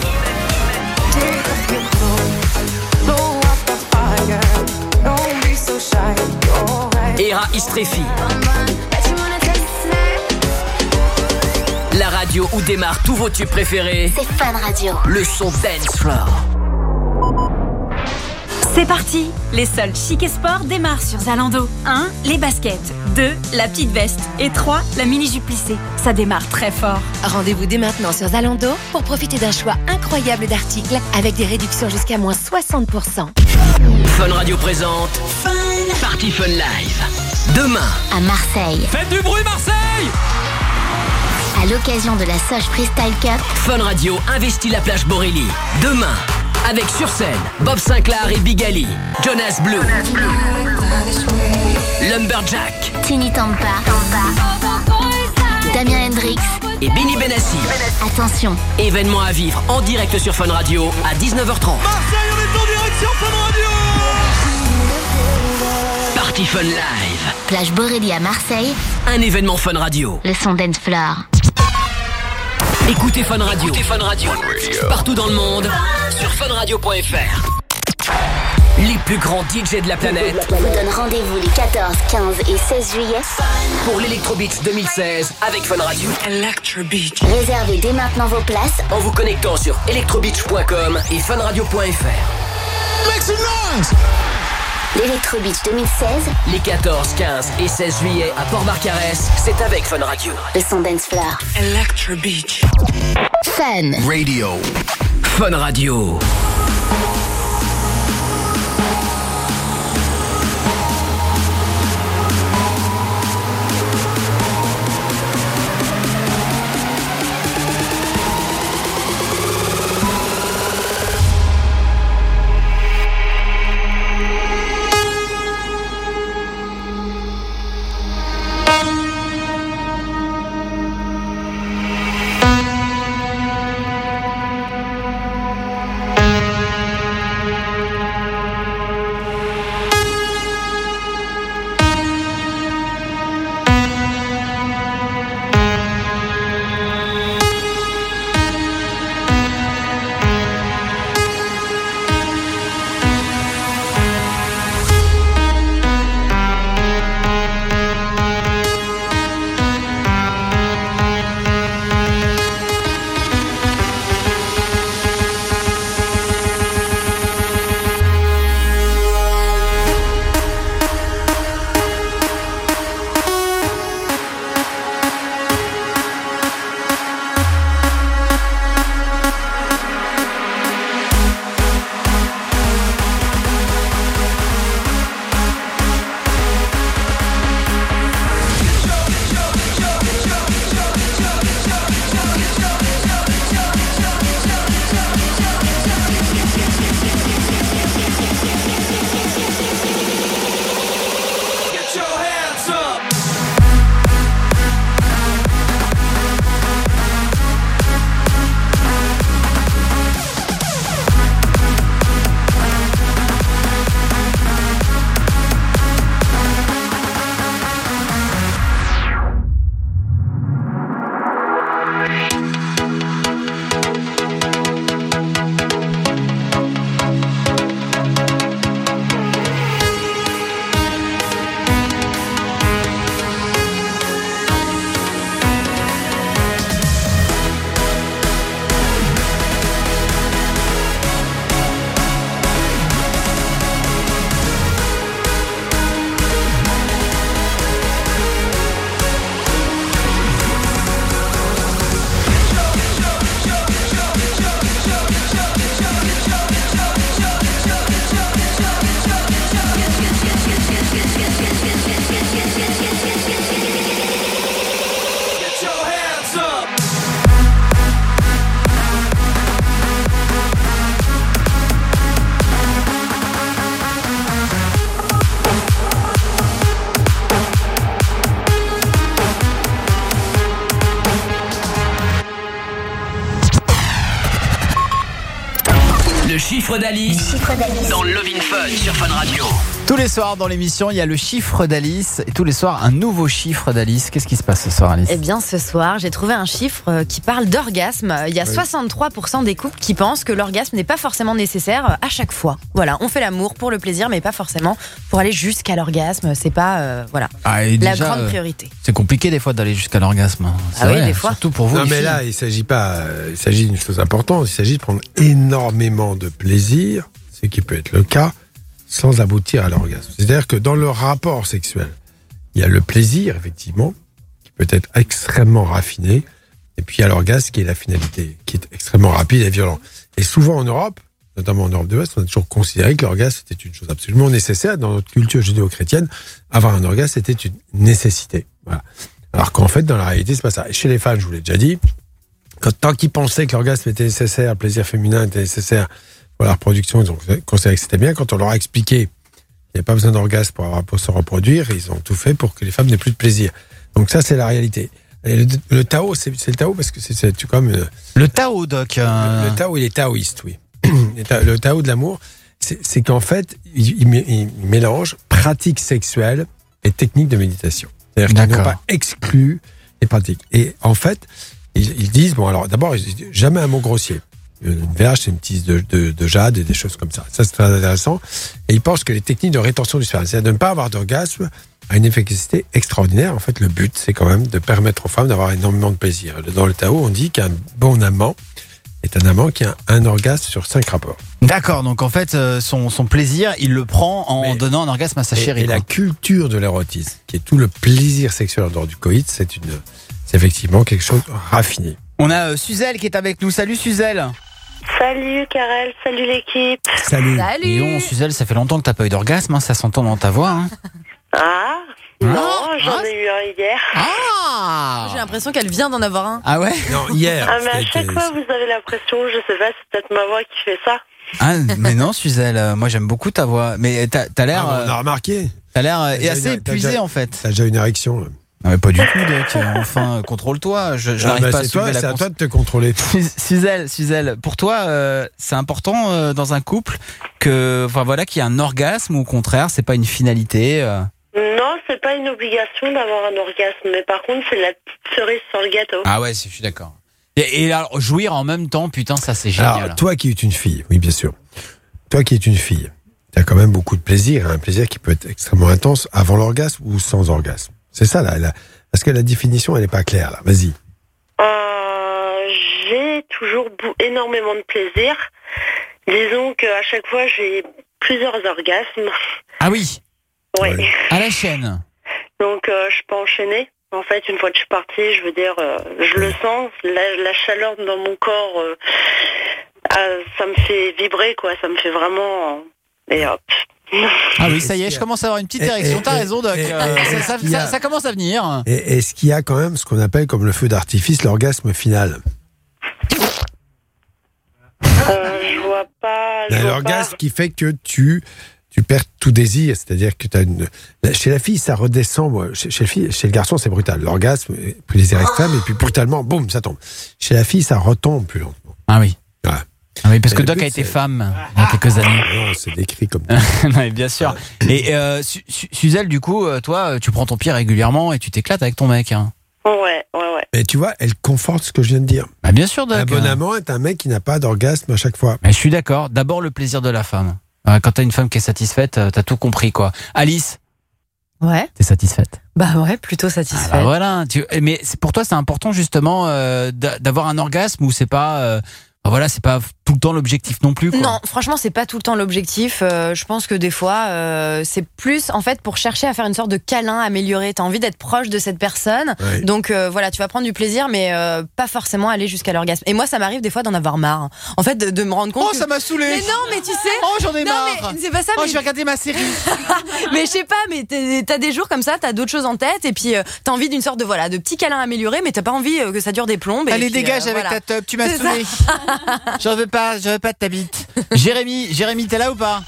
Era Istrefi. La radio où démarrent tous vos tubes préférés. C'est Fun Radio. Le son dance floor. C'est parti Les soldes chic et sport démarrent sur Zalando. 1. Les baskets. 2. La petite veste. Et 3. La mini-jupe plissée. Ça démarre très fort. Rendez-vous dès maintenant sur Zalando pour profiter d'un choix incroyable d'articles avec des réductions jusqu'à moins 60%. Fun Radio présente Party Fun Live. Demain, À Marseille. Faites du bruit Marseille À l'occasion de la Soche Freestyle Cup, Fun Radio investit la plage Borély. Demain, avec sur scène Bob Sinclair et Big Ali, Jonas Blue, Lumberjack Tini Tampa, Damien Hendrix. et Benny Benassi. Attention, Événement à vivre en direct sur Fun Radio à 19h30. Party Fun Live, plage Borély à Marseille, un événement Fun Radio. le son dance floor. Écoutez Fun Radio. Fun Radio. Partout dans le monde sur funradio.fr. Les plus grands DJ de la planète vous donne rendez-vous les 14, 15 et 16 juillet. pour l'Electro Beach 2016 avec Fun Radio. Réservez dès maintenant vos places En vous connectant sur electrobeach.com et funradio.fr. l'Electro Beach 2016, Les 14, 15 et 16 juillet à Port-Barcarès, c'est avec Fun Radio. le son dance floor. Electro Beach. Fun. Radio. Fun Radio. Dans Love in Fun sur Fun Radio. Tous les soirs dans l'émission, il y a le chiffre d'Alice. Et tous les soirs, un nouveau chiffre d'Alice. Qu'est-ce qui se passe ce soir, Alice Eh bien, ce soir, j'ai trouvé un chiffre euh, qui parle d'orgasme. Il y a Oui. 63% des couples qui pensent que l'orgasme n'est pas forcément nécessaire euh, à chaque fois. Voilà, on fait l'amour pour le plaisir, mais pas forcément pour aller jusqu'à l'orgasme. C'est pas, euh, voilà, Ah, la déjà, grande priorité. C'est compliqué des fois d'aller jusqu'à l'orgasme. hein. Ah oui, des fois. Surtout pour vous. Non, mais filles. là, il s'agit pas. Il s'agit d'une chose importante. Il s'agit de prendre énormément de plaisir, ce qui peut être le cas, sans aboutir à l'orgasme. C'est-à-dire que dans le rapport sexuel, il y a le plaisir, effectivement, qui peut être extrêmement raffiné, et puis il y a l'orgasme qui est la finalité, qui est extrêmement rapide et violent. Et souvent en Europe, notamment en Europe de l'Ouest, on a toujours considéré que l'orgasme était une chose absolument nécessaire. Dans notre culture judéo-chrétienne, avoir un orgasme était une nécessité. Alors qu'en fait, dans la réalité, c'est pas ça. Et chez les femmes, je vous l'ai déjà dit, quand, tant qu'ils pensaient que l'orgasme était nécessaire, le plaisir féminin était nécessaire pour la reproduction, ils ont considéré que c'était bien. Quand on leur a expliqué qu'il n'y avait pas besoin d'orgasme pour, avoir- pour se reproduire, ils ont tout fait pour que les femmes n'aient plus de plaisir. Donc ça, c'est la réalité. Et le, le Tao, c'est le Tao parce que c'est- comme... euh, Le Tao, Doc. euh, le, le Tao, il est taoïste, oui. Le Ta- le Tao de l'amour, c'est qu'en fait, il, il il mélange pratique sexuelle et technique de méditation. C'est-à-dire qu'ils n'ont pas exclu les pratiques. Et en fait, ils, ils disent, bon alors d'abord, jamais un mot grossier. Une verge, c'est une tisse de, de- de jade et des choses comme ça. Ça, c'est très intéressant. Et ils pensent que les techniques de rétention du sperme, c'est-à-dire de ne pas avoir d'orgasme, a une efficacité extraordinaire. En fait, le but, c'est quand même de permettre aux femmes d'avoir énormément de plaisir. Dans le Tao, on dit qu'un bon amant est un amant qui a un orgasme sur cinq rapports. D'accord, donc en fait, euh, son, son plaisir, il le prend en donnant un orgasme à sa Et, chérie. et la culture de l'érotisme, qui est tout le plaisir sexuel en dehors du coït, c'est effectivement quelque chose de raffiné. On a euh, Suzelle qui est avec nous. Salut Suzelle. Salut Karel, salut l'équipe. Salut. Et on, Suzelle, ça fait longtemps que t'as pas eu d'orgasme, hein, ça s'entend dans ta voix. hein. Ah Non, j'en ai eu un hier. Ah J'ai l'impression qu'elle vient d'en avoir un. Ah ouais Non, hier. Ah mais à chaque fois vous avez l'impression, je sais pas, c'est peut-être ma voix qui fait ça. Ah, mais non, Suzelle, euh, moi j'aime beaucoup ta voix. Mais t'as as, l'air. Ah, on a euh, remarqué. T'as l'air euh, assez épuisé déjà- en fait. T'as déjà une érection. là. Non, mais pas du tout, Doc. Enfin, contrôle-toi. Je, je Ah, n'arrive bah, pas à c'est toi, la c'est à toi de te contrôler. Suzelle, Suzelle, pour toi, euh, c'est important euh, dans un couple que, enfin voilà, qu'il y ait un orgasme ou au contraire, c'est pas une finalité. euh. Non, c'est pas une obligation d'avoir un orgasme, mais par contre c'est la petite cerise sur le gâteau. Ah ouais, je suis d'accord. Et, et alors, jouir en même temps, putain, ça c'est génial. Alors, toi qui es une fille, oui, bien sûr. Toi qui es une fille, tu as quand même beaucoup de plaisir, un plaisir qui peut être extrêmement intense avant l'orgasme ou sans orgasme. C'est ça, là. là. Parce que la définition, elle n'est pas claire, là. Vas-y. Euh, j'ai toujours énormément de plaisir. Disons qu'à chaque fois j'ai plusieurs orgasmes. Ah oui, Ouais. à la chaîne. Donc euh, je peux enchaîner. En fait, une fois que je suis partie, je veux dire, euh, je le sens, la, la chaleur dans mon corps, euh, ah, ça me fait vibrer, quoi. Ça me fait vraiment. et hop. Ah oui, ça y est, je commence à avoir une petite Et- érection. et- T'as raison, Doc. et- Euh, et- ça, commence à venir. Et est-ce qu'il y a quand même ce qu'on appelle comme le feu d'artifice, l'orgasme final? Euh, je vois pas. je vois L'orgasme pas. qui fait que tu, tu perds tout désir. C'est-à-dire que as une... chez la fille, ça redescend. moi. Chez, chez le, fille- chez le garçon, c'est brutal. L'orgasme, euh, plaisir extrême, et puis brutalement, boum, ça tombe. Chez la fille, ça retombe plus lentement. Ah oui. Voilà. Ah oui, parce que Doc but, a été femme il y a quelques années. Non, c'est décrit comme. Oui, bien sûr. Et euh, Su- Su- Suzelle, du coup, euh, toi, euh, tu prends ton pied régulièrement et tu t'éclates avec ton mec. Hein. Ouais, ouais, ouais. Mais tu vois, elle conforte ce que je viens de dire. Bah, bien sûr, Doc. Un bon amant est un mec qui n'a pas d'orgasme à chaque fois. Mais je suis d'accord. D'abord, le plaisir de la femme. Euh, Quand t'as une femme qui est satisfaite, euh, t'as tout compris, quoi. Alice, Ouais. t'es satisfaite Bah ouais, plutôt Ah satisfaite. bah voilà. Tu- Mais c'est- pour toi, c'est important justement euh, d'a- d'avoir un orgasme ou c'est pas, euh, voilà, c'est pas tout le temps l'objectif non plus. Quoi. Non, franchement, c'est pas tout le temps l'objectif. Euh, je pense que des fois, euh, c'est plus en fait pour chercher à faire une sorte de câlin amélioré. T'as envie d'être proche de cette personne, donc euh, voilà, tu vas prendre du plaisir, mais euh, pas forcément aller jusqu'à l'orgasme. Et moi, ça m'arrive des fois d'en avoir marre. En fait, de, de me rendre compte. Oh, que- ça m'a saoulé. Mais non, mais tu sais. Oh, j'en ai non, marre. mais c'est pas ça. Oh, mais... je vais regarder ma série. mais je sais pas, mais t'as des jours comme ça, t'as d'autres choses en tête, et puis euh, t'as envie d'une sorte de voilà, de petit câlin amélioré, mais t'as pas envie que ça dure des plombes. et Allez, puis, dégage euh, avec voilà. ta top. Tu m'as saoulé. J'en veux pas. J'en veux pas de ta bite. Jérémy, Jérémy, t'es là ou pas?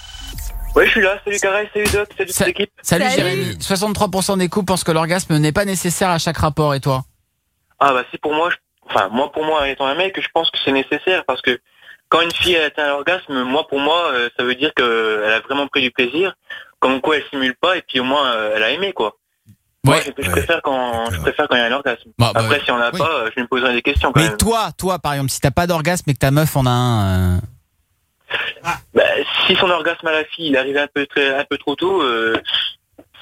Ouais, je suis là. Salut Carré, salut Doc, salut toute l'équipe. Salut, Jérémy. 63% des couples pensent que l'orgasme n'est pas nécessaire à chaque rapport. Et toi? Ah bah c'est pour moi, je- enfin moi pour moi étant un mec, je pense que c'est nécessaire parce que quand une fille a atteint l'orgasme, moi pour moi, euh, ça veut dire qu'elle a vraiment pris du plaisir, comme quoi elle simule pas et puis au moins euh, elle a aimé quoi. Moi, je, je préfère quand je préfère quand il y a un orgasme. Bah, bah, Après, si on n'a oui. pas, euh, je me poserai des questions quand Mais même. toi, toi, par exemple, si t'as pas d'orgasme et que ta meuf en a un. euh, Bah, si son orgasme à la fille, il arrive un peu très, un peu trop tôt, euh,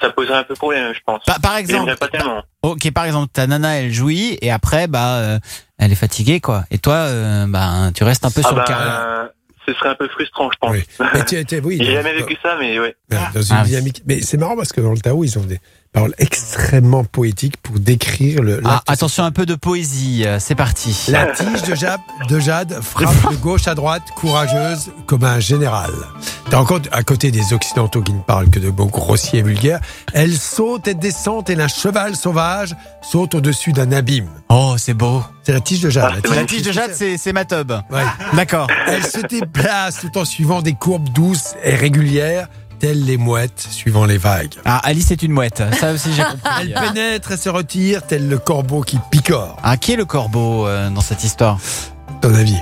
ça poserait un peu problème, je pense. Par, par exemple, aimerait pas tellement. ok, par exemple, ta nana, elle jouit et après, bah, euh, elle est fatiguée, quoi. Et toi, euh, bah, tu restes un peu Ah sur le bah, carré. ce serait un peu frustrant, je pense. Mais oui, J'ai jamais vécu ça, mais ouais. dans une dynamique. Mais c'est marrant parce que dans le Tao, ils ont des paroles extrêmement poétiques pour décrire le. Ah, attention, un peu de poésie, euh, c'est parti. La tige de jade, de jade frappe de gauche à droite, courageuse comme un général. T'as encore à côté des occidentaux qui ne parlent que de mots grossiers et vulgaires. Elle saute et descend tel un cheval sauvage saute au-dessus d'un abîme. Oh, c'est beau. C'est la tige de jade. la tige- La tige de jade, c'est c'est ma tub. Ouais. D'accord. Elle se déplace tout en suivant des courbes douces et régulières, telles les mouettes suivant les vagues? Ah, Alice est une mouette. Ça aussi, j'ai compris. Elle pénètre et se retire, tel le corbeau qui picore. Ah, qui est le corbeau euh, dans cette histoire? Ton avis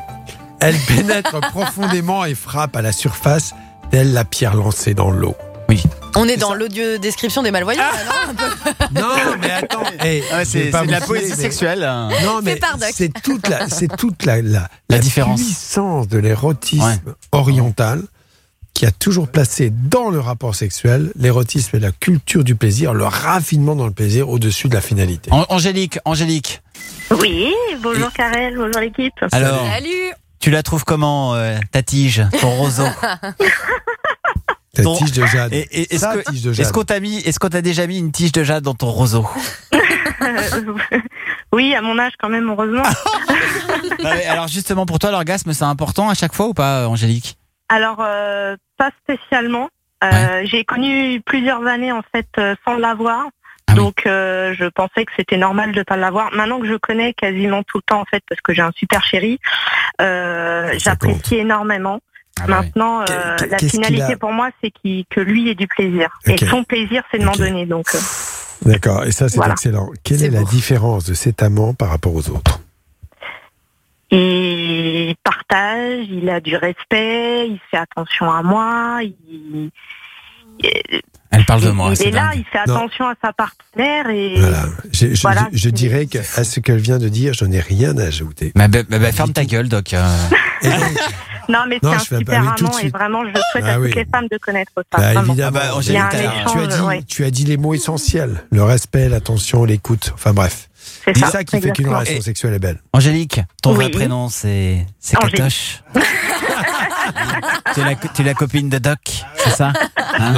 Elle pénètre profondément et frappe à la surface, telle la pierre lancée dans l'eau. Oui. On est dans l'audio description des malvoyants, là, non peu Non, mais attends. hey, Ah ouais, c'est de la poésie mais- sexuelle. Non, mais c'est toute la, c'est toute la, la, La différence. puissance de l'érotisme oriental qui a toujours placé dans le rapport sexuel l'érotisme et la culture du plaisir, le raffinement dans le plaisir au-dessus de la finalité. An- Angélique, Angélique. Oui, bonjour Karel, bonjour l'équipe. Alors, Salut tu la trouves comment, euh, ta tige, ton roseau Ta Ton- tige de jade. Et- et- Est-ce qu'on t'a mis, est-ce qu'on t'a déjà mis une tige de jade dans ton roseau oui, à mon âge quand même, heureusement. Ah Alors justement, pour toi, l'orgasme, c'est important à chaque fois ou pas, Angélique? Alors, euh, pas spécialement. Euh, J'ai connu plusieurs années en fait euh, sans l'avoir. Ah Donc euh, je pensais que c'était normal de pas l'avoir. Maintenant que je connais quasiment tout le temps en fait parce que j'ai un super chéri, euh, j'apprécie énormément. Maintenant, euh, Qu'est- la finalité a pour moi, c'est que lui ait du plaisir. Et son plaisir, c'est de m'en donner. Donc, euh, D'accord, et ça c'est Voilà. excellent. Quelle est la différence de cet amant par rapport aux autres? Il partage, il a du respect, il fait attention à moi, il, Elle parle de moi. il est là, dingue. il fait Non. attention à sa partenaire et Voilà. Je, je- Voilà, je- je dirais qu'à ce qu'elle vient de dire, je n'ai rien à ajouter. Bah, bah, bah, bah, ferme ta gueule, Doc. euh. non mais c'est je un super amant et vraiment je souhaite Ah à oui. toutes les femmes de connaître ça. Bah, évidemment, bah, as dit, ouais. tu as dit les mots essentiels le respect, l'attention, l'écoute. Enfin bref, C'est ça, ça, qui fait qu'une relation Et- sexuelle est belle. Angélique, ton vrai prénom, c'est. Katoche. tu, es la, tu es la copine de Doc, c'est ça Hein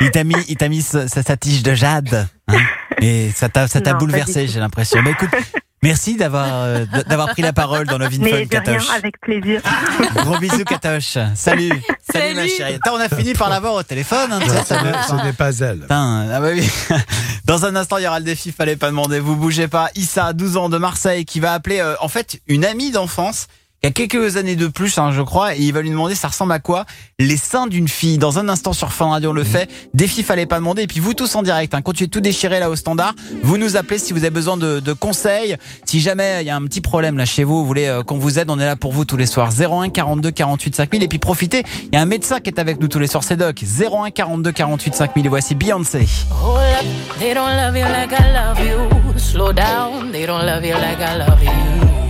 Et Il t'a mis, il t'a mis sa, tige de jade. hein et ça t'a bouleversé, j'ai l'impression. Mais écoute, merci d'avoir euh, d'avoir pris la parole dans Love in Mais Fun, rien, Katoche. avec plaisir. Gros bisous, Katoche. Salut. Salut, ma chérie. Attends, on a fini par l'avoir au téléphone. Hein, sais, Non, ça ce n'est- pas elle. Putain, ah bah oui. Dans un instant, il y aura le défi, fallait pas demander. Vous bougez pas. Issa, 12 ans de Marseille, qui va appeler euh, en fait une amie d'enfance. Il y a quelques années de plus, hein, je crois, et il va lui demander ça ressemble à quoi les seins d'une fille? Dans un instant sur Fun Radio, on le fait. Défi, fallait pas demander. Et puis vous tous en direct, hein, continuez tout déchirer là au standard. Vous nous appelez si vous avez besoin de, de conseils. Si jamais il y a un petit problème là chez vous, vous voulez euh, qu'on vous aide, on est là pour vous tous les soirs. 01 42 48 5000. Et puis profitez, il y a un médecin qui est avec nous tous les soirs, c'est Doc. 01 42 48 5000. Et voici Beyoncé. Hold up, they don't love you like I love you. Slow down, they don't love you like I love you.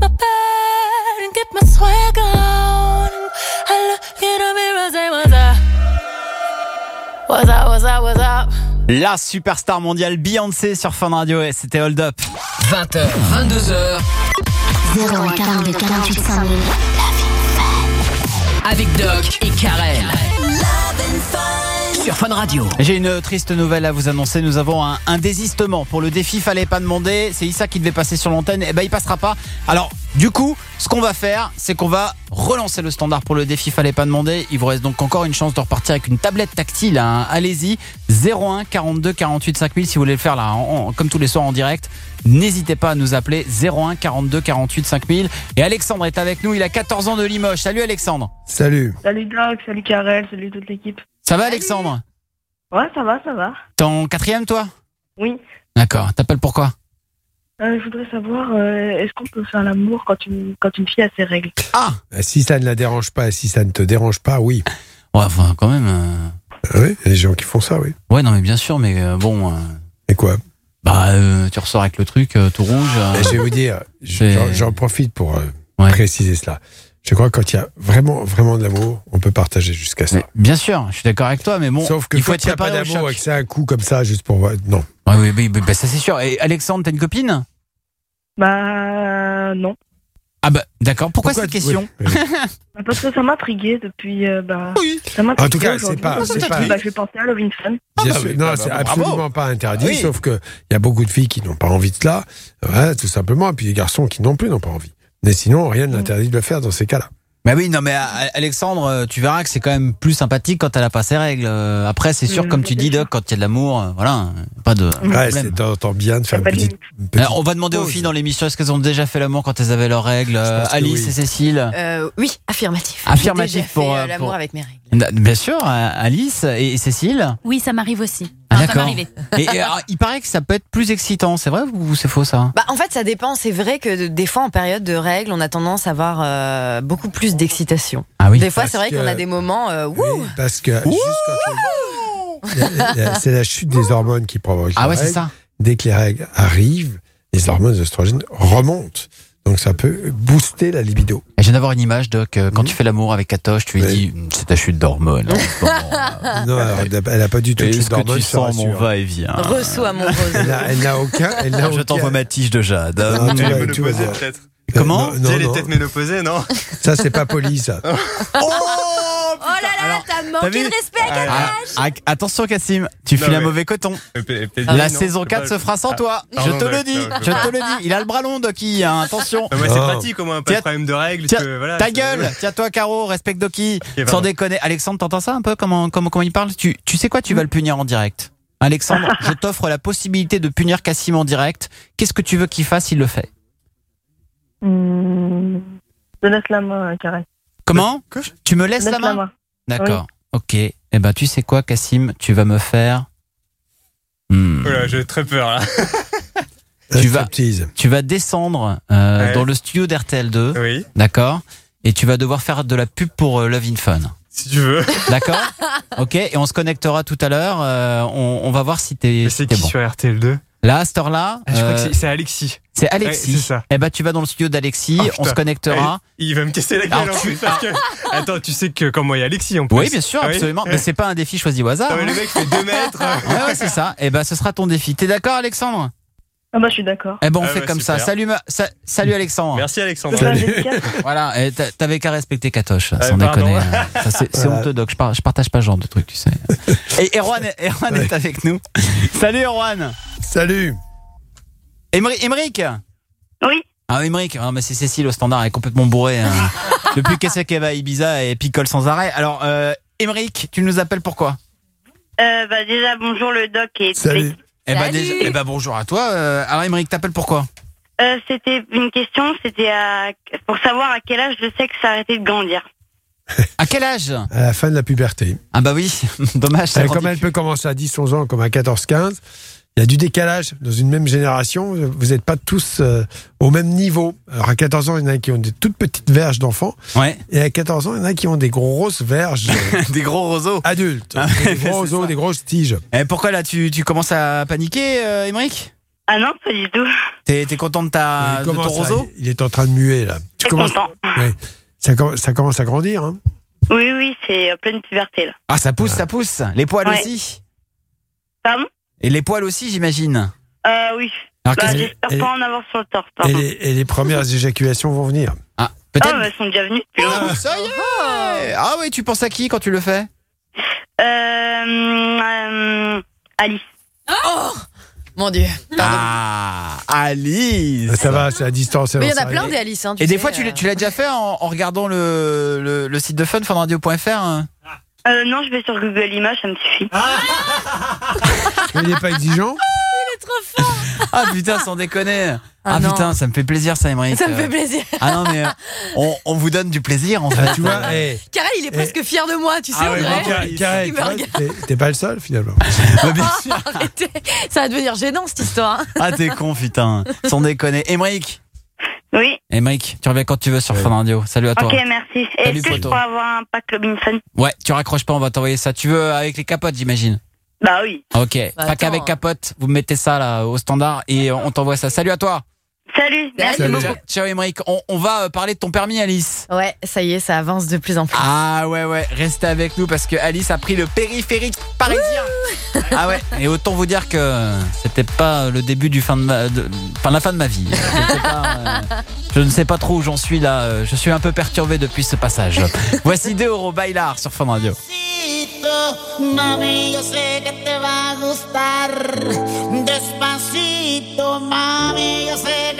My bed and get my swag on. I look in the mirror, say what's up? What's up, what's up, what's up? La superstar mondiale Beyoncé sur Fun Radio et c'était Hold Up. 20h, 22h. 01 42 48 5000. Avec Doc et Karel. Sur Fun Radio. J'ai une triste nouvelle à vous annoncer. Nous avons un, un désistement pour le défi. Fallait pas demander. C'est Issa qui devait passer sur l'antenne. Et ben, il passera pas. Alors, du coup, ce qu'on va faire, c'est qu'on va relancer le standard pour le défi. Fallait pas demander. Il vous reste donc encore une chance de repartir avec une tablette tactile. hein. Allez-y. 01 42 48 5000 si vous voulez le faire là, en- en- comme tous les soirs en direct. N'hésitez pas à nous appeler 01 42 48 5000. Et Alexandre est avec nous. Il a 14 ans de Limoges. Salut Alexandre. Salut. Salut Doc, salut Karel, salut toute l'équipe. Ça va Alexandre? Ouais, ça va, ça va. T'es en quatrième toi? Oui. D'accord. T'appelles pourquoi? Euh, je voudrais savoir, euh, est-ce qu'on peut faire l'amour quand une, quand une fille a ses règles? Ah Bah, Si ça ne la dérange pas, si ça ne te dérange pas, oui. Ouais, enfin, quand même. euh, Oui, il y a des gens qui font ça, oui. Ouais, non, mais bien sûr, mais euh, bon. euh, Et quoi? Bah, euh, tu ressors avec le truc euh, tout rouge. euh, Je vais vous dire, j'en j'en profite pour euh, Ouais. préciser cela. Je crois que quand il y a vraiment, vraiment de l'amour, on peut partager jusqu'à ça. mais bien sûr, je suis d'accord avec toi, mais bon, Sauf que il faut être il n'y a pas d'amour et que c'est un coup comme ça, juste pour voir. Non. Oui, oui, oui, bah, ça c'est sûr. Et Alexandre, t'as une copine? Bah non. Ah bah, d'accord. Pourquoi, Pourquoi cette question? oui, oui. Bah, Parce que ça m'intriguait depuis. euh, bah, Ça m'a En tout intrigué cas, c'est pas- c'est pas- Bah, je vais penser à Lovin Fun. Bien bah sûr. oui, non, bah, c'est bah, bravo. absolument pas interdit, Oui. sauf que il y a beaucoup de filles qui n'ont pas envie de cela, tout simplement, et puis des garçons qui non plus n'ont pas envie. Mais sinon, rien ne l'interdit de le faire dans ces cas-là. Bah oui, non, mais euh, Alexandre, euh, tu verras que c'est quand même plus sympathique quand elle a pas ses règles. Euh, Après, c'est sûr, Mm, comme tu dis, Doc, quand il y a de l'amour, voilà, pas de Ouais, problème. c'est bien de faire une petite, une petite Alors, on va demander aux filles dans l'émission est-ce qu'elles ont déjà fait l'amour quand elles avaient leurs règles Alice oui. et Cécile? Euh, oui, affirmatif. Affirmatif déjà pour, euh, l'amour pour- avec mes règles. Bien sûr, Alice et Cécile. Oui, ça m'arrive aussi. Ah, d'accord. Et, et, alors, il paraît que ça peut être plus excitant, c'est vrai ou c'est faux ça? Bah, en fait, ça dépend. C'est vrai que de- des fois, en période de règles, on a tendance à avoir euh, beaucoup plus d'excitation. Ah oui. Des fois, c'est vrai qu'on a des moments. euh, Oui, parce que c'est la chute des hormones qui provoque. Ah ouais, c'est règles. ça. Dès que les règles arrivent, les hormones d'oestrogène remontent. Donc ça peut booster la libido. Et Je viens d'avoir une image, Doc. euh, Quand tu fais l'amour avec Katoche, tu lui dis c'est ta chute d'hormones. moment. Non, alors, elle n'a- pas du tout de chute que d'hormones. tu sens mon va-et-vient Reçois. Elle n'a- Elle n'a aucun. Elle Je aucun- t'envoie ma tige de jade. Non, va- tout va Ménopausée, bien. peut-être. Comment Non, Tu non, les non. têtes ménopausées, non? Ça, c'est pas poli, ça. Oh là t'as manqué de respect à Ah, ah, attention Cassim, tu Non, files un mauvais coton. La saison c'est 4 pas- se fera sans Ah, toi. pardon, je te le dis, je- te le dis. Il a le bras long, Doki, hein, attention. Moi, c'est Oh. pratique, au moins, pas de problème de règles. Tiens, que, voilà, ta gueule, tiens-toi Caro, respecte Doki. Ok, Sans déconner. Alexandre, t'entends ça un peu comment, comment, comment il parle? Tu, tu sais quoi, tu vas le punir en direct. Alexandre, je t'offre la possibilité de punir Cassim en direct. Qu'est-ce que tu veux qu'il fasse, il le fait. Hmm, Je laisse la main, Karen. Comment? Tu me laisses Laisse la main, la main. D'accord. Ok. Eh ben, tu sais quoi, Cassim, tu vas me faire. Hmm. Oula, j'ai très peur, là. tu vas, tu vas descendre euh, Ouais. dans le studio d'RTL2. Oui. D'accord? Et tu vas devoir faire de la pub pour euh, Love in Fun. Si tu veux. D'accord? Ok. Et on se connectera tout à l'heure. euh, on, on va voir si t'es C'est si t'es qui bon. sur RTL2 Là, à cette heure-là. Ah, Je crois que euh, c'est- Alexis. c'est Alexis. Ouais, c'est ça. Eh ben, tu vas dans le studio d'Alexis. Oh, on se connectera. Eh, Il va me casser la gueule Alors, en tu- plus. parce que- Attends, tu sais que comme moi, il y a Alexis en plus. Oui, bien sûr, Ah oui absolument. Mais c'est pas un défi choisi au hasard. Non, mais hein. le mec fait 2 mètres. Ouais, ouais, c'est ça. Eh ben, ce sera ton défi. T'es d'accord, Alexandre? Ah bah je suis d'accord. Eh ben, on Ah fait ouais, comme ça. Salut, ma- sa- salut Alexandre. Merci Alexandre. Voilà, et t'a- t'avais qu'à respecter Katoche, sans déconner. Ça, c'est c'est honteux, Doc. Je, par- je partage pas ce genre de trucs, tu sais. Et Erwan, Erwan est avec nous. Salut, Erwan. Salut. Émeric Oui. Ah, Émeric, ah, mais c'est Cécile au standard, elle est complètement bourrée. hein. Depuis qu'elle va à Ibiza et picole sans arrêt. Alors, euh, Émeric, tu nous appelles pourquoi Euh, bah déjà bonjour le doc et l'équipe. Eh Salut. déjà, eh ben, bonjour à toi. Euh, alors, Émeric, t'appelles pourquoi Euh, c'était une question, c'était pour savoir à quel âge ça a arrêté de grandir. À quel âge? À la fin de la puberté. Ah bah oui, dommage. ça Euh, comme elle peut commencer à 10, 11 ans, comme à 14, 15, il y a du décalage dans une même génération. Vous n'êtes pas tous euh, au même niveau. Alors à 14 ans, il y en a qui ont des toutes petites verges d'enfants. Ouais. Et à 14 ans, il y en a qui ont des grosses verges. euh, des gros roseaux. Adultes. Ah, des gros roseaux, ça. des grosses tiges. Et pourquoi là, tu, tu commences à paniquer, euh, Émeric? Ah non, pas du tout. T'es t'es content de, ta, de ton à- roseau? il est en train de muer là. Tu commences- content. Ouais. ça, com- ça commence à grandir. Hein. Oui, oui, c'est pleine puberté là. Ah, ça pousse, ça pousse. Les poils Ouais. aussi? Pardon? Et les poils aussi, j'imagine. Euh, oui. Alors, Bah, qu'est-ce- J'espère et- pas en avoir sur le torse. Et pardon. les, et les premières éjaculations vont venir. Ah, Ah, peut-être. bah, elles sont déjà venues depuis longtemps. Ah, ça y est. Ah oui, tu penses à qui quand tu le fais Euh, euh, Alice. Oh Mon dieu. Ah, Alice. Ça va, c'est à distance. Mais il y en a plein des Alice. Hein, tu Et des sais, fois, tu l'as euh. tu l'as déjà fait en, en regardant le, le, le site de fun, funradio.fr hein Euh, non, je vais sur Google Images, ça me suffit. Mais il n'est pas exigeant. Ah putain, sans déconner. Ah, Ah putain, ça me fait plaisir ça, Émeric. Ça me fait plaisir. Ah non, mais euh, on, on vous donne du plaisir en fait. tu vois, eh, Karel, il est presque fier de moi, tu sais. Ah ouais, bon, Karel, t'es- pas le seul finalement. Bah, bien sûr. Arrêtez. Ça va devenir gênant cette histoire. hein. Ah, t'es con, putain. Sans déconner. Émeric. Oui. Émeric, tu reviens quand tu veux sur Fun Radio. Salut à toi. Ok, merci. Et Salut, Est-ce que je pourrais avoir un pack Robin Fun? Ouais, tu raccroches pas, on va t'envoyer ça. Tu veux avec les capotes, j'imagine? Bah oui. Ok, Bah, attends. qu'avec capote, vous mettez ça là au standard et on t'envoie ça. Salut à toi. Salut. Merci Salut. beaucoup. Ciao, Émeric. On, on va euh, parler de ton permis, Alice. Ouais, ça y est, ça avance de plus en plus. Ah ouais ouais, restez avec nous parce que Alice a pris le périphérique parisien. ah ouais, et autant vous dire que c'était pas le début du fin de, ma, de- enfin, la fin de ma vie. Pas, euh, je ne sais pas trop où j'en suis là. euh, Je suis un peu perturbé depuis ce passage. Voici Deoro Bailar sur Fun Radio. Mami, yo sé que te va a gustar. Despacito, mami, yo sé que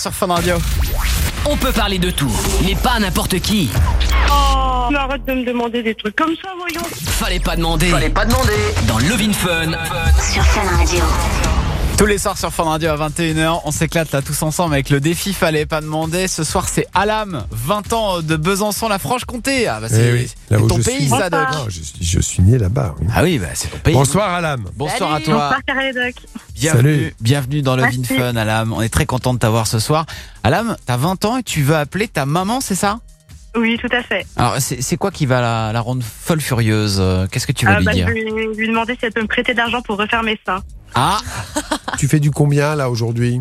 Sur Fun Radio. On peut parler de tout, mais pas n'importe qui. Oh, arrête de me demander des trucs comme ça, voyons. Fallait pas demander. Fallait pas demander. Dans Love Fun. Sur Fun Radio. Tous les soirs sur Fun Radio à 21h, on s'éclate là tous ensemble avec le défi Fallait pas demander. Ce soir, c'est Alam, 20 ans de Besançon, la Franche-Comté. Ah, bah, c'est Eh oui, c'est ton je pays, suis. ça, Doc. Non, je, suis- je suis né là-bas. oui. Ah oui, bah, c'est ton pays. Bonsoir, Alam. Bonsoir à toi. Bonsoir, Carré Doc. Bienvenue, Salut. bienvenue dans le Vin Merci. Fun, Alam. On est très content de t'avoir ce soir. Alam, t'as 20 ans et tu veux appeler ta maman, c'est ça? Oui, tout à fait. Alors, c'est quoi qui va la, la rendre folle furieuse? Qu'est-ce que tu veux Ah, lui bah, dire? je vais lui demander si elle peut me prêter de l'argent pour refaire mes seins. Ah Tu fais du combien là aujourd'hui?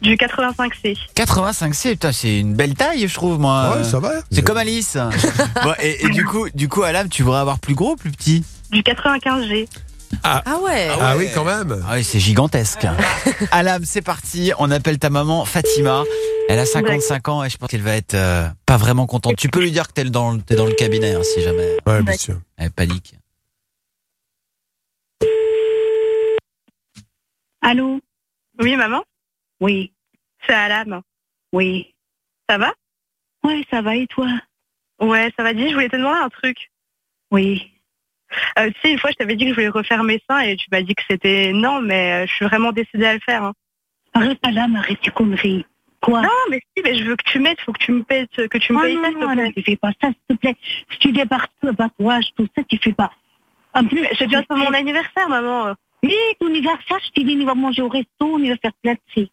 Du 85C. 85C, putain, c'est une belle taille, je trouve, moi. Ouais, ça va. C'est comme Alice. Bon, et, et du coup, du coup, Alam, tu voudrais avoir plus gros ou plus petit? Du 95G. Ah ouais. Ah oui, quand même. Ah oui, c'est gigantesque. Alam, c'est parti. On appelle ta maman Fatima. Elle a 55 ans et je pense qu'elle va être euh, pas vraiment contente. Tu peux lui dire que t'es dans, le- t'es dans le cabinet, hein, si jamais Ouais, bien sûr. elle panique. Allô? Oui, maman? Oui. C'est Alam. Oui. Ça va? Oui, ça va et toi? Ouais, ça va. Dis, je voulais te demander un truc. Oui. Euh, tu sais, une fois, je t'avais dit que je voulais refaire mes seins et tu m'as dit que c'était non, mais euh, je suis vraiment décidée à le faire. hein. Arrête, Alam, arrête tes conneries. Quoi? Non, mais si, mais je veux que tu m'aides, faut que tu me payes, que tu me payes ça, s'il te plaît. tu fais pas ça, s'il te plaît. Si tu débarques tout, tatouage, tout ça, tu fais pas. En plus, c'est bientôt mon anniversaire, maman. Oui, ton anniversaire, je t'ai dit, on va manger au resto, on va faire plein de trucs.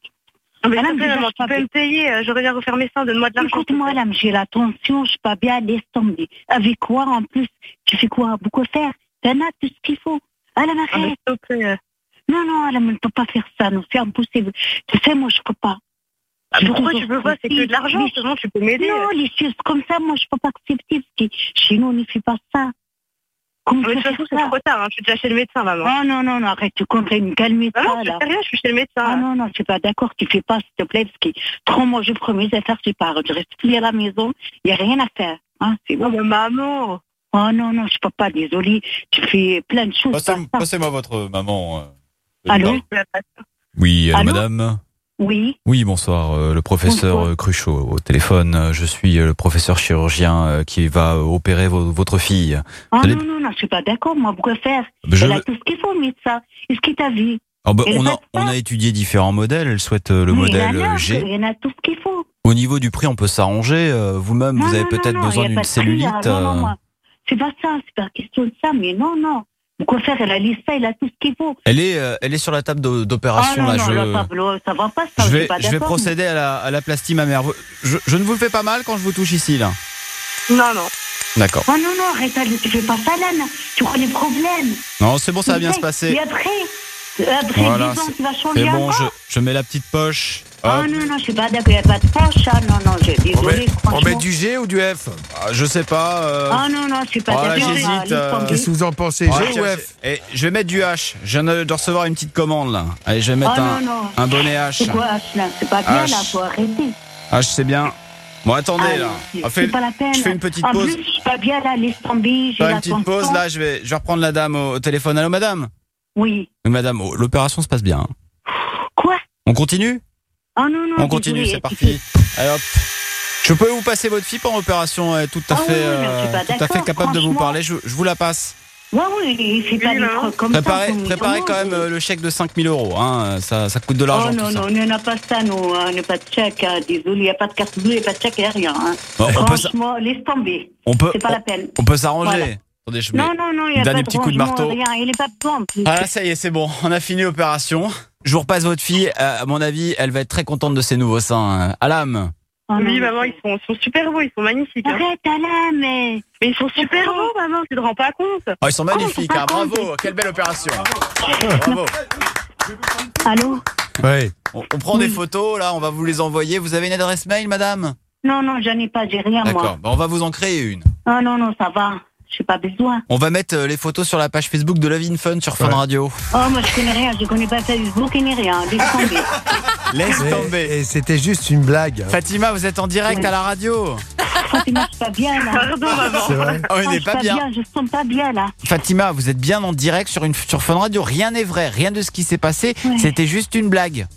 Ah, mais plaît, maman, tu peux me payer, euh, j'aurais bien refaire mes seins, donne-moi de l'argent. Écoute-moi, là, j'ai la tension, je suis pas bien, laisse tomber. Avec quoi, en plus Tu fais quoi? Beaucoup faire? T'en as tout ce qu'il faut. Ah, la arrête. Non, non, elle ne peut pas faire ça, non, c'est impossible. Tu sais, moi, je peux pas. Je pourquoi tu peux pas C'est que de l'argent, sinon tu peux m'aider. Non, les choses comme ça, moi, je peux pas accepter, parce que chez nous, on ne fait pas ça. Mais de toute façon, c'est trop tard, hein. je suis déjà chez le médecin, maman. Oh non, non, non, arrête, tu comptes me calmer ça, non, là. rien, je suis chez le médecin. Ah non, non, je suis pas d'accord, tu fais pas, s'il te plaît, parce que trop, moi, je prends mes affaires, je pars, je reste plus à la maison, il n'y a rien à faire. Hein, c'est bon. maman Oh non, non, je peux pas, désolée, tu fais plein de choses. Passez- Passez-moi votre maman. euh, Allô Oui, allô, Allô madame. Oui. Oui, bonsoir, euh, le professeur Bonsoir. euh, Cruchot au téléphone. Euh, Je suis le professeur chirurgien qui va opérer vo- votre fille. Allez- non, non, non, je suis pas d'accord, moi, pourquoi faire? Je Elle a tout ce qu'il faut, mais ça. Est-ce qu'il t'a vu? Ah bah, on, a, on a étudié différents modèles. Elle souhaite le Mais modèle il y en a, G. Il y en a tout ce qu'il faut. Au niveau du prix, on peut s'arranger. Vous-même, vous avez peut-être besoin d'une cellulite. hein. Non, non, euh, moi, c'est pas ça, c'est pas question de ça, mais non, non. Pourquoi faire Elle a ça, elle a tout ce qu'il faut. Elle est, euh, elle est sur la table d'o- Ah d'opération non, là. non, je... là, Pablo, ça va pas, ça, je vais, suis pas je vais d'accord, procéder à la, à la plastie mammaire. Vous- Je, je ne vous le fais pas mal quand je vous touche ici là. Non, non. D'accord. Oh non, non, arrête, tu fais pas ça, là, tu crois les problèmes. Non, c'est bon, ça va bien se passer. Et après, après Voilà, 10 ans, tu vas changer c'est bon. Je, je mets la petite poche. Oh non, non, je suis pas d'accord, il n'y a pas de poche, ah, non, non, j'ai On met, on met du G ou du F? Ah, je sais pas. euh, Ah non, non, je suis pas Oh là, d'accord. j'hésite, là, laisse euh. Qu'est-ce que vous en pensez, Ah, G ou je- F? eh, je vais mettre du H. Je viens de recevoir une petite commande là. Allez, je vais mettre Ah, un, non, non. un bonnet H. C'est quoi, H, là? C'est pas bien, H. là, faut arrêter. H, c'est bien. Bon, attendez Ah, là. On fait- pas la peine. Je fais une petite en pause. plus, je suis pas bien, là, laisse tomber, j'ai une petite tension. pause là. Je vais, je vais reprendre la dame au, au téléphone. Allô, madame? Oui. Oui, madame. oh, L'opération se passe bien. hein. Quoi? On continue? Oh non, non, On continue, c'est parti. Allez hop. Je peux vous passer votre fille pour opération Elle est tout à Ah fait, euh, tout à fait capable de vous parler. Je, je vous la passe. Ouais, oui, il fait pas des trucs comme Préparez, ça. préparez quand même euh, le chèque de 5000 euros. Hein. Ça, ça coûte de l'argent. Oh tout non, ça. non, on n'a pas ça, nous. hein, On n'a pas de chèque. hein, Désolé, il n'y a pas de carte bleue, il n'y a pas de chèque, il n'y a rien. hein. Bon, on peut ça- Franchement, laisse tomber. On peut, C'est pas on, la peine. on peut s'arranger. Voilà. Attendez, je mets Non, non, non, il n'y a pas de petit coup de marteau. rien. Il n'est pas en plus. Ah là, ça y est, c'est bon. On a fini l'opération. Je vous repasse votre fille. Euh, à mon avis, elle va être très contente de ses nouveaux seins. Euh, Alam. oui, maman, ils sont, sont super beaux, ils sont magnifiques. hein. Arrête, Alain, mais. Mais ils sont super beaux, maman, tu te rends pas compte. Oh, ils sont magnifiques. hein. Bravo. Quelle belle opération. Bravo. Allô Ouais. On, on prend des photos. Là, on va vous les envoyer. Vous avez une adresse mail, madame? Non, non, j'en ai pas, j'ai rien, D'accord. moi. Bah, on va vous en créer une. Ah non, non, ça va. Je n'ai pas besoin. On va mettre euh, les photos sur la page Facebook de Love in Fun sur Fun Ouais. Radio. Oh, moi, je connais rien. Je connais pas Facebook ni rien. Laisse tomber. Laisse Et- tomber. Et c'était juste une blague. Fatima, vous êtes en direct à la radio. Fatima, je suis pas bien, là. Pardon, maman. C'est vrai Oh, il n'est pas bien. Je sens pas bien, là. Fatima, vous êtes bien en direct sur, une, sur Fun Radio. Rien n'est vrai, rien de ce qui s'est passé. Ouais. C'était juste une blague.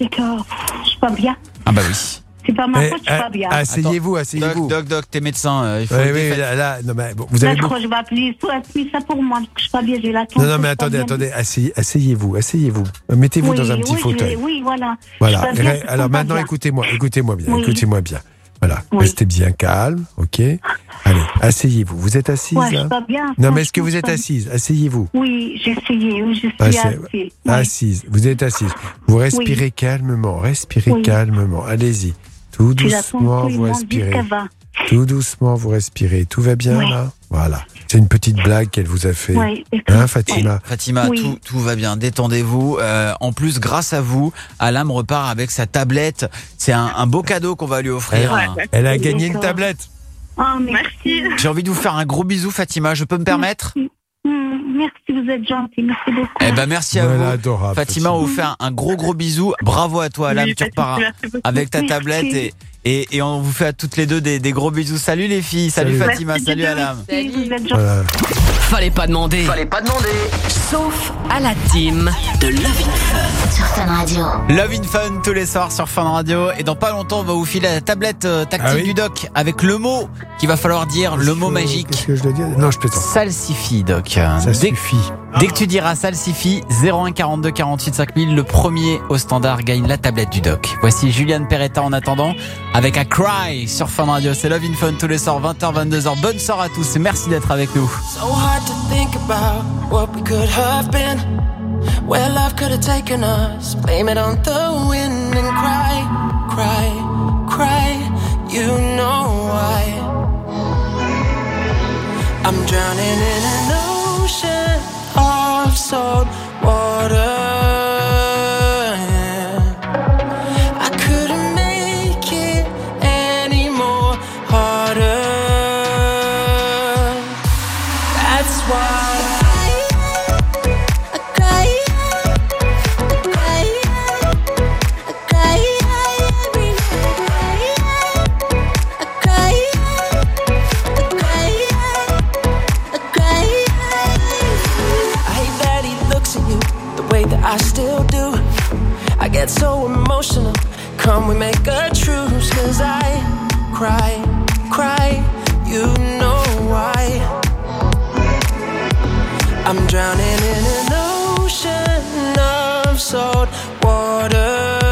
D'accord. Je suis pas bien. Ah bah oui. C'est pas ma faute, je suis pas bien. Asseyez-vous, Doc, asseyez-vous. doc, doc, t'es médecin. euh, il faut Oui, oui, là, là, non, mais bon, vous Là, avez je beaucoup- crois que je vais appeler tout appeler ça pour moi, parce que je suis pas bien, j'ai la Non, non, mais attendez, attendez, asseyez- asseyez-vous, asseyez-vous. Mettez-vous Oui, dans un petit oui, je fauteuil. vais- Oui, voilà. Voilà. Je bien, je Alors maintenant, écoutez-moi, écoutez-moi bien, Oui. écoutez-moi bien. Voilà. Oui. Restez bien calme, ok Allez, asseyez-vous. Vous êtes assise Ouais, je là suis pas bien. Non, mais est-ce que vous êtes je assise? Asseyez-vous. Oui, j'ai essayé, oui, je suis assise. Oui. Assise. Vous êtes assise. Vous respirez calmement. Respirez Oui. calmement. Allez-y. Tout doucement, vous respirez. Tout doucement, vous respirez. Tout va bien Oui. là? Voilà. C'est une petite blague qu'elle vous a fait. Oui, d'accord. hein, Fatima? Fatima, Oui. tout, tout va bien, détendez-vous. Euh, en plus, grâce à vous, Alam repart avec sa tablette. C'est un, un beau cadeau qu'on va lui offrir. Elle, elle a gagné une tablette. Ah, merci. J'ai envie de vous faire un gros bisou, Fatima. Je peux me permettre? Merci, vous êtes gentil. Merci beaucoup. Eh ben merci à Voilà, vous. adorable, Fatima, on vous fait un, un gros gros bisou. Bravo à toi, Alam. Oui, tu repars avec ta Merci. tablette et, et, et on vous fait à toutes les deux des, des gros bisous. Salut les filles. Salut, Salut. Fatima. Merci, Salut Alam. merci, vous êtes gentil. Voilà. Fallait pas demander. Fallait pas demander. Sauf à la team de Love in Sur Fun Radio. Love in Fun tous les soirs sur Fun Radio. Et dans pas longtemps, on va vous filer la tablette euh, tactile Ah oui du doc avec le mot qu'il va falloir dire, le mot magique. Qu'est-ce que je dois dire? Non, je plaisante. Salsifie, Doc. Ça dès, suffit. Dès que tu diras Salsifie, 01 42 48 5000, le premier au standard gagne la tablette du Doc. Voici Juliane Peretta en attendant avec un Cry sur Fun Radio. C'est Love in Fun tous les soirs, 20h, 22h. Bonne soirée à tous et merci d'être avec nous. So hard to think about what we could have been, where love could have taken us. Blame it on the wind and cry, cry, cry. You know why. I'm drowning in an ocean Salt water. Come, we make a truce, cause I cry, cry. You know why. I'm drowning in an ocean of salt water.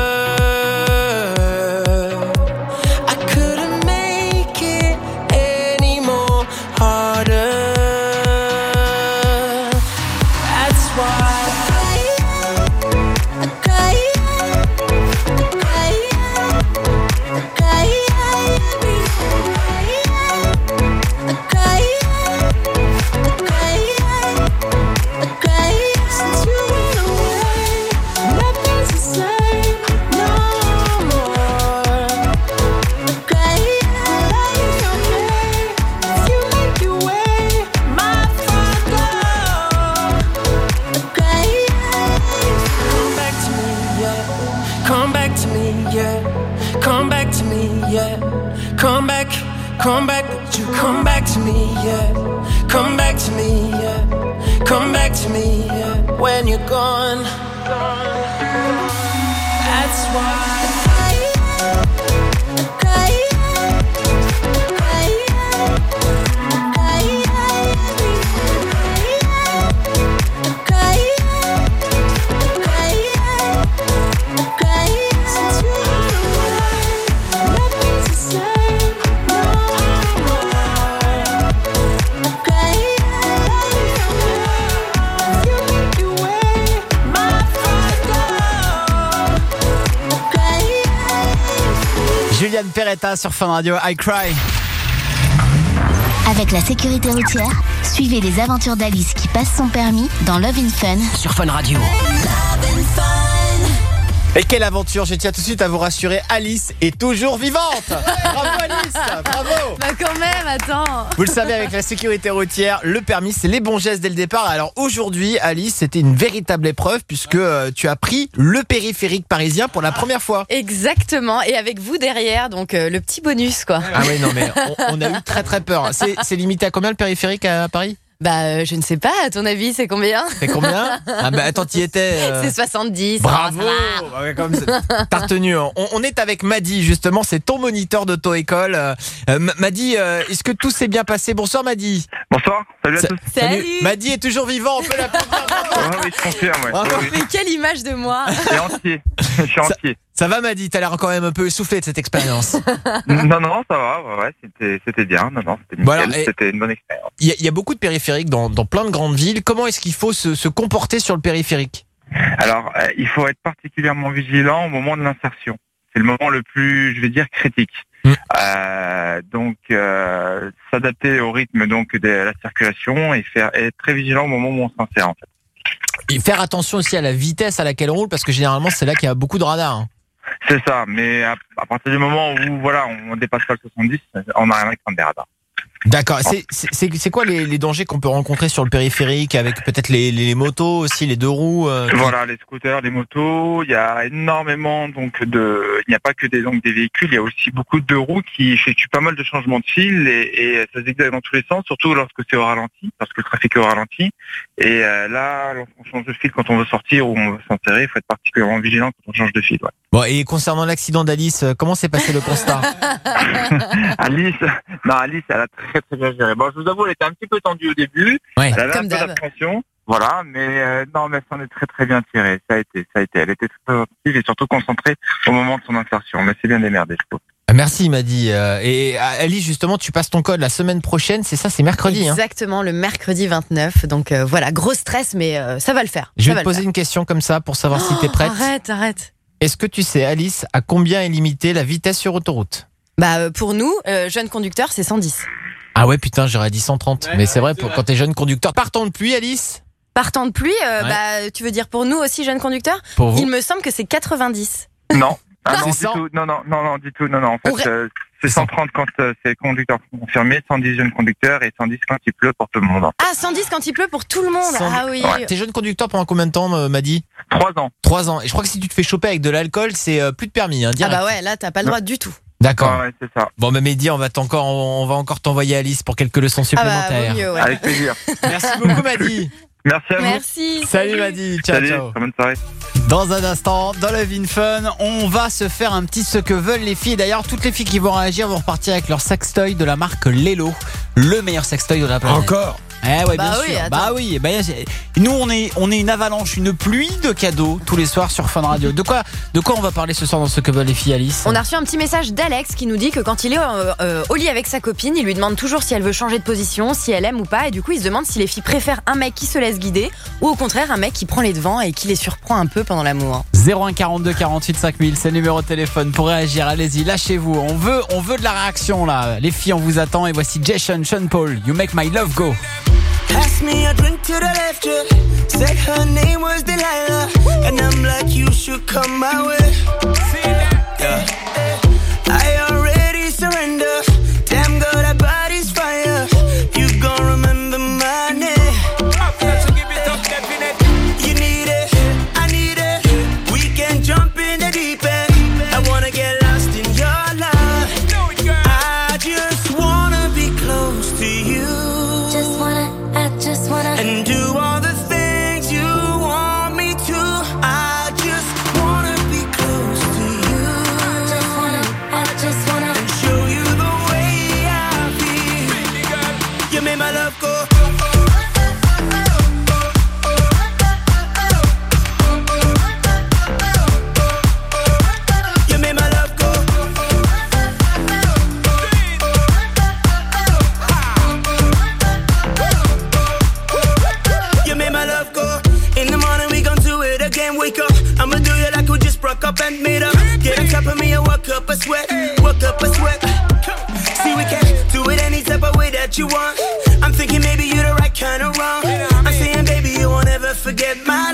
Peretta sur Fun Radio. I Cry. Avec la sécurité routière, suivez les aventures d'Alice qui passe son permis dans Love in Fun sur Fun Radio. Et quelle aventure Je tiens tout de suite à vous rassurer, Alice est toujours vivante Bravo Alice Bravo Bah quand même, attends. Vous le savez, avec la sécurité routière, le permis, c'est les bons gestes dès le départ. Alors aujourd'hui, Alice, c'était une véritable épreuve puisque euh, tu as pris le périphérique parisien pour la première fois. Exactement, et avec vous derrière, donc euh, le petit bonus quoi. Ah oui, non mais on, on a eu très très peur. C'est c'est limité à combien le périphérique à Paris? Bah, euh, je ne sais pas, à ton avis, c'est combien? C'est combien? Ah bah attends, t'y étais. euh, C'est 70. Bravo. Bah. T'as retenu. On, on est avec Madi, justement, c'est ton moniteur d'auto-école. Euh, Madi, euh, est-ce que tout s'est bien passé? Bonsoir Madi. Bonsoir, salut à Sa- tous. Salut. Madi est toujours vivant, on peut l'applaudir. Ouais, oui, je confirme, ouais. Bravo. Ouais, oui. Mais quelle image de moi Et entier. Je suis entier. Ça va Madi, t'as l'air quand même un peu essoufflé de cette expérience. Non, non, ça va, ouais, c'était, bien. Non, non, c'était C'était une bonne expérience. Il y, a- il y a beaucoup de périphériques dans, dans plein de grandes villes. Comment est-ce qu'il faut se, se comporter sur le périphérique? Alors, euh, il faut être particulièrement vigilant au moment de l'insertion. C'est le moment le plus, je vais dire, critique. Mm. Euh, donc, euh, s'adapter au rythme donc de la circulation et faire être très vigilant au moment où on s'insère. En fait. Et faire attention aussi à la vitesse à laquelle on roule, parce que généralement c'est là qu'il y a beaucoup de radars. hein. C'est ça. Mais à, partir du moment où voilà, on dépasse pas le 70, on a rien à craindre des radars. D'accord. C'est- quoi les, les dangers qu'on peut rencontrer sur le périphérique avec peut-être les, les motos aussi, les deux roues euh, Voilà, les scooters, les motos, il y a énormément donc de, il n'y a pas que des donc des véhicules, il y a aussi beaucoup de roues qui effectuent pas mal de changements de fil et, et ça zigzague dans tous les sens, surtout lorsque c'est au ralenti, parce que le trafic est au ralenti. Et euh, là, lorsqu'on change de fil quand on veut sortir ou on veut s'enterrer, il faut être particulièrement vigilant quand on change de fil. ouais. Bon, et concernant l'accident d'Alice, comment s'est passé le constat? Alice, non Alice, elle a très très bien géré. Bon, je vous avoue, elle était un petit peu tendue au début. Ouais. Elle avait Comme un peu d'appression. Voilà, mais euh, non, mais elle s'en est très très bien tirée. Ça a été, ça a été. Elle était très attentive et surtout concentrée au moment de son insertion. Mais c'est bien démerdé, je trouve. Merci, il m'a dit. Euh, Et euh, Alice, justement, tu passes ton code la semaine prochaine, c'est ça, c'est mercredi. Hein. Exactement, le mercredi 29. Donc euh, voilà, gros stress, mais euh, ça va le faire. Je Ça vais va te poser une question comme ça pour savoir si t'es prête. Arrête, arrête. Est-ce que tu sais, Alice, à combien est limitée la vitesse sur autoroute? Bah pour nous, euh, jeunes conducteurs, c'est 110. Ah ouais, putain, j'aurais dit 130. mais c'est vrai, pour, quand t'es jeune conducteur. Partant de pluie, Alice Partant de pluie, euh, Ouais. bah tu veux dire pour nous aussi jeunes conducteurs Pour vous Il me semble que c'est 90. Non. Ah non, C'est du tout. Non, non, non, non, du tout. Non, non. En fait, ré- euh, c'est 130 quand euh, c'est conducteur confirmé, 110 jeunes conducteurs et 110 quand il pleut pour tout le monde. Ah 110 quand il pleut pour tout le monde. 100 Ah oui. Ouais. T'es jeune conducteur pendant combien de temps, euh, m'a dit Trois ans. 3 ans. Et je crois que si tu te fais choper avec de l'alcool, c'est euh, plus de permis. Hein, Ah direct. bah ouais, là t'as pas le droit du tout. D'accord. Ouais, ouais, c'est ça. Bon, mais Mehdi, on va t'encore, on va encore t'envoyer Alice pour quelques leçons Ah bah supplémentaires. mieux, ouais. Avec plaisir. Merci beaucoup, Madi. Merci à vous. Merci. Salut, Madi. Ciao, Salut. ciao. Très bonne soirée. Dans un instant, dans le Vin Fun, on va se faire un petit ce que veulent les filles. D'ailleurs, toutes les filles qui vont réagir vont repartir avec leur sextoy de la marque Lelo, le meilleur sextoy de la planète. Encore Eh ouais, Bah bien oui, sûr. attends. Bah oui, bah, nous on est on est une avalanche, une pluie de cadeaux tous les soirs sur Fun Radio. De quoi de quoi on va parler ce soir dans ce que veulent les filles, Alice? On a reçu un petit message d'Alex qui nous dit que quand il est euh, euh, au lit avec sa copine, il lui demande toujours si elle veut changer de position, si elle aime ou pas, et du coup il se demande si les filles préfèrent un mec qui se laisse guider ou au contraire un mec qui prend les devants et qui les surprend un peu pendant l'amour. 01 42 48 5000, c'est le numéro de téléphone pour réagir. Allez-y, lâchez-vous. On veut, on veut de la réaction là. Les filles, on vous attend. Et voici Jason, Sean Paul. You make my love go. Pass me a drink to the left, yeah. Said her name was Delilah. And I'm like, you should come my way. Yeah. Broke up and made up. Get on top of me and work up a sweat, work up a sweat. See we can do it any type of way that you want. I'm thinking maybe you're the right kind of wrong. I'm saying baby you won't ever forget my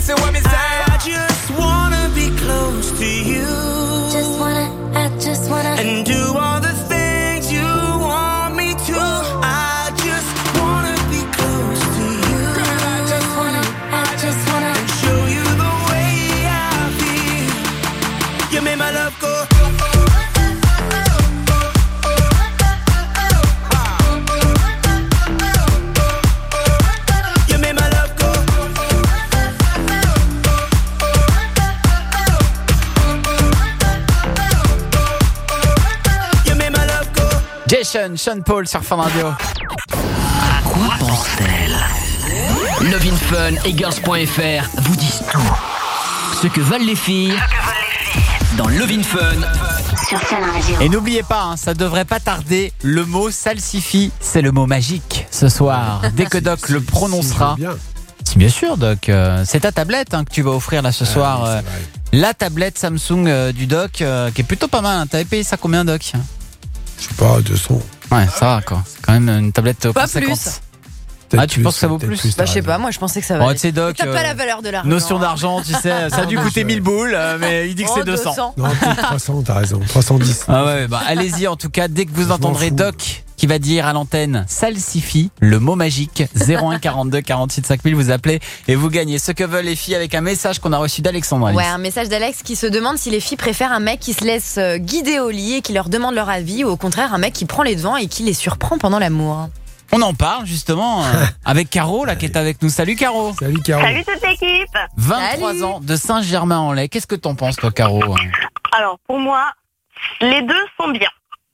listen what me Sean Paul sur Fun Radio. Quoi pense-t-elle Love in Fun et Girls.fr vous disent tout. Ce que veulent les filles dans Love in Fun. Sur Fun Radio. Et n'oubliez pas, hein, ça devrait pas tarder, le mot salsifie, c'est le mot magique ce soir. Dès que Doc le prononcera. Bien. Si, Bien sûr, Doc. euh, c'est ta tablette hein, que tu vas offrir là ce soir. euh, la tablette Samsung euh, du Doc, euh, qui est plutôt pas mal. hein. T'avais payé ça combien, Doc? Je sais pas, 200. Ouais, ça va quoi. C'est quand même une tablette euh, Pas plus. Ah, tu penses que ça vaut plus, Bah, je sais pas, moi je pensais que ça Oh, valait. tu sais, Doc, T'as euh, pas la valeur de l'argent. Notion d'argent, tu sais, ça a dû coûter je- 1000 boules, euh, mais il dit que Oh, c'est 200. 200. Non, peut-être 300, t'as raison. 310. Ah ouais, bah allez-y en tout cas, dès que vous entendrez fous. Doc qui va dire à l'antenne salsifie, le mot magique 01 42 48 5000, vous appelez et vous gagnez ce que veulent les filles avec un message qu'on a reçu d'Alexandre. Ouais, un message d'Alex qui se demande si les filles préfèrent un mec qui se laisse euh, guider au lit et qui leur demande leur avis ou au contraire un mec qui prend les devants et qui les surprend pendant l'amour. On en parle justement euh, avec Caro là qui est avec nous. Salut Caro. Salut Caro. Salut toute l'équipe 23 Salut. ans de Saint-Germain-en-Laye. Qu'est-ce que t'en penses toi Caro Alors, pour moi, les deux sont bien.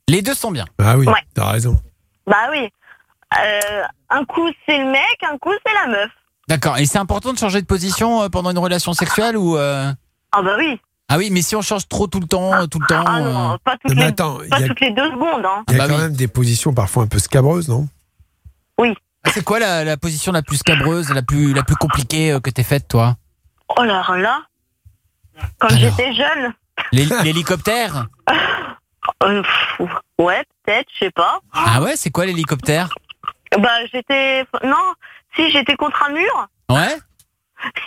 Les deux sont bien. Ah oui, Ouais. t'as raison. Bah oui. Euh, un coup, c'est le mec, un coup, c'est la meuf. D'accord. Et c'est important de changer de position euh, pendant une relation sexuelle ou euh, Ah bah oui. Ah oui, mais si on change trop tout le temps, tout le temps. Ah non, euh, pas toutes, Mais les, attends, pas a- toutes les deux secondes. Hein. Il y a bah quand oui. même des positions parfois un peu scabreuses, non? Oui. Ah, C'est quoi la, la position la plus scabreuse, la plus, la plus compliquée que t'aies faite, toi? Oh là là. Quand j'étais jeune, L'hé- L'hélicoptère? euh, ouais, peut-être, je sais pas. Ah ouais, c'est quoi l'hélicoptère? Bah j'étais, non, si j'étais contre un mur Ouais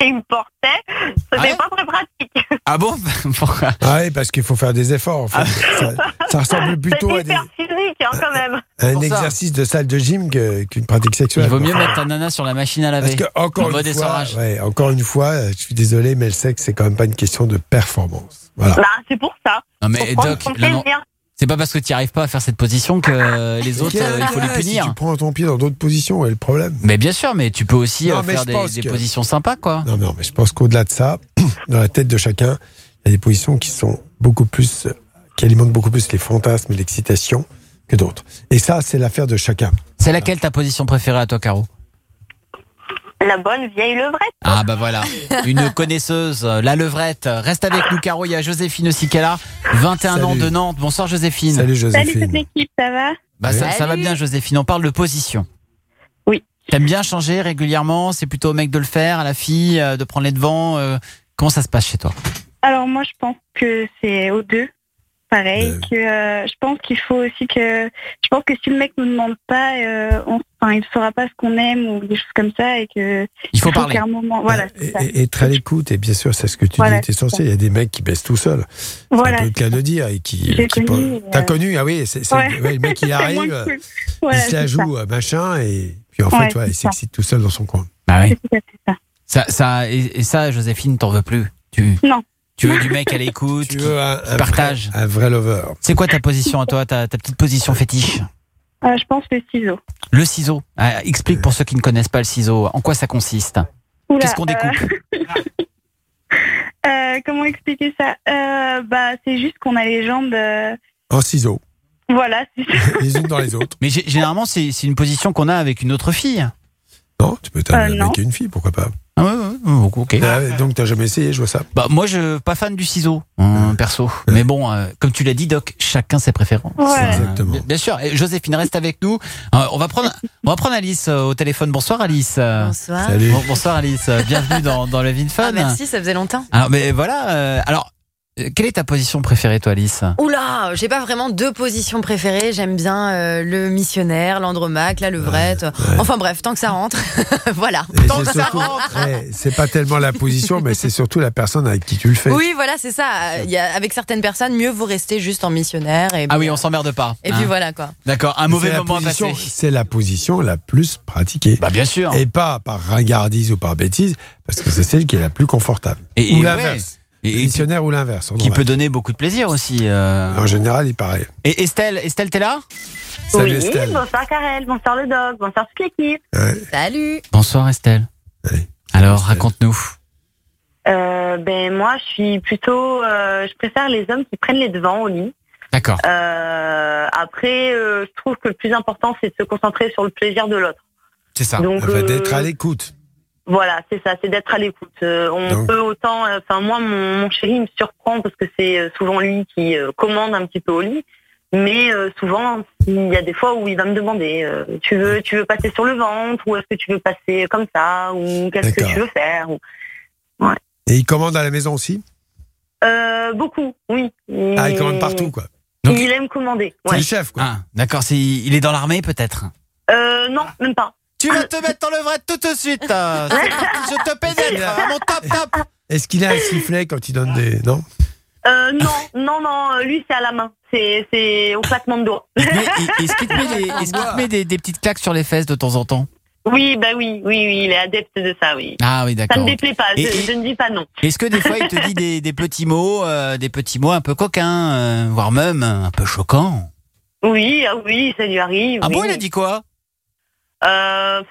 et il me portait, c'était pas très pratique. Ah bon? Pourquoi? Ah oui, parce qu'il faut faire des efforts. en fait. ça, ça ressemble plutôt à, des- physique hein, quand même. un pour ça. exercice de salle de gym qu'une pratique sexuelle. Il vaut mieux quoi. mettre ta nana sur la machine à laver. Parce que encore En mode une, fois, ouais, encore une fois, je suis désolé, mais le sexe, c'est quand même pas une question de performance. Voilà. Bah c'est pour ça. Non mais Doc, c'est pas parce que tu arrives pas à faire cette position que euh, les autres, euh, il faut les Si punir. tu prends ton pied dans d'autres positions, est le problème Mais bien sûr, mais tu peux aussi Non, euh, faire des, pense des que- positions sympas, quoi. Non, non, mais je pense qu'au-delà de ça, dans la tête de chacun, il y a des positions qui sont beaucoup plus, qui alimentent beaucoup plus les fantasmes et l'excitation que d'autres. Et ça, c'est l'affaire de chacun. C'est laquelle ta position préférée à toi, Caro? La bonne vieille levrette. Ah bah voilà, une connaisseuse, la levrette. Reste avec nous, Caro. Il y a Joséphine aussi qui est là, 21 ans Salut. de Nantes. Bonsoir, Joséphine. Salut Salut Joséphine. toute l'équipe, ça va? Bah, ça, Salut. ça va bien, Joséphine. On parle de position. Oui. T'aimes bien changer régulièrement? C'est plutôt au mec de le faire, à la fille, euh, de prendre les devants euh, Comment ça se passe chez toi? Alors moi je pense que c'est aux deux. Pareil, Euh. que euh, je pense qu'il faut aussi que je pense que si le mec nous demande pas, euh, on, enfin, il ne saura pas ce qu'on aime ou des choses comme ça et que Il faut parler. qu'à un moment, voilà, c'est ça. et, et être à l'écoute, et bien sûr, c'est ce que tu Voilà, dis est essentiel. Il y a des mecs qui baissent tout seuls. C'est Voilà, un peu le cas de dire. Et qui, connu, T'as euh, connu, ah oui, c'est, c'est- Ouais. ouais, le mec il C'est arrive, cool. il se la c'est joue, machin, et puis en fait, Ouais, ouais, il c'est s'excite tout seul dans son coin. Bah oui. C'est tout à fait ça. Ça, ça, et, et ça, Joséphine, t'en veux plus? Tu, Non. Tu veux du mec à l'écoute, Tu veux un, partage. vrai, un vrai lover. C'est quoi ta position à toi, ta, ta petite position fétiche? Euh, je pense le ciseau. Le ciseau. Ah, explique pour ceux qui ne connaissent pas le ciseau. En quoi ça consiste? Qu'est-ce qu'on découpe? Euh, euh, Comment expliquer ça? Euh, Bah c'est juste qu'on a les jambes. euh, En ciseaux. Voilà. les unes dans les autres. Mais gé- généralement, c'est c'est une position qu'on a avec une autre fille. Non, tu peux t'amener Euh, avec une fille, pourquoi pas Ah ouais, ouais, ouais, ok. Ah Donc t'as jamais essayé, je vois ça. Bah moi je pas fan du ciseau hein, perso. Mais bon, euh, comme tu l'as dit Doc, chacun ses préférences. Ouais. Exactement. Bien, bien sûr. Et Joséphine reste avec nous. Euh, on va prendre on va prendre Alice euh, au téléphone. Bonsoir Alice. Euh, Bonsoir. Salut. bon- bonsoir Alice. Euh, Bienvenue dans dans le Vin Fun. Ah, merci, ça faisait longtemps. Alors mais voilà. euh, alors euh, quelle est ta position préférée toi Alice? Oula, j'ai pas vraiment deux positions préférées. J'aime bien euh, le missionnaire, l'andromaque, la levrette. Enfin bref, tant que ça rentre. voilà. Et Tant c'est que ça rentre. c'est pas tellement la position, mais c'est surtout la personne avec qui tu le fais. Oui, voilà, c'est ça. Il y a, avec certaines personnes, mieux vous rester juste en missionnaire. Et Ah puis, oui, on s'emmerde pas. Et hein. puis voilà quoi. D'accord. Un C'est mauvais la moment à position- passer. C'est la position la plus pratiquée. Bah bien sûr. Et pas par ringardise ou par bêtise, parce que c'est celle qui est la plus confortable. Et- ou l'inverse. Et- Missionnaire ou l'inverse. qui peut donner beaucoup de plaisir aussi. euh. En général, il paraît. Et Estelle, Estelle, t'es là? Salut oui, Estelle. bonsoir Karel, bonsoir le dog, bonsoir toute l'équipe. Salut. Bonsoir Estelle. Allez. Alors raconte-nous. Euh, ben moi, je suis plutôt, euh, je préfère les hommes qui prennent les devants au lit. D'accord. Euh, après, euh, je trouve que le plus important, c'est de se concentrer sur le plaisir de l'autre. C'est ça. Donc, euh, D'être à l'écoute. Voilà, c'est ça, c'est d'être à l'écoute. Euh, on Donc- peut autant, euh, enfin moi, mon, mon chéri il me surprend parce que c'est euh, souvent lui qui euh, commande un petit peu au lit. Mais euh, souvent, il y a des fois où il va me demander, euh, tu veux, tu veux passer sur le ventre ou est-ce que tu veux passer comme ça ou qu'est-ce que tu veux faire ou- Et il commande à la maison aussi? Euh, Beaucoup, oui. Ah, il commande partout, quoi. Donc- il aime commander. C'est le chef, quoi. Ah, d'accord. c'est- Il est dans l'armée peut-être? Euh, non, même pas. Tu vas te mettre dans le vrai tout de suite. parti, je te pénètre. à mon top top. Est-ce qu'il a un sifflet quand il donne des. Non Euh, non, non, non, euh, lui c'est à la main. C'est, c'est au claquement de doigts. Est-ce qu'il te met, des, est-ce qu'il te met des, des petites claques sur les fesses de temps en temps? Oui, bah oui, oui, oui, il est adepte de ça, oui. Ah oui, Ça d'accord. ne déplaît pas, je, Et- et- je ne dis pas non. Est-ce que des fois il te dit des, des petits mots, euh, des petits mots un peu coquins, euh, voire même un peu choquants? Oui, ah oui, ça lui arrive. Ah oui. bon, il a dit quoi? Euh,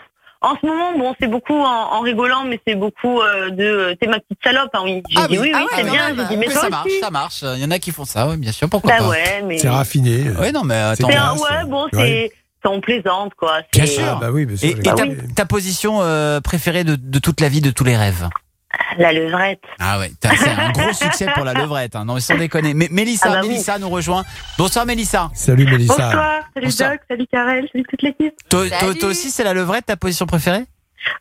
En ce moment, bon, c'est beaucoup en, en rigolant, mais c'est beaucoup euh, de euh, t'es ma petite salope, hein, oui. J'ai Ah dit oui, oui, ah ouais, c'est bien. même. J'ai dit, mais Oui, toi ça marche, aussi. ça marche. Il y en a qui font ça, oui, bien sûr, pourquoi Bah pas. ouais, mais. C'est raffiné. Oui, non, mais attends. Un- ouais, bon, c'est. Ouais. c'est- On plaisante, quoi. Bien sûr. Ah, bah oui, bien sûr. Et, et ta, ta position euh, préférée de, de toute la vie, de tous les rêves? La levrette. Ah ouais, t'as- c'est un gros succès pour la levrette, hein. non mais sans déconner. Mais Mélissa, Ah bah oui. Mélissa nous rejoint. Bonsoir Mélissa. Salut Mélissa. Bonsoir, salut Bonsoir. Doc, salut Karel, salut toute l'équipe. Toi, toi- Salut. toi aussi c'est la levrette ta position préférée?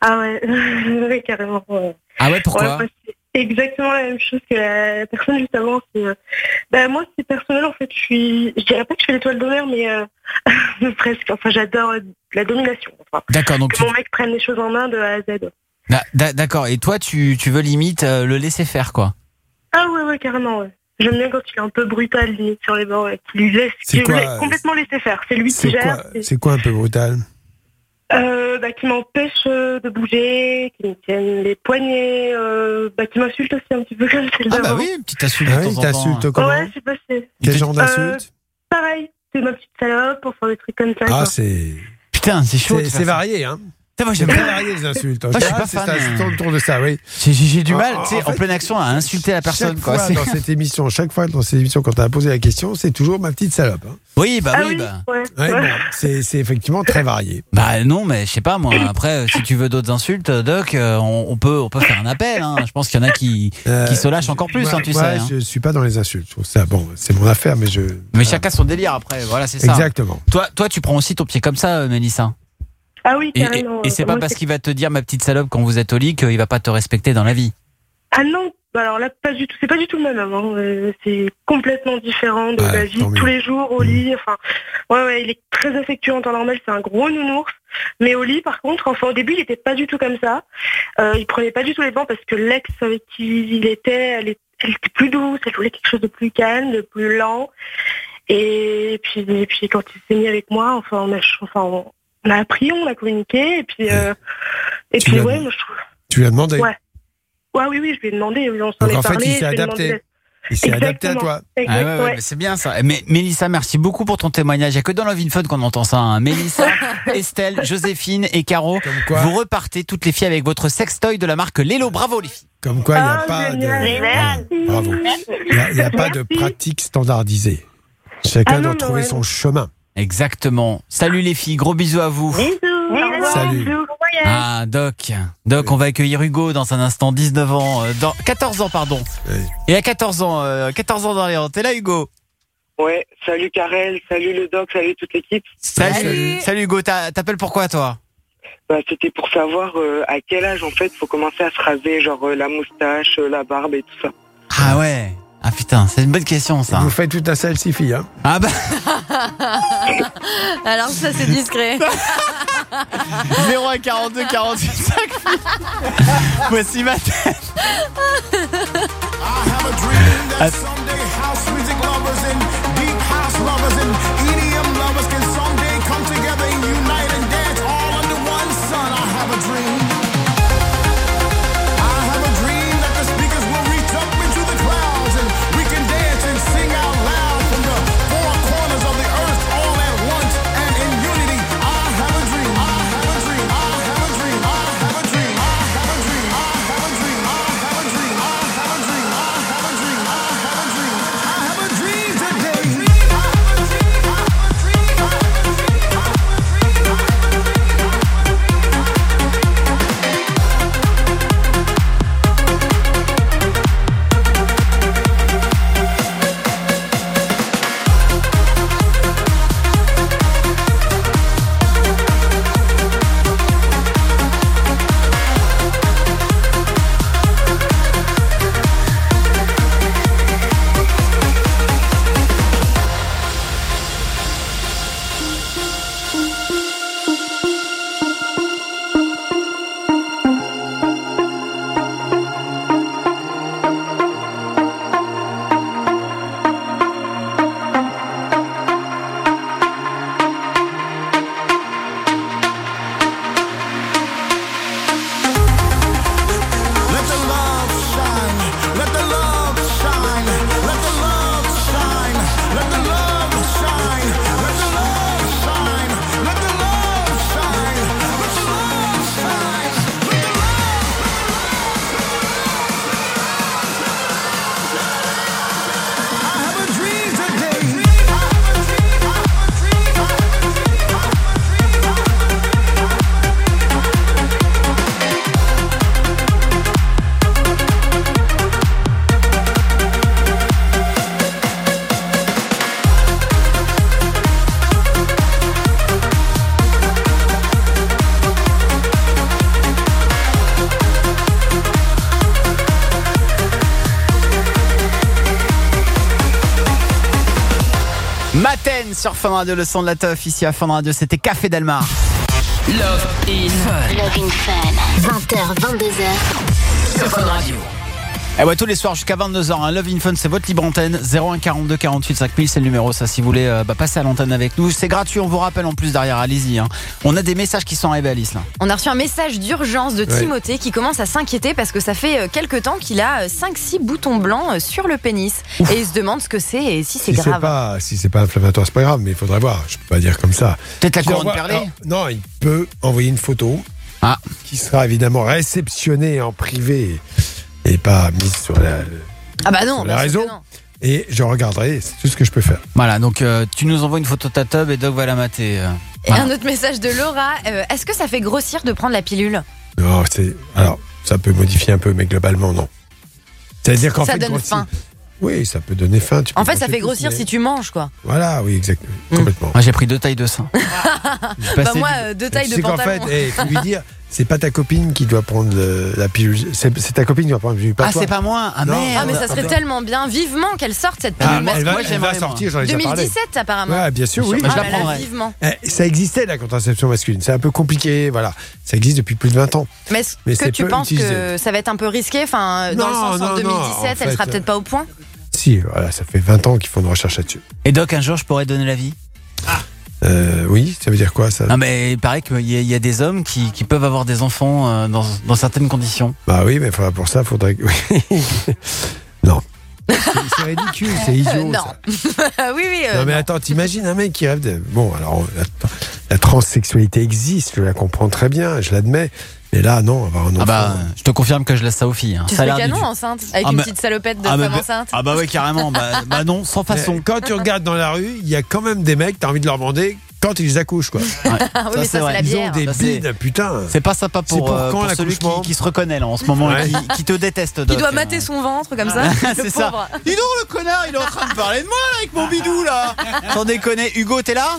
Ah ouais, oui, carrément. ouais. Ah ouais, pourquoi? Ouais, c'est exactement la même chose que la personne juste avant. C'est, euh, bah, moi, c'est personnel, en fait. Je suis, je dirais pas que je fais l'étoile d'honneur, mais euh, presque. Enfin, j'adore la domination. Enfin, D'accord, donc que tu... mon mec prenne les choses en main de A à Z. Ah, d'a- D'accord, et toi tu, tu veux limite euh, le laisser faire quoi? Ah ouais, ouais, carrément, ouais. J'aime bien quand il est un peu brutal, limite, sur les bords, ouais, qu'il lui laisse, C'est qu'il quoi, lui laisse complètement laisser faire. C'est lui qui C'est gère. quoi, c'est- quoi un peu brutal? Euh, bah, qui m'empêche euh, de bouger, qui me tienne les poignets, euh, bah, qui m'insulte aussi un petit peu comme celle Ah bah oui, une petite insulte Ah oui, t'insulte comment? Ouais, je sais pas, c'est Quel genre d'insulte? pareil. C'est ma petite salope pour faire des trucs comme ça. Ah, c'est. Putain, c'est chaud. C'est varié, hein moi C'est j'aime très bien. varié les insultes. En Moi, je suis général, pas c'est fan, ça, euh. c'est autour de ça, oui. J'ai j'ai du En- mal, en- tu sais, en en fait, pleine action, à insulter la personne. Chaque Quoi. fois C'est- dans cette émission, chaque fois dans cette émission, quand tu as posé la question, c'est toujours ma petite salope. hein. Oui, bah Ah oui, bah. ouais. Ouais, ouais. bon, c'est c'est effectivement très varié. Bah non, mais je sais pas moi. Après, euh, si tu veux d'autres insultes, Doc, euh, on, on peut, on peut faire un appel. Hein. Je pense qu'il y en a qui, Euh, qui se lâchent encore plus, moi, hein, tu moi, sais. hein. je suis pas dans les insultes. Ça bon, c'est mon affaire, mais je. Mais chacun son délire après. Voilà, c'est ça. Exactement. Toi, toi, tu prends aussi ton pied comme ça, euh, Mélissa. Ah oui, Et, et- carrément. et c'est pas moi, parce qu'il va te dire ma petite salope quand vous êtes au lit qu'il va pas te respecter dans la vie. Ah non, bah alors là, pas du tout. C'est pas du tout le même homme. hein. Euh, C'est complètement différent de Ouais, la vie tous les jours au Mhm. lit. Enfin, ouais, ouais, il est très affectueux en temps normal. C'est un gros nounours. Mais au lit, par contre, enfin, au début, il était pas du tout comme ça. Euh, il prenait pas du tout les devants parce que l'ex avec qui il était, elle, est- elle était plus douce. Elle voulait quelque chose de plus calme, de plus lent. Et puis, et puis quand il s'est mis avec moi, enfin, on a, enfin, on, on a appris, on a communiqué. Et puis, euh, et Tu puis, l'as ouais, dit. moi, je trouve. Tu lui as demandé? Ouais. Ouais, oui, oui, je lui ai demandé, on s'en Donc est en fait, parlé. il s'est adapté. Il s'est adapté à toi. Ah ouais, ouais, ouais. mais c'est bien ça. Mais Mélissa, merci beaucoup pour ton témoignage. Il n'y a que dans Love in Fun qu'on entend ça. hein. Mélissa, Estelle, Joséphine et Caro, Comme quoi, vous repartez toutes les filles avec votre sextoy de la marque Lelo. Bravo les filles. comme quoi, il n'y a Ah, pas génial. de. Bravo. Il n'y a, y a pas de pratique standardisée. Chacun Ah doit non, trouver son chemin. Exactement. Salut les filles, gros bisous à vous. Salut. Ah, Doc. Doc, on va accueillir Hugo dans un instant, 19 ans, euh, dans 14 ans, pardon. Il a 14 ans, euh, 14 ans dans les rangs. T'es là, Hugo? Ouais, salut Karel, salut le doc, salut toute l'équipe. Salut. Salut, Hugo, T'a- t'appelles pourquoi, toi? Bah, c'était pour savoir euh, à quel âge en fait faut commencer à se raser, genre euh, la moustache, euh, la barbe et tout ça. Ah ouais. Ah putain, c'est une bonne question, ça. Vous faites tout à celle-ci, fille. Hein. Ah bah. Alors ça c'est discret. 0 à 42 48 5 Voici ma tête. Ah, Radio, le son de la teuf ici à Fun Radio, c'était Café Delmar. Love in Fun. Love in Fun. 20h, 22h. Sur Fun Radio. Eh ouais, tous les soirs jusqu'à 22h, hein, Love in Fun, c'est votre libre antenne. 01 42 48 5000, c'est le numéro, ça, si vous voulez euh, bah, passer à l'antenne avec nous. C'est gratuit, on vous rappelle en plus derrière, allez-y. hein. On a des messages qui sont arrivés, Alice, là. On a reçu un message d'urgence de Ouais. Timothée qui commence à s'inquiéter parce que ça fait euh, quelques temps qu'il a 5-6 boutons blancs euh, sur le pénis. Et il se demande ce que c'est et si c'est Si grave. pas, si c'est pas inflammatoire, c'est pas grave, mais il faudrait voir. Je peux pas dire comme ça. Peut-être la couronne perlée alors, Non, il peut envoyer une photo Ah. qui sera évidemment réceptionnée en privé et pas mise sur la, Ah bah non, sur bien la sûr réseau. non. Et je regarderai, c'est tout ce que je peux faire. Voilà, donc euh, tu nous envoies une photo de ta tub et Doc va la mater. euh. Et Voilà. un autre message de Laura. euh, Est-ce que ça fait grossir de prendre la pilule? Non, c'est alors ça peut modifier un peu, mais globalement non. C'est-à-dire qu'en Ça fait, donne grossir- faim. Oui, ça peut donner faim. tu peux En fait, ça fait grossir mais- si tu manges, quoi. Voilà, oui, exactement, complètement. Moi, j'ai pris deux tailles de sein. Bah moi, deux tailles de pantalon. fait, il faut lui dire, c'est pas ta copine qui doit prendre le- la pilule, c'est ta copine qui doit prendre la pilule, pas Ah, c'est pas moi Ah Non. merde Ah mais ça serait Attends. tellement bien, vivement qu'elle sorte cette Ah, pilule. moi, elle va, moi, elle j'aimerais, va moi. sortir, j'en ai déjà parlé. 2017 apparemment. Ouais, bien sûr, oui. Bah, je la Ah, bah prendrai. vivement. Eh, Ça existait la contraception masculine, c'est un peu compliqué, voilà. Ça existe depuis plus de 20 ans. Mais est-ce que tu penses utilisé. que ça va être un peu risqué Enfin, dans Non, le sens en non, non, 2017, en elle sera fait, peut-être pas au point? Si, voilà, ça fait 20 ans qu'ils font une recherche là-dessus. Et Doc, un jour, je pourrais donner la vie? Euh, oui, ça veut dire quoi ça? Non, mais il paraît qu'il y, a- il y a des hommes qui, qui peuvent avoir des enfants euh, dans, dans certaines conditions. Bah oui, mais pour ça, faudrait que. oui. non. C'est ridicule, c'est idiot. non. ça. oui, oui. euh, Non mais attends, t'imagines un mec qui rêve de... Bon, alors, la, la transsexualité existe, je la comprends très bien, je l'admets. Mais là, non, avoir un enfant... Ah bah, je te confirme que je laisse ça aux filles. hein. Tu Ça serais canon du- enceinte Avec Ah, une petite salopette de Ah, femme bah- enceinte Ah bah oui, carrément. Bah, bah non, sans façon. Mais Quand tu regardes dans la rue, il y a quand même des mecs, t'as envie de leur demander quand ils accouchent, quoi. Ah oui, mais ça, c'est la Ils ont des Ça, c'est- bides, putain. C'est pas sympa pour, pour euh, quand pour celui qui, l'accouchement qui se reconnaît là en ce moment et Ouais. qui, qui te déteste. Qui Doc. doit mater son ventre comme ça c'est ça. pauvre. Dis donc le connard, il est en train de parler de moi là avec mon bidou là. Sans déconner. Hugo, t'es là?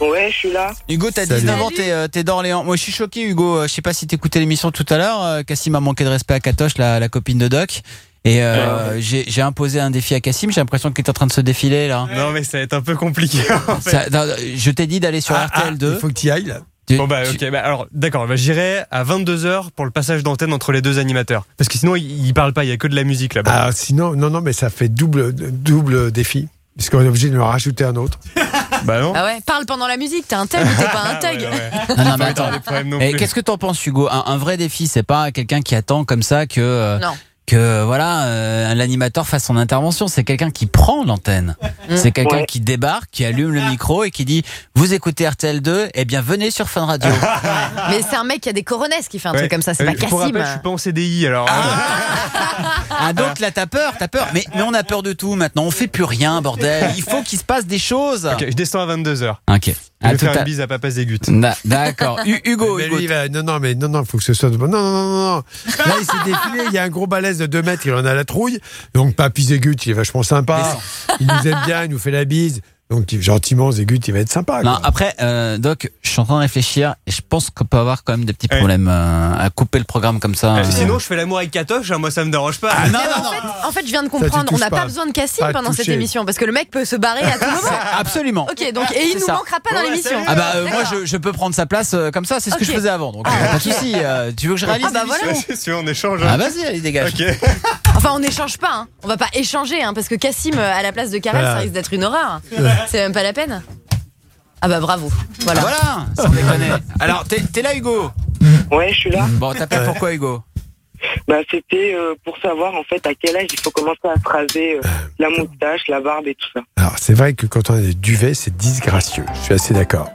Ouais, je suis là. Hugo, t'as Salut. 19 ans, t'es euh, t'es d'Orléans. Moi, je suis choqué, Hugo. Euh, Je sais pas si t'écoutais l'émission tout à l'heure. Euh, Cassim a manqué de respect à Katoche, la, la copine de Doc. Et euh, j'ai j'ai imposé un défi à Cassim. J'ai l'impression qu'il est en train de se défiler là. Non, mais ça va être un peu compliqué. en fait. Ça- non, je t'ai dit d'aller sur Ah, ah, RTL2. il faut que tu y ailles, là. Tu- Bon bah tu- ok, bah, alors d'accord, bah, j'irai à 22h pour le passage d'antenne entre les deux animateurs. Parce que sinon ils, ils parlent pas, il y a que de la musique là-bas. Ah, sinon, non, non, mais ça fait double, double défi. Puisqu'on est obligé de nous rajouter un autre. Bah non. Ah ouais, parle pendant la musique, t'es un thug ou t'es pas un thug Non, non, mais attends. Et qu'est-ce que t'en penses, Hugo? Un, un vrai défi, c'est pas quelqu'un qui attend comme ça que euh, Non. Que voilà euh, l'animateur fasse son intervention. C'est quelqu'un qui prend l'antenne. C'est quelqu'un Ouais. qui débarque, qui allume le micro et qui dit vous écoutez RTL 2, eh bien venez sur Fun Radio. Mais c'est un mec qui a des coronesses qui fait un Ouais. truc comme ça, c'est Euh, pas Pour Cassim. rappel, je suis pas en CDI alors. ah donc là t'as peur, t'as peur. Mais mais on a peur de tout maintenant. On fait plus rien, bordel. Il faut qu'il se passe des choses. Ok, je descends à 22h. Ok. Je À vais faire à- une bise à Papa Zégut. Da- D'accord. Hu- Hugo, Mais Hugo, lui, il va- non, non, mais non, non, faut que ce soit. Non, non, non, non, non. Là, il s'est défilé. Il y a un gros balèze de 2 mètres. Il en a la trouille. Donc, Papy Zégut, il est vachement sympa. Il nous aime bien. Il nous fait la bise. Donc, gentiment, Zégut, il va être sympa. Non, quoi. après, euh, Doc, je suis en train de réfléchir et je pense qu'on peut avoir quand même des petits problèmes euh, à couper le programme comme ça. Euh, Euh, Sinon, je fais l'amour avec Katoche, hein, moi ça me dérange pas. Ah, non, Mais non, en, non. fait, en fait, je viens de comprendre, on n'a pas pas. besoin de Cassim Pas pendant cette émission parce que le mec peut se barrer à tout moment. Absolument. Ok, donc et il nous ça. manquera pas dans l'émission. Ah bah euh, moi je, je peux prendre sa place euh, comme ça, c'est ce que je faisais avant. Donc euh, pas de souci. euh, tu veux que je réalise Ah bah voilà. Sûr, on échange. Ah hein. vas-y, allez dégage. Enfin, on n'échange pas, hein. on va pas échanger hein, parce que Cassim euh, à la place de Karel, Voilà. ça risque d'être une horreur. C'est même pas la peine. Ah bah bravo. Voilà. Voilà, sans déconner. Alors t'es t'es là Hugo? Ouais, je suis là. Bon t'appelles pourquoi Hugo? Bah, c'était euh, pour savoir en fait à quel âge il faut commencer à se raser euh, la moustache, la barbe et tout ça. Alors, c'est vrai que quand on a des duvets, c'est disgracieux. Je suis assez d'accord.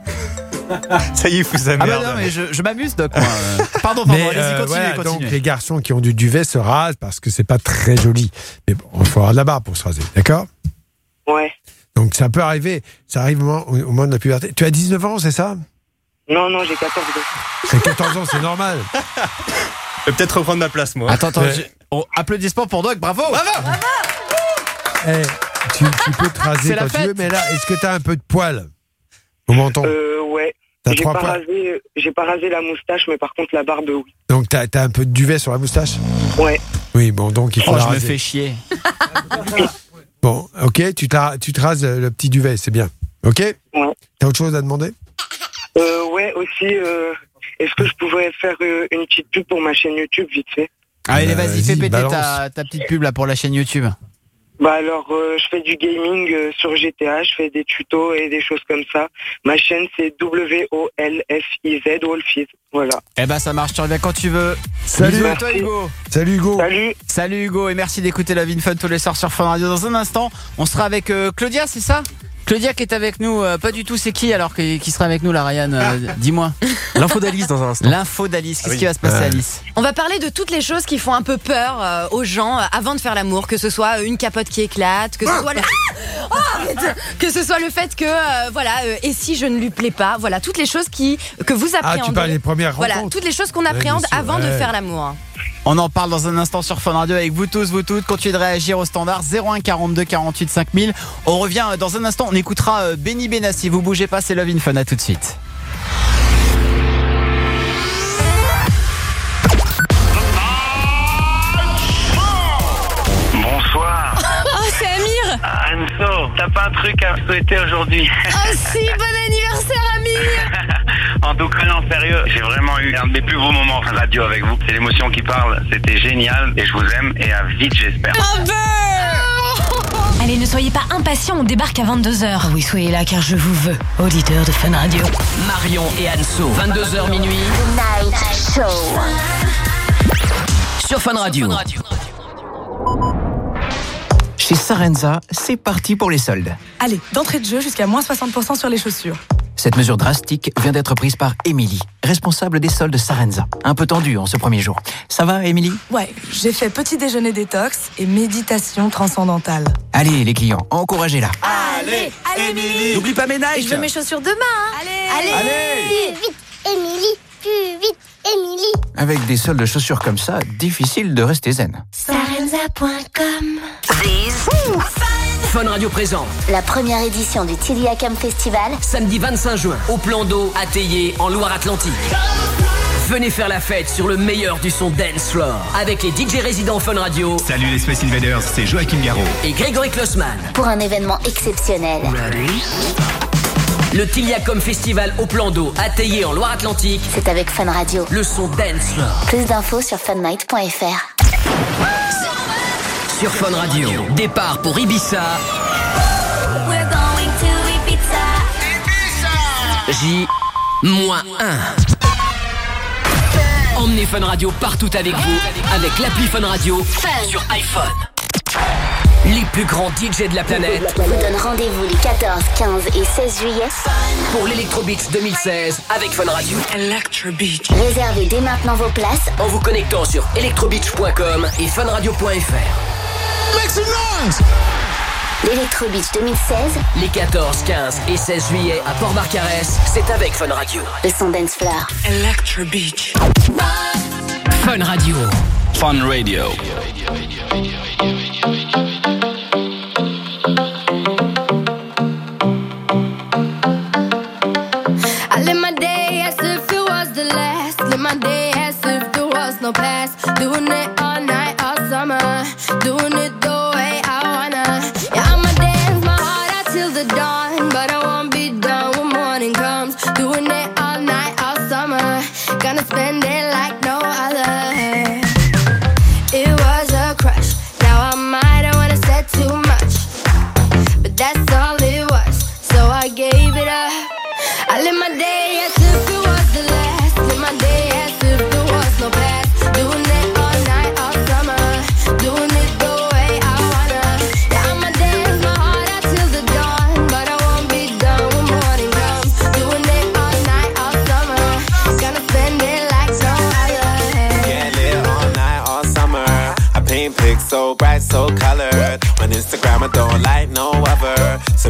Ça y est, fout sa Ah bah non mais je, je m'amuse Doc. moi, euh. Pardon, pardon, Mais allez-y euh, continuez, voilà, continuez. donc les garçons qui ont du duvet se rasent parce que c'est pas très joli. Mais bon, il faut avoir de la barbe pour se raser, d'accord? Ouais. Donc ça peut arriver, ça arrive au moment, au moment de la puberté. Tu as 19 ans, c'est ça? Non, non, j'ai 14 ans. C'est 14 ans, c'est normal. Je vais peut-être reprendre ma place, moi. Attends, attends, Ouais. oh, applaudissements pour Doc, bravo Eh, tu, tu peux te raser quand tu veux, mais là, est-ce que tu as un peu de poils? Au menton Euh, ouais. T'as J'ai trois pas, poils. rasé, j'ai pas rasé la moustache, mais par contre la barbe, oui. Donc tu as, un peu de duvet sur la moustache? Ouais. Oui, bon, donc il faut Oh, la je me fais chier. Bon, ok, tu, te- tu te rases le petit duvet, c'est bien. Ok? Ouais. T'as autre chose à demander? Euh, ouais, aussi, euh, est-ce que je pourrais faire euh, une petite pub pour ma chaîne YouTube, vite fait? Allez, Bah, vas-y, fais péter ta, ta petite pub là pour la chaîne YouTube. Bah alors, euh, je fais du gaming euh, sur GTA, je fais des tutos et des choses comme ça. Ma chaîne, c'est W-O-L-F-I-Z, Wolfiz. Voilà. Eh ben ça marche, tu reviens quand tu veux. Salut. À toi Hugo. Salut Hugo Salut Salut Hugo et merci d'écouter la Vine Fun tous les soirs sur Fun Radio. Dans un instant, on sera avec euh, Claudia, c'est ça? Claudia qui est avec nous, euh, pas du tout, c'est qui alors qui, qui sera avec nous là, Ryan Euh, Dis-moi. L'info d'Alice dans un instant. L'info d'Alice, qu'est-ce Ah oui. qui va se passer. Alice On va parler de toutes les choses qui font un peu peur euh, aux gens euh, avant de faire l'amour, que ce soit une capote qui éclate, que ce soit le... Ah Oh, que ce soit le fait que euh, voilà euh, et si je ne lui plais pas, voilà toutes les choses qui que vous Ah, appréhendez. tu parles des premières voilà rencontres toutes les choses qu'on appréhende sûr, avant de faire l'amour. On en parle dans un instant sur Fun Radio avec vous tous, vous toutes. Continuez de réagir au standard 01 42 48 5000. On revient euh, dans un instant, on écoutera euh, Benny Benassi. Vous bougez pas, c'est Love in Fun, à tout de suite. Bonsoir. Oh c'est Amir Anso, t'as pas un truc à souhaiter aujourd'hui? Oh si bon anniversaire Amir En tout cas, non, sérieux, j'ai vraiment eu un de mes plus beaux moments en radio avec vous. C'est l'émotion qui parle, c'était génial et je vous aime et à vite, j'espère. Allez, ne soyez pas impatients, on débarque à 22h. Oui, soyez là car je vous veux, auditeur de Fun Radio. Marion et Anso, 22h minuit. Sur Fun Radio. Chez Sarenza, c'est parti pour les soldes. Allez, d'entrée de jeu jusqu'à moins 60% sur les chaussures. Cette mesure drastique vient d'être prise par Émilie, responsable des soldes Sarenza. Un peu tendue en ce premier jour. Ça va, Émilie? Ouais, j'ai fait petit déjeuner détox et méditation transcendantale. Allez, les clients, encouragez-la. Allez, allez, Émilie N'oublie pas mes Nike je veux mes chaussures demain. hein. Allez, Plus vite, Émilie, plus vite, Émilie. Avec des soldes de chaussures comme ça, difficile de rester zen. Sarenza.com Fun Radio présente, La première édition du Tiliacam Festival samedi 25 juin, au plan d'eau à Théier, en Loire-Atlantique. Venez faire la fête sur le meilleur du son dance floor avec les DJ résidents Fun Radio Salut les Space Invaders, c'est Joachim Garraud. et Grégory Klossman. pour un événement exceptionnel. Le Tiliacom Festival au plan d'eau à Théier, en Loire-Atlantique. C'est avec Fun Radio. Le son dance floor Plus d'infos sur funnight.fr. sur Fun Radio. Départ pour Ibiza. J moins 1. Emmenez Fun Radio partout avec vous avec l'appli Fun Radio sur iPhone. Les plus grands DJ de la planète vous donne rendez-vous les 14, 15 et 16 juillet. pour l'Electro Beach 2016 avec Fun Radio. Réservez dès maintenant vos places. En vous connectant sur electrobeach.com et funradio.fr. L'Electro Beach 2016, Les 14, 15 et 16 juillet à Port-Marcarès, c'est avec Fun Radio. le son dance floor. Fun Radio. Fun Radio.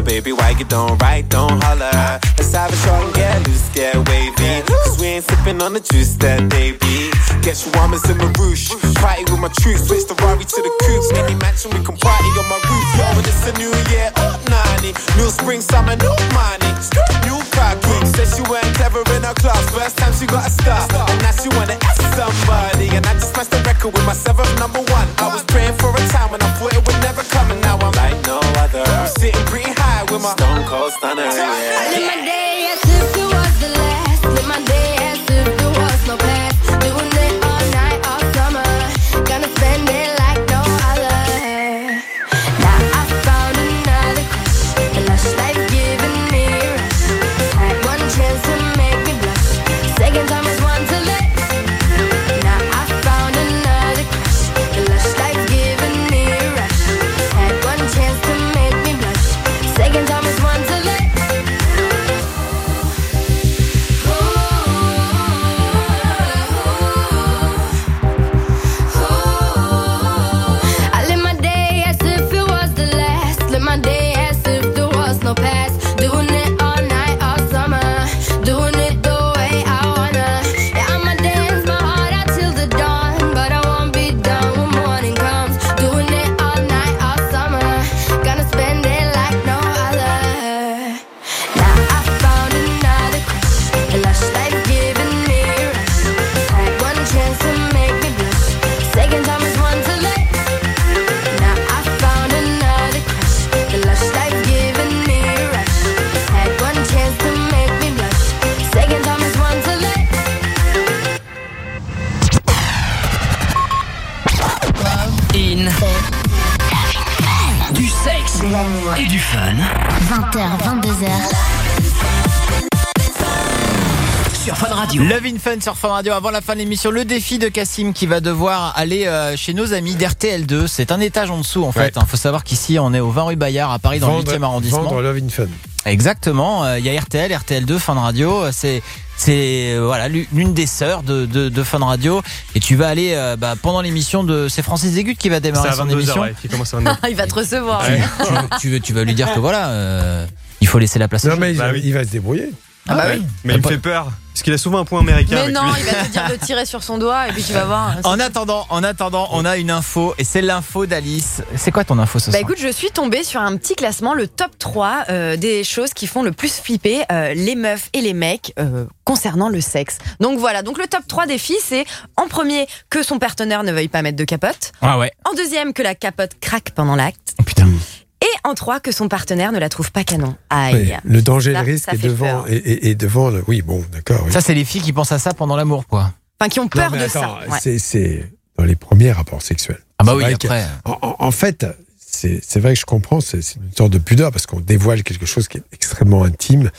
Baby, why you don't write, don't holler. Let's have a short and get loose, get wavy. Cause we ain't sipping on the juice that they be. Get your warmers in the roosh. Party with my troops, switch the Rari to the coupe. Any mansion, we can party on my roof. Yo, when it's a new year, up 90. New spring, summer, new money. New car quick. Said she weren't clever in her class. First time she got a star. And now she wanna ask somebody. And I just smashed the record with my seventh number one. I was my stone cold stunner. I Yeah. Du fun. 20h, 22h. sur Fun Radio. Love in Fun sur Fun Radio. Avant la fin de l'émission, le défi de Cassim qui va devoir aller euh, chez nos amis d'RTL2. C'est un étage en dessous en fait. Il faut savoir qu'ici on est au 20 rue Bayard à Paris dans Vendre- le 8e arrondissement. Vendre Love in Fun. Exactement. euh, Il y a RTL, RTL2, Fun Radio. euh, C'est c'est euh, voilà l'u- l'une des sœurs de, de, de Fun Radio. Et tu vas aller euh, bah, pendant l'émission de c'est Francis Zégut qui va démarrer son 22 émission. heures, ouais, qui commence à 22 Il va te recevoir. Tu, tu- tu veux, tu vas lui dire que voilà, euh, il faut laisser la place. Non, mais il, Bah oui. il va se débrouiller. Ah bah oui. Mais il me fait peur. Parce qu'il a souvent un point américain. Mais avec non, lui. il va te dire de tirer sur son doigt et puis tu vas voir. En attendant, en attendant, on a une info et c'est l'info d'Alice. C'est quoi ton info ce Bah soir écoute, je suis tombée sur un petit classement, le top 3 euh, des choses qui font le plus flipper euh, les meufs et les mecs euh, concernant le sexe. Donc voilà, donc le top 3 des filles, c'est en premier que son partenaire ne veuille pas mettre de capote. Ah ouais. En deuxième, que la capote craque pendant l'acte. Et en trois, que son partenaire ne la trouve pas canon. Aïe. Oui, le danger et le risque est devant, et, et- et devant le. Oui, bon, d'accord. oui. Ça, c'est les filles qui pensent à ça pendant l'amour, quoi. Enfin, qui ont Non, peur de ça. Ouais. c'est- dans les premiers rapports sexuels. Ah bah C'est oui, après. En, en- fait, c'est vrai que je comprends, c'est une sorte de pudeur parce qu'on dévoile quelque chose qui est extrêmement intime.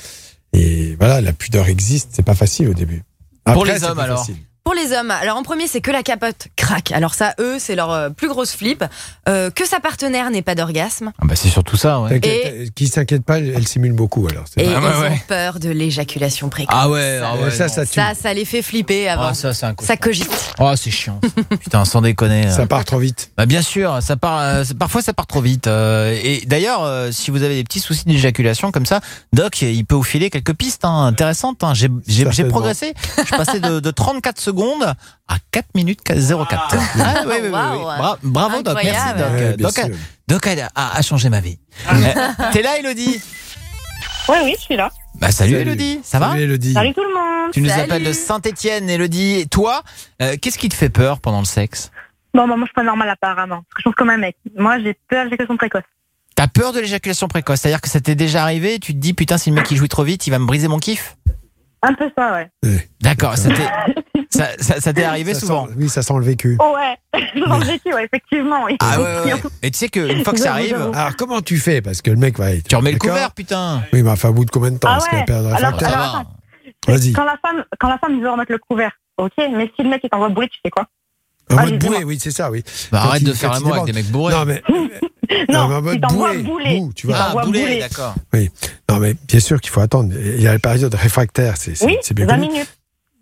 Et voilà, la pudeur existe, c'est pas facile au début. Pour les hommes, alors facile. Pour les hommes, alors en premier, c'est que la capote craque. Alors ça, eux, c'est leur euh, plus grosse flip. Euh, que sa partenaire n'ait pas d'orgasme. Ah bah c'est surtout ça, ouais. T'inquiète, Qui s'inquiète pas, elle simule beaucoup alors. c'est Et ils ouais, ont peur de l'éjaculation précoce. Ah ouais, ah ouais, ça, ça tue. Ça, ça les fait flipper avant. Ah, ça, c'est un coup. ça cogite. Oh, c'est chiant. Putain, sans déconner. Ça euh. part trop vite. Bah bien sûr, ça part. euh, parfois, ça part trop vite. euh, et d'ailleurs, euh, si vous avez des petits soucis d'éjaculation comme ça, Doc, il peut vous filer quelques pistes hein, intéressantes. hein. J'ai progressé. Je suis passé de, de 34 secondes à 4 minutes 04. Ah, oui, oui, oui, oui. Waouh. Bra- bravo, Doc. Merci. Doc. Ouais, Doc, a, sûr. Doc a- a- a changé ma vie. Euh, T'es là, Elodie? Oui, oui, je suis là. Bah salut, Salut. Elodie, ça va? Salut, Elodie. Salut tout le monde. Tu nous Salut. appelles de Saint-Étienne, Elodie. Et Toi, euh, qu'est-ce qui te fait peur pendant le sexe? Bon, bah, moi, je suis pas normal apparemment. Je trouve comme un mec. Moi, j'ai peur de l'éjaculation précoce. T'as peur de l'éjaculation précoce, c'est-à-dire que ça t'est déjà arrivé, et tu te dis putain si le mec il jouit trop vite, il va me briser mon kiff? Un peu ça, ouais. D'accord, ça t'est ça, ça- ça t'est arrivé Ça souvent? sent- oui, ça sent le vécu. Oh, ouais. Dans le vécu, ouais, effectivement, oui. Ah ouais. Et tu sais qu'une fois que ça arrive. Alors comment tu fais? Parce que le mec va être. tu remets le couvert putain Oui, mais enfin, au bout de combien de temps? Ah Parce ouais. perdre Alors. Ça alors, attends. Vas-y. Quand la femme, quand la femme veut remettre le couvert, ok, mais si le mec est en voie bouée, tu fais quoi? En Ah, mode bouée, oui, c'est ça, oui. Bah, arrête de faire il l'amour avec des mecs bourrés. Non, mais. Non, mais en mode boue, tu vois. Ah, boulet, bouler. d'accord. Oui. Non, mais bien sûr qu'il faut attendre. Il y a la période réfractaire, c'est Oui, bien 20 connu. minutes.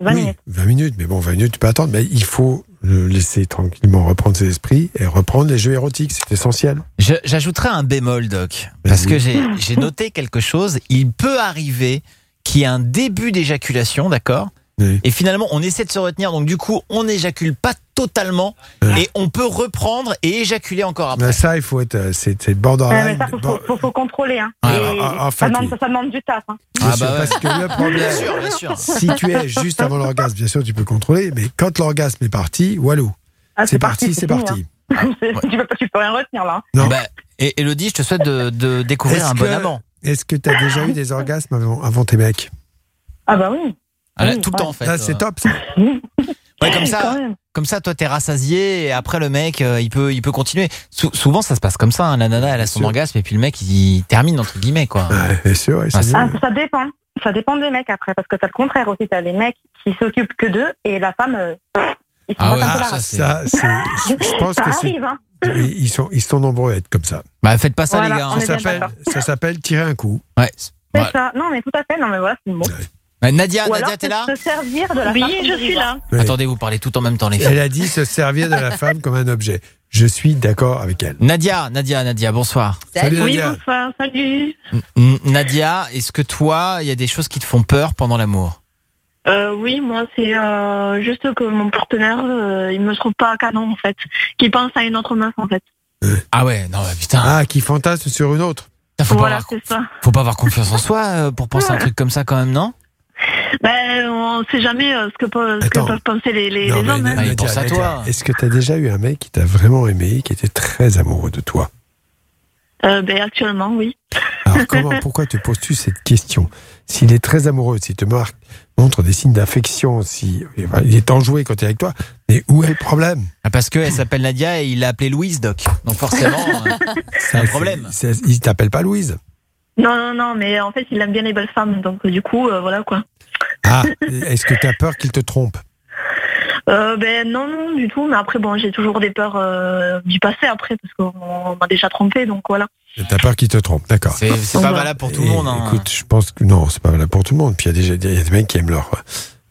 20 oui, minutes. 20 minutes, mais bon, 20 minutes, tu peux attendre. Mais il faut le laisser tranquillement reprendre ses esprits et reprendre les jeux érotiques, c'est essentiel. Je- J'ajouterai un bémol, Doc, parce Vas-y. que j'ai j'ai noté quelque chose. Il peut arriver qu'il y ait un début d'éjaculation, d'accord? Oui. Et finalement, on essaie de se retenir, donc du coup, on n'éjacule pas totalement, Ouais. et on peut reprendre et éjaculer encore après. Mais ça, il faut être. euh, C'est borderline. ça, faut, faut, faut, faut contrôler. Hein. Ah, en- ça, demande, oui. ça, ça demande du taf. Hein. Ah sûr, bah ouais. Parce que le problème, Bien sûr, bien sûr. si tu es juste avant l'orgasme, bien sûr, tu peux contrôler, mais quand l'orgasme est parti, walou. Ah, c'est parti, c'est fini, parti. hein. tu, peux, tu peux rien retenir là. Non. Bah, et Elodie, je te souhaite de, de découvrir Est-ce un bon que- amant. Est-ce que tu as déjà eu des orgasmes avant, avant tes mecs? Ah bah oui. Ah, Oui, tout le ouais. temps, en fait. C'est euh. top, ça. Ouais, comme ça, comme ça, toi, t'es rassasié et après le mec, euh, il peut, il peut continuer. Sou- souvent, ça se passe comme ça. hein. La nana, elle a son sûr. orgasme et puis le mec, il termine entre guillemets, quoi. Ouais, bien sûr, ouais, c'est Ah, c'est-. Ah, ça dépend. Ça dépend des mecs après, parce que t'as le contraire aussi. T'as les mecs qui s'occupent que d'eux et la femme, euh, ils sont Ah ouais, ah, ça, c'est- Ça, c'est. Je je pense Ça que c'est. arrive, hein. Ils sont, ils sont nombreux à être comme ça. Bah, faites pas ça, Voilà, les gars. hein. Ça s'appelle, ça tirer un coup. Ouais. C'est Voilà. ça. Non, mais tout à fait. Non, mais voilà, c'est le Euh, Nadia, Ou Nadia, alors t'es là se servir de la Oui, je suis là. Ouais. Attendez, vous parlez tout en même temps, les filles. Elle a dit se servir de la femme comme un objet. Je suis d'accord avec elle. Nadia, Nadia, Nadia, bonsoir. Salut, Oui, Nadia. bonsoir, salut. N- Nadia, est-ce que toi, il y a des choses qui te font peur pendant l'amour? Euh, oui, moi, c'est euh, juste que mon partenaire, euh, il me trouve pas canon, en fait. Qu'il pense à une autre meuf, en fait. Ah ouais, non, bah, putain. Ah, qui fantasme sur une autre. Putain, faut, voilà, pas avoir, c'est ça. faut pas avoir confiance en soi euh, pour penser à un truc comme ça quand même, non? Ben, on sait jamais euh, ce que, ce peuvent penser les, les, Non, les mais hommes. hein. À toi. Est-ce que tu as déjà eu un mec qui t'a vraiment aimé, qui était très amoureux de toi? Euh, ben, actuellement, oui. Alors, comment, pourquoi te poses-tu cette question? S'il est très amoureux, s'il te marque, montre des signes d'affection, si il est enjoué quand il est avec toi, mais où est le problème? Ah, Parce qu'elle s'appelle Nadia et il l'a appelée Louise, Doc. Donc forcément, euh, c'est un problème. Il t'appelle pas Louise. Non, non, non, mais en fait, il aime bien les belles femmes, donc du coup, euh, voilà quoi. Ah, est-ce que tu as peur qu'il te trompe? Euh, ben non, non, du tout, mais après, bon, j'ai toujours des peurs euh, du passé après, parce qu'on on m'a déjà trompé, donc voilà. T'as peur qu'il te trompe, d'accord. C'est c'est pas valable pour tout le monde. hein. Écoute, je pense que non, c'est pas valable pour tout le monde. Puis il y a déjà il y a des mecs qui aiment leur,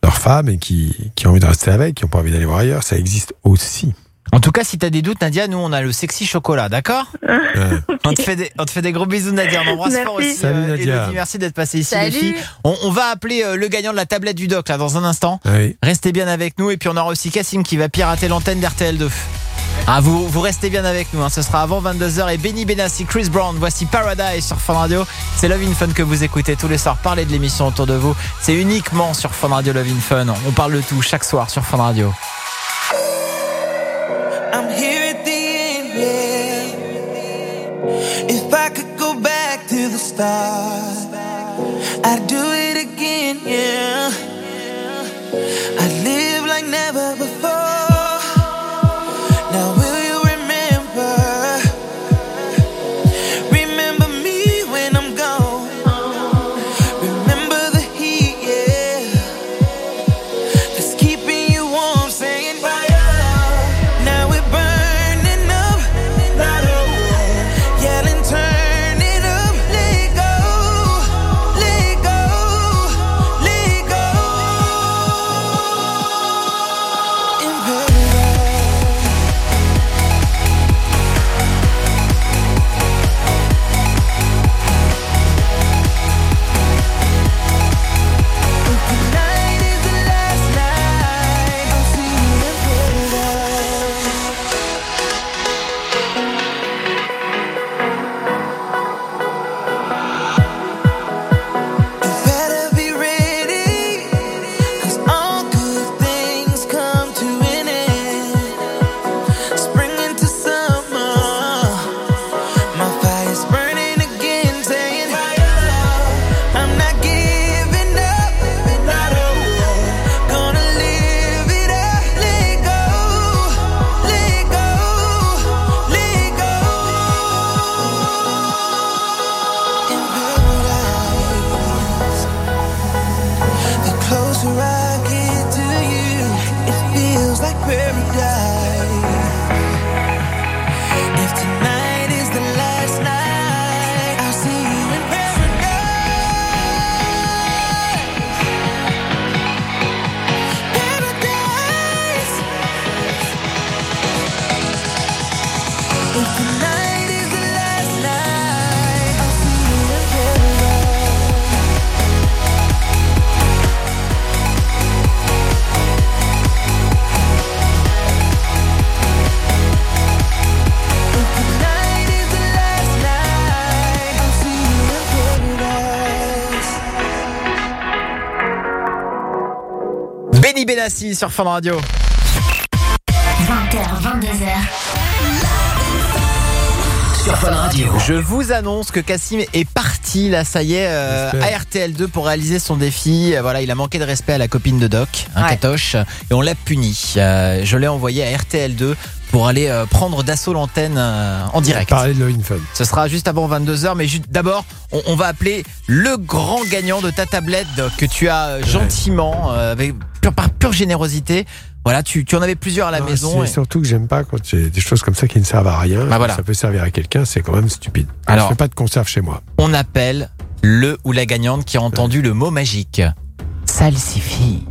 leur femme et qui, qui ont envie de rester avec, qui n'ont pas envie d'aller voir ailleurs. Ça existe aussi. En tout cas, si t'as des doutes, Nadia, nous on a le sexy chocolat, d'accord Ouais. on, te fait des, on te fait des gros bisous, Nadia. On embrasse Merci. fort aussi. Salut, euh, Nadia. Élodie. merci d'être passé ici, les Salut. filles. On, on va appeler euh, le gagnant de la tablette du doc là dans un instant. Oui. Restez bien avec nous et puis on aura aussi Cassim qui va pirater l'antenne d'RTL2. Ah, vous, vous restez bien avec nous, hein. ce sera avant 22h et Benny Benassi, Chris Brown, voici Paradise sur Fun Radio. C'est Love in Fun que vous écoutez tous les soirs, parlez de l'émission autour de vous. C'est uniquement sur Fun Radio Love in Fun. On parle de tout chaque soir sur Fun Radio. I'm here at the end, yeah. If I could go back to the start, I'd do Benny Benassi sur Fun Radio. 20h, 22h. Sur Fun Radio. Je vous annonce que Cassim est parti, là, ça y est, euh, à RTL2 pour réaliser son défi. Euh, Voilà, il a manqué de respect à la copine de Doc, un Ouais. Katoche, et on l'a puni. Euh, je l'ai envoyé à RTL2 pour aller euh, prendre d'assaut l'antenne euh, en direct. Parler de Fun. Ce sera juste avant 22h, mais juste d'abord, on, on va appeler le grand gagnant de ta tablette que tu as euh, gentiment, euh, avec, pure- par pure générosité. Voilà, tu, tu en avais plusieurs à la Non, maison. C'est et- surtout que j'aime pas quand j'ai des choses comme ça qui ne servent à rien. Bah voilà. Ça peut servir à quelqu'un, c'est quand même stupide. Alors- je fais pas de conserve chez moi. on appelle le ou la gagnante qui a entendu le mot magique. Salsifie.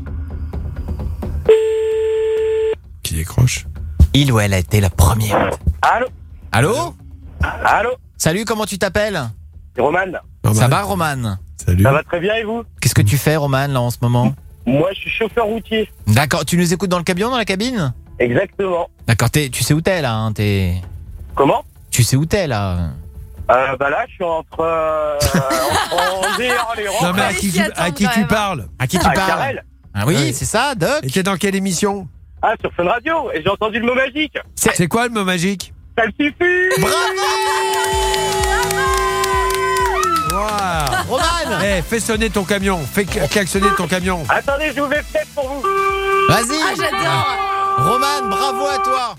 Qui décroche Il ou elle a été la première. Allô Allô Allô Salut, comment tu t'appelles C'est Roman. Ça va, Roman Salut. Ça va très bien et vous Qu'est-ce que tu fais, Roman, là, en ce moment Moi, je suis chauffeur routier. D'accord, tu nous écoutes dans le camion, dans la cabine Exactement. D'accord, t'es- tu sais où t'es, là hein, t'es- Comment Tu sais où t'es, là euh, Bah là, je suis entre... Euh, entre Angers et Orléans. Non, mais à qui, tu, à qui tu parles? À qui tu Ah, parles? Ah oui, Ouais. c'est ça, Doc Et t'es dans quelle émission? Ah, sur Fun Radio. Et j'ai entendu le mot magique. C'est quoi le mot magique? Ça le suffit Waouh Roman Eh, fais sonner ton camion. Fais klaxonner ton camion. Attendez, je vous vais peut-être pour vous. Vas-y Ah, j'adore Roman, bravo à toi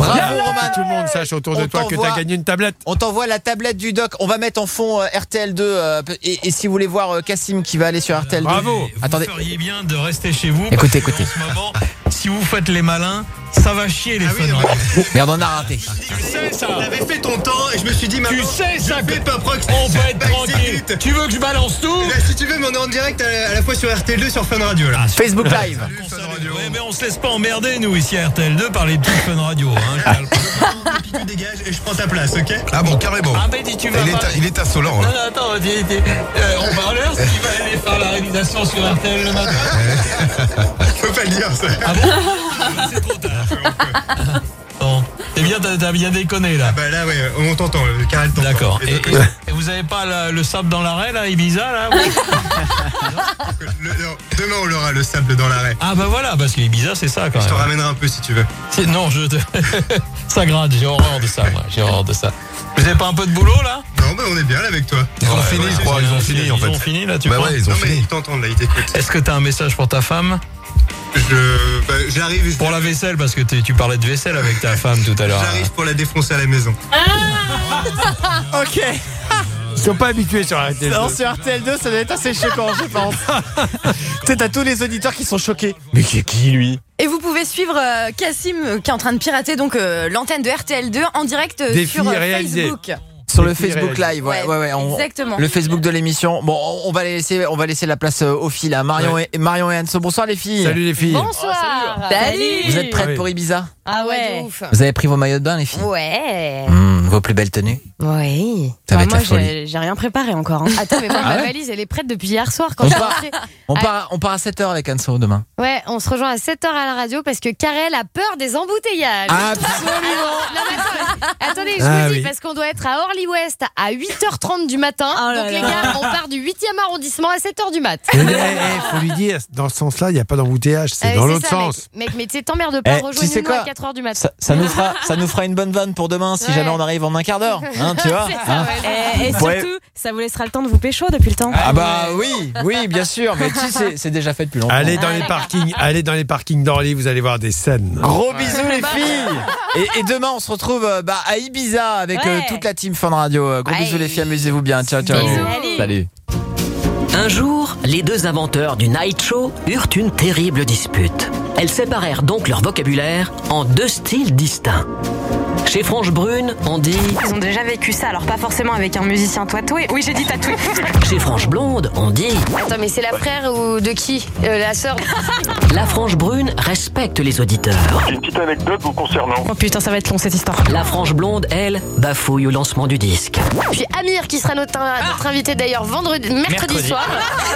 Bravo Bravo Que Roman. tout le monde sache autour de On toi que tu as gagné une tablette. On t'envoie la tablette du doc. On va mettre en fond euh, RTL2. euh, et, et si vous voulez voir euh, Cassim qui va aller sur RTL2. Bravo. Attendez. Vous feriez bien de rester chez vous. Écoutez, écoutez. En ce moment, si vous faites les malins, ça va chier les fun radio. Merde, on a raté. Tu sais ça J'avais fait ton temps et je me suis dit Tu sais ça que on peut être tranquille. Tu veux que je balance tout Si tu veux, mais on est en direct à, la fois sur RTL2 sur Fun Radio là. Facebook Live. Ouais, mais on se laisse pas emmerder nous ici à RTL2 par les petites fun radio. Hein, je parle pas. Tu dégages et je prends ta place, ok Ah bon, carrément. Ah, mais dis, tu vas il, est pas- à- il est insolent. Non, hein. non, attends, dis, dis, euh, on parleur, c'est qui va aller faire la réalisation sur RTL le matin Faut pas le dire ça. Ah bon C'est trop tard. Bon, c'est bien, t'as bien déconné là. Bah là, ouais, on t'entend, le Karel t'entend. D'accord. Et Et, donc, et- vous avez pas la- le sable dans l'arrêt là, Ibiza là oui le- non, demain, on l'aura le sable dans l'arrêt. Ah bah voilà, parce que Ibiza c'est ça quand Je te même. ramènerai un peu si tu veux. Non, je te... ça grade, j'ai horreur de ça, moi. J'ai horreur de ça. Vous avez pas un peu de boulot là? Non, bah on est bien là avec toi. Ils ont Ouais, fini, ouais, je crois. Ils ont fini, en Ils fait. ont fini là, tu Bah crois ouais, ils ont Non, fini. ils t'entendent là, ils t'écoutent. Est-ce que t'as un message pour ta femme? Je, bah, j'arrive, je- Pour la vaisselle, parce que tu parlais de vaisselle avec ta femme tout à l'heure. j'arrive pour la défoncer à la maison. Ok. Ils sont pas habitués sur RTL. Non, sur RTL2, ça doit être assez choquant, je pense. tu sais, t'as tous les auditeurs qui sont choqués. Mais qui est qui, lui Et vous pouvez suivre euh, Cassim euh, qui est en train de pirater donc euh, l'antenne de RTL2 en direct Défi sur réalisé. Facebook. Sur le Facebook. Live, ouais, ouais, ouais. on- Exactement. Le Facebook de l'émission. Bon, on- va laisser, on va laisser la place euh, aux filles là. Marion, et, Marion et Anso. Bonsoir les filles. Salut les filles. Bonsoir. Salut. Vous êtes prêtes Oui. pour Ibiza? Ah ouais. Vous avez pris vos maillots de bain les filles? Ouais. Hmm, Vos plus belles tenues? Oui. Ça va être moi, la folie. j'ai rien préparé encore. hein. Attends, mais moi, Ah ma ouais? valise, elle est prête depuis hier soir quand On je suis part, rentrée. on, Ah, part, on part à 7h avec Anso demain. Ouais, on se rejoint à 7h à la radio parce que Karel a peur des embouteillages. Absolument. Non, mais attends, attendez, je Ah vous dis, oui. parce qu'on doit être à Orly West à 8h30 du matin. Oh là donc, les là. gars, on part du 8e arrondissement à 7h du mat. Eh, eh, eh, faut lui dire, dans ce sens-là, il n'y a pas d'embouteillage, c'est Ah dans l'autre ça, sens. Mec, mec mais tu sais, t'emmerdes pas, Eh, tu sais rejoignez-nous quoi? à 4h du matin. Ça, ça nous fera, ça nous fera une bonne vanne pour demain si Ouais. jamais on arrive en un quart d'heure. Hein, tu vois ça, hein ouais. Et, et Ouais. surtout, ça vous laissera le temps de vous pécho depuis le temps. Ah bah oui, oui, bien sûr. Mais tu sais, c'est- c'est déjà fait depuis longtemps. Allez dans les parkings, allez dans les parkings d'Orly, vous allez voir des scènes. Gros bisous les filles et, et demain on se retrouve euh, bah, à Ibiza avec euh, toute la team Fun Radio. Euh, Gros Ouais. bisous les filles, amusez-vous bien. Ciao ciao. Bisous. Salut. Un jour, les deux inventeurs du Night Show eurent une terrible dispute. Elles séparèrent donc leur vocabulaire en deux styles distincts. Chez Franche Brune, on dit Ils ont déjà vécu ça, alors pas forcément avec un musicien tatoué. Oui, j'ai dit tatoué. Chez Franche Blonde, on dit Attends, mais c'est la frère ou de qui Euh, La sœur? La Franche Brune respecte les auditeurs. J'ai une petite anecdote vous concernant. Oh putain, ça va être long cette histoire. La Franche Blonde, elle, bafouille au lancement du disque. Puis Amir qui sera notre, notre invité d'ailleurs vendredi, mercredi, Mercredi. soir.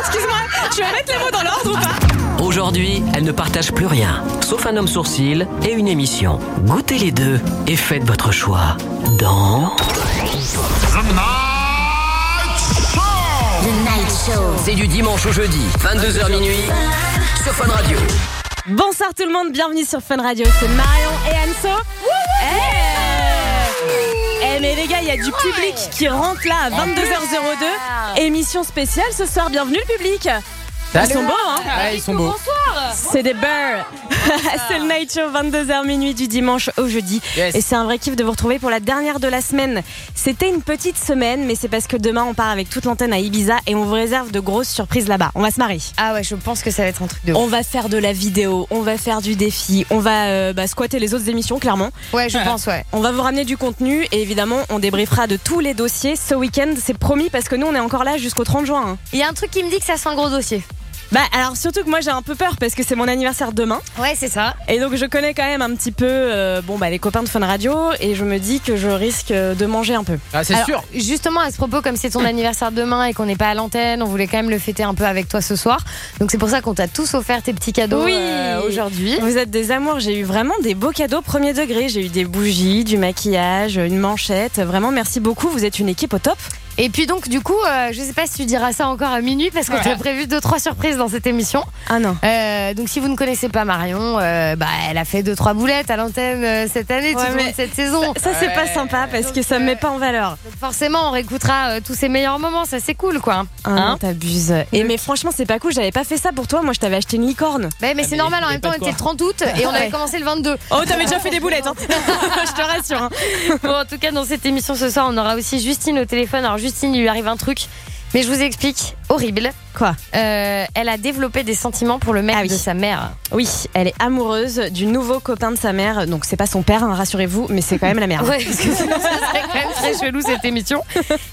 Excuse-moi, tu vas mettre les mots dans l'ordre ou pas? Aujourd'hui, elle ne partage plus rien, sauf un homme sourcil et une émission. Goûtez les deux et faites votre choix dans... The Night Show. C'est du dimanche au jeudi, 22h minuit, sur Fun Radio. Bonsoir tout le monde, bienvenue sur Fun Radio. C'est Marion et Anso. Eh Eh, mais les gars, il y a du public qui rentre là à 22h02. Émission spéciale ce soir, bienvenue le public. Ils sont beaux, hein Ouais, ils sont beaux. C'est des beurres. c'est le Night Show, 22h minuit du dimanche au jeudi. Yes. Et c'est un vrai kiff de vous retrouver pour la dernière de la semaine. C'était une petite semaine, mais c'est parce que demain on part avec toute l'antenne à Ibiza et on vous réserve de grosses surprises là-bas. On va se marier. Ah ouais, je pense que ça va être un truc de ouf. On va faire de la vidéo, on va faire du défi, on va euh, bah, squatter les autres émissions, clairement. Ouais, je pense, ouais. On va vous ramener du contenu et évidemment, on débriefera de tous les dossiers ce week-end. C'est promis parce que nous, on est encore là jusqu'au 30 juin. hein. Il y a un truc qui me dit que ça sent un gros dossier. Bah, alors surtout que moi, j'ai un peu peur parce que c'est mon anniversaire demain. Ouais, c'est ça. Et donc, je connais quand même un petit peu euh, bon, bah, les copains de Fun Radio et je me dis que je risque euh, de manger un peu. Ah, c'est Alors, sûr. Justement, à ce propos, comme c'est ton anniversaire demain et qu'on n'est pas à l'antenne, on voulait quand même le fêter un peu avec toi ce soir. Donc c'est pour ça qu'on t'a tous offert tes petits cadeaux Oui. euh, aujourd'hui. Vous êtes des amours. J'ai eu vraiment des beaux cadeaux premier degré. J'ai eu des bougies, du maquillage, une manchette. Vraiment, merci beaucoup. Vous êtes une équipe au top. Et puis donc du coup, euh, je sais pas si tu diras ça encore à minuit parce qu'on Ouais. t'a prévu deux trois surprises dans cette émission. Ah non. Euh, donc si vous ne connaissez pas Marion, euh, bah elle a fait deux trois boulettes à l'antenne euh, cette année, tout cette saison. Ça, ça, c'est pas sympa parce que ça me met pas en valeur. Donc forcément, on réécoutera euh, tous ses meilleurs moments, ça c'est cool quoi. Ah non, Hein t'abuses. Et mais franchement, c'est pas cool. J'avais pas fait ça pour toi. Moi, je t'avais acheté une licorne. Ouais, mais c'est normal, en même temps, on était le 30 août et on avait commencé le 22. Oh, t'avais déjà fait des boulettes, hein. je te rassure. hein. Bon, en tout cas, dans cette émission ce soir, on aura aussi Justine au téléphone. Alors, Justine, il lui arrive un truc, mais je vous explique. Horrible. Quoi Euh, Elle a développé des sentiments pour le mec Ah oui. de sa mère. Oui, elle est amoureuse du nouveau copain de sa mère. Donc, c'est pas son père, hein, rassurez-vous, mais c'est quand même la merde. Ouais, parce que sinon, ça serait quand même très chelou cette émission.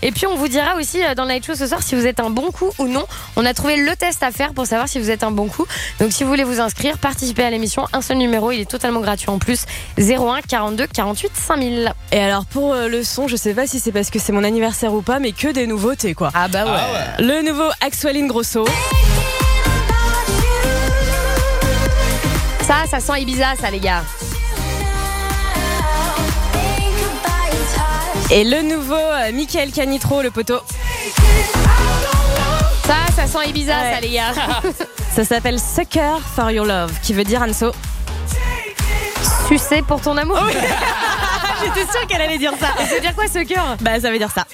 Et puis, on vous dira aussi euh, dans le Night Show ce soir si vous êtes un bon coup ou non. On a trouvé le test à faire pour savoir si vous êtes un bon coup. Donc, si vous voulez vous inscrire, participer à l'émission, un seul numéro, il est totalement gratuit en plus 01 42 48 5000. Et alors, pour euh, le son, je sais pas si c'est parce que c'est mon anniversaire ou pas, mais que des nouveautés, quoi. Ah bah ouais. Le nouveau Axeline Grosso. Ça, ça sent Ibiza, ça, les gars. Et le nouveau euh, Michael Canitro, le poteau. Ça, ça sent Ibiza, Ouais. ça, les gars. Ça s'appelle Sucker for Your Love, qui veut dire Anso. Sucer pour ton amour. J'étais sûre qu'elle allait dire ça. Et ça veut dire quoi, cœur Bah, ça veut dire ça.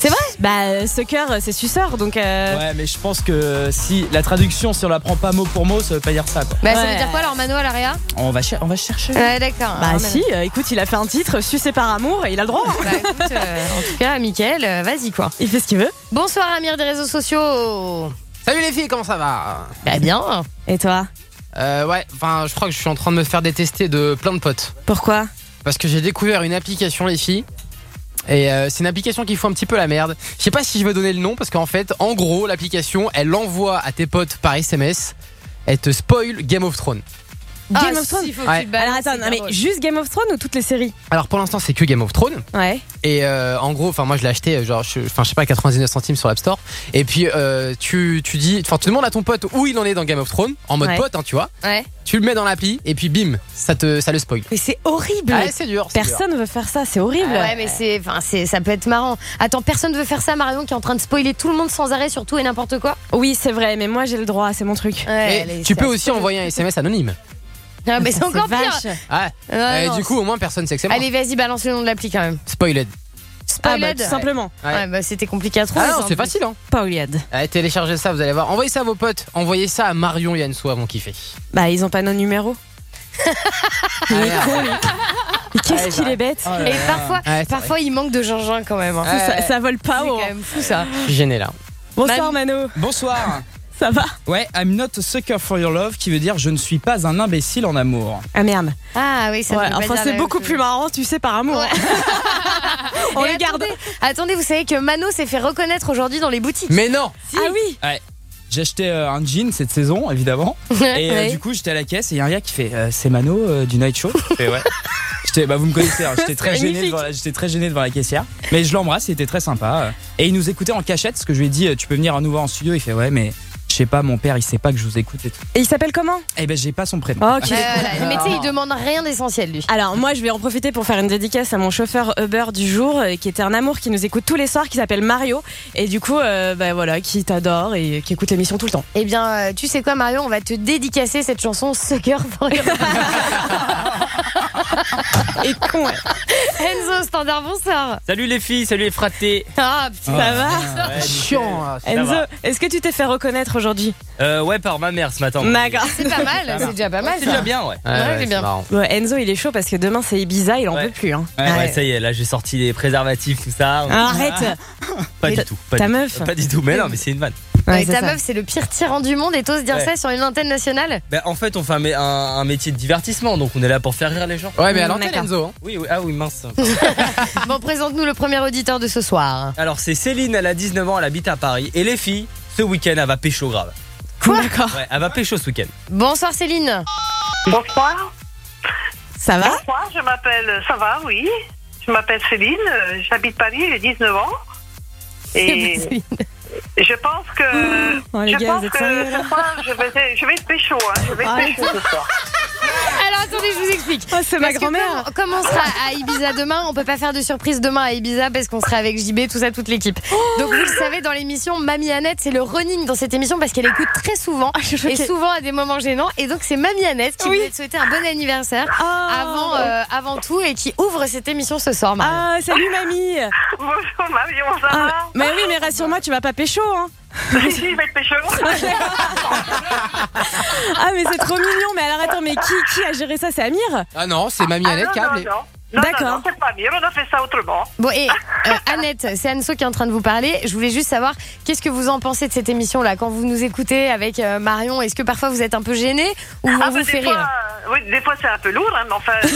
C'est vrai Bah, Sucker, c'est suceur, donc. euh, Ouais, mais je pense que si la traduction, si on la prend pas mot pour mot, ça veut pas dire ça. Quoi. Bah, ça Ouais. veut dire quoi, alors, Mano à l'AREA On va, cher- on va chercher. Ouais, d'accord. Bah, Alors, si, euh, écoute, il a fait un titre, sucé par amour, et il a le droit. hein. Bah, écoute, euh, en tout cas, Mickaël, euh, vas-y, quoi. Il fait ce qu'il veut. Bonsoir, Amir des réseaux sociaux. Salut les filles, comment ça va? Bah, bien. Et toi? Euh, Ouais, enfin, je crois que je suis en train de me faire détester de plein de potes. Pourquoi? Parce que j'ai découvert une application, les filles. Et euh, c'est une application qui fout un petit peu la merde. Je sais pas si je veux donner le nom parce qu'en fait, en gros, l'application, elle l'envoie à tes potes par SMS. Elle te spoil Game of Thrones. Game Ah, of Thrones si, faut que Ouais. tu te balances, Alors attends, non, mais juste Game of Thrones ou toutes les séries Alors pour l'instant, c'est que Game of Thrones. Ouais. Et euh, en gros, enfin moi je l'ai acheté, euh, genre, je- enfin je sais pas, 99 centimes sur l'App Store. Et puis euh, tu, tu dis, enfin tu demandes à ton pote où il en est dans Game of Thrones, en mode Ouais. pote, hein, tu vois. Ouais. Tu le mets dans l'appli et puis bim, ça te, ça le spoil. Mais c'est horrible. Ah, c'est dur. c'est dur. Personne veut faire ça, c'est horrible. Ah ouais, mais c'est, enfin, c'est, ça peut être marrant. Attends, personne veut faire ça, Marion, qui est en train de spoiler tout le monde sans arrêt sur tout et n'importe quoi? Oui, c'est vrai, mais moi j'ai le droit, c'est mon truc. Ouais, tu peux aussi envoyer un SMS anonyme. Ah, mais c'est encore pire. Ah, Ah, et non, du coup, au moins personne sait que c'est moi. Allez, vas-y, balance le nom de l'appli quand même. Spoiled. Ah bah, Spoiled. tout simplement. Ouais. Ouais, bah, c'était compliqué à trouver. Ah ça, non, en c'est plus. facile, hein. Pauliade. Allez, téléchargez ça, vous allez voir. Envoyez ça à vos potes. Envoyez ça à Marion et Anso avant kiffer. Bah, ils ont pas nos numéros. Il est Ah, con, lui. Mais qu'est-ce qu'il est bête Oh là Et parfois, Ouais, c'est parfois, il manque de gingembre quand même. hein. Ouais. ça, ça vole pas C'est haut. quand même fou ça. Je suis gêné là. Bonsoir Mano. Bonsoir. Ça va Ouais, I'm not a sucker for your love, qui veut dire je ne suis pas un imbécile en amour. Ah merde. Ah oui, ça Ouais, enfin, c'est beaucoup plus marrant, tu sais, par amour. On Et le garde. attendez, vous savez que Mano s'est fait reconnaître aujourd'hui dans les boutiques. Mais non Ah oui Ouais. J'ai acheté euh, un jean cette saison, évidemment. Et euh, du coup, j'étais à la caisse et il y a un gars qui fait euh, C'est Mano euh, du Night Show Et ouais. J'étais, bah, vous me connaissez, hein, j'étais très, gêné devant la, j'étais très gêné devant la caissière. Mais je l'embrasse, il était très sympa. Et il nous écoutait en cachette parce que je lui ai dit Tu peux venir à nouveau en studio Il fait Ouais, mais sais pas, mon père il sait pas que je vous écoute et tout. Et il s'appelle comment? Eh ben, j'ai pas son prénom. Ok. Ouais, voilà. Mais tu sais, il demande rien d'essentiel lui. Alors moi je vais en profiter pour faire une dédicace à mon chauffeur Uber du jour euh, qui était un amour qui nous écoute tous les soirs qui s'appelle Mario et du coup euh, bah, voilà qui t'adore et qui écoute l'émission tout le temps. Eh bien, euh, tu sais quoi, Marion, on va te dédicacer cette chanson Sucker for. Et con. ouais. Enzo, standard, bonsoir. Salut les filles, salut les fratés. Ah, putain. Ça va Ouais, Chiant. Ça Enzo, va. est-ce que tu t'es fait reconnaître aujourd'hui Euh, ouais, par ma mère ce matin. D'accord. C'est pas mal, c'est déjà pas mal. C'est déjà bien, ouais. Ouais, c'est bien. marrant. Ouais, Enzo il est chaud parce que demain c'est Ibiza, il en Ouais. peut plus. Hein. Ouais, Ouais. ouais, ça y est, là j'ai sorti les préservatifs, tout ça. Arrête Pas Mais du tout. Pas ta du meuf. Pas du tout, mais non, mais c'est une vanne. Ouais, Et c'est ta ça. meuf, c'est le pire tyran du monde et t'oses dire Ouais. ça sur une antenne nationale? Ben, en fait, on fait un, mé- un- un métier de divertissement, donc on est là pour faire rire les gens. Ouais, mais à Mm, l'antenne, d'accord. Enzo. hein. Oui, oui, ah oui, mince. Bon, présente-nous le premier auditeur de ce soir. Alors, c'est Céline, elle a 19 ans, elle habite à Paris. Et les filles, ce week-end, elle va pécho grave. Quoi D'accord. Ouais, elle va pécho ce week-end. Bonsoir Céline. Bonsoir. Ça va Bonsoir, je m'appelle. Ça va, oui. Je m'appelle Céline, euh, j'habite Paris, j'ai 19 ans. Et Céline. Je pense que. Oh, les je gars, pense que ce soir, je vais, je vais être pécho. Hein, je vais être Ah, pécho ce soir. Alors attendez, je vous explique. Oh, c'est ma grand-mère. Comme, comme on sera à Ibiza demain, on peut pas faire de surprise demain à Ibiza parce qu'on sera avec JB, tout ça, toute l'équipe. Oh. Donc vous le savez, dans l'émission, Mamie Annette, c'est le running dans cette émission parce qu'elle écoute très souvent Ah, et souvent à des moments gênants. Et donc c'est Mamie Annette qui Oui. voulait te souhaiter un bon anniversaire Oh. avant, euh, avant tout et qui ouvre cette émission ce soir. Marion. Ah, salut mamie. Bonjour Marion, ça Ah, va mais oui, mais rassure-moi, tu vas pas pécho, hein. Si, si, je vais être pécho. Ah, mais c'est trop mignon. Mais alors attends, mais qui, qui a géré ça? C'est Amir? Ah non, c'est Mamie Ah, Annette non, qui a non, appelé. non. Non, D'accord. non, non, c'est pas mieux, on a fait ça autrement. Bon et euh, Annette, c'est Anso qui est en train de vous parler. Je voulais juste savoir qu'est-ce que vous en pensez de cette émission là quand vous nous écoutez avec euh, Marion. Est-ce que parfois vous êtes un peu gêné ou on Ah, vous bah, fait des fois, rire? euh, Oui, des fois c'est un peu lourd, hein, mais enfin, je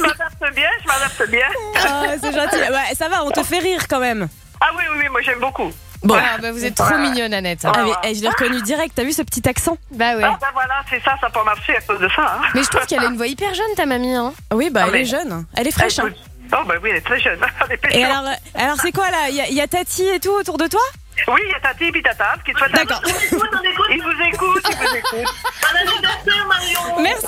m'adapte bien, je m'adapte bien. Ah, c'est gentil. Ouais, ça va, on te fait rire quand même. Ah oui, oui, oui, moi j'aime beaucoup. Bon. Ah, bah, vous êtes trop mignonne Annette. Ah, mais, eh, je l'ai reconnu direct. T'as vu ce petit accent? Bah ouais. Ah, ben voilà, c'est ça, ça peut marcher à cause de ça. Hein. Mais je trouve qu'elle a une voix hyper jeune ta mamie. Hein. Oui, bah Ah, elle mais- est jeune. Elle est fraîche. hein. Oh, bah oui, elle est très jeune. Elle est pécho. Et alors, euh, alors c'est quoi là? Il y, a- il y a Tati et tout autour de toi? Oui, il y a Tati et puis Tata qui te souhaitent D'accord. un- Il vous écoute, il vous écoute. Un anniversaire, Marion Merci,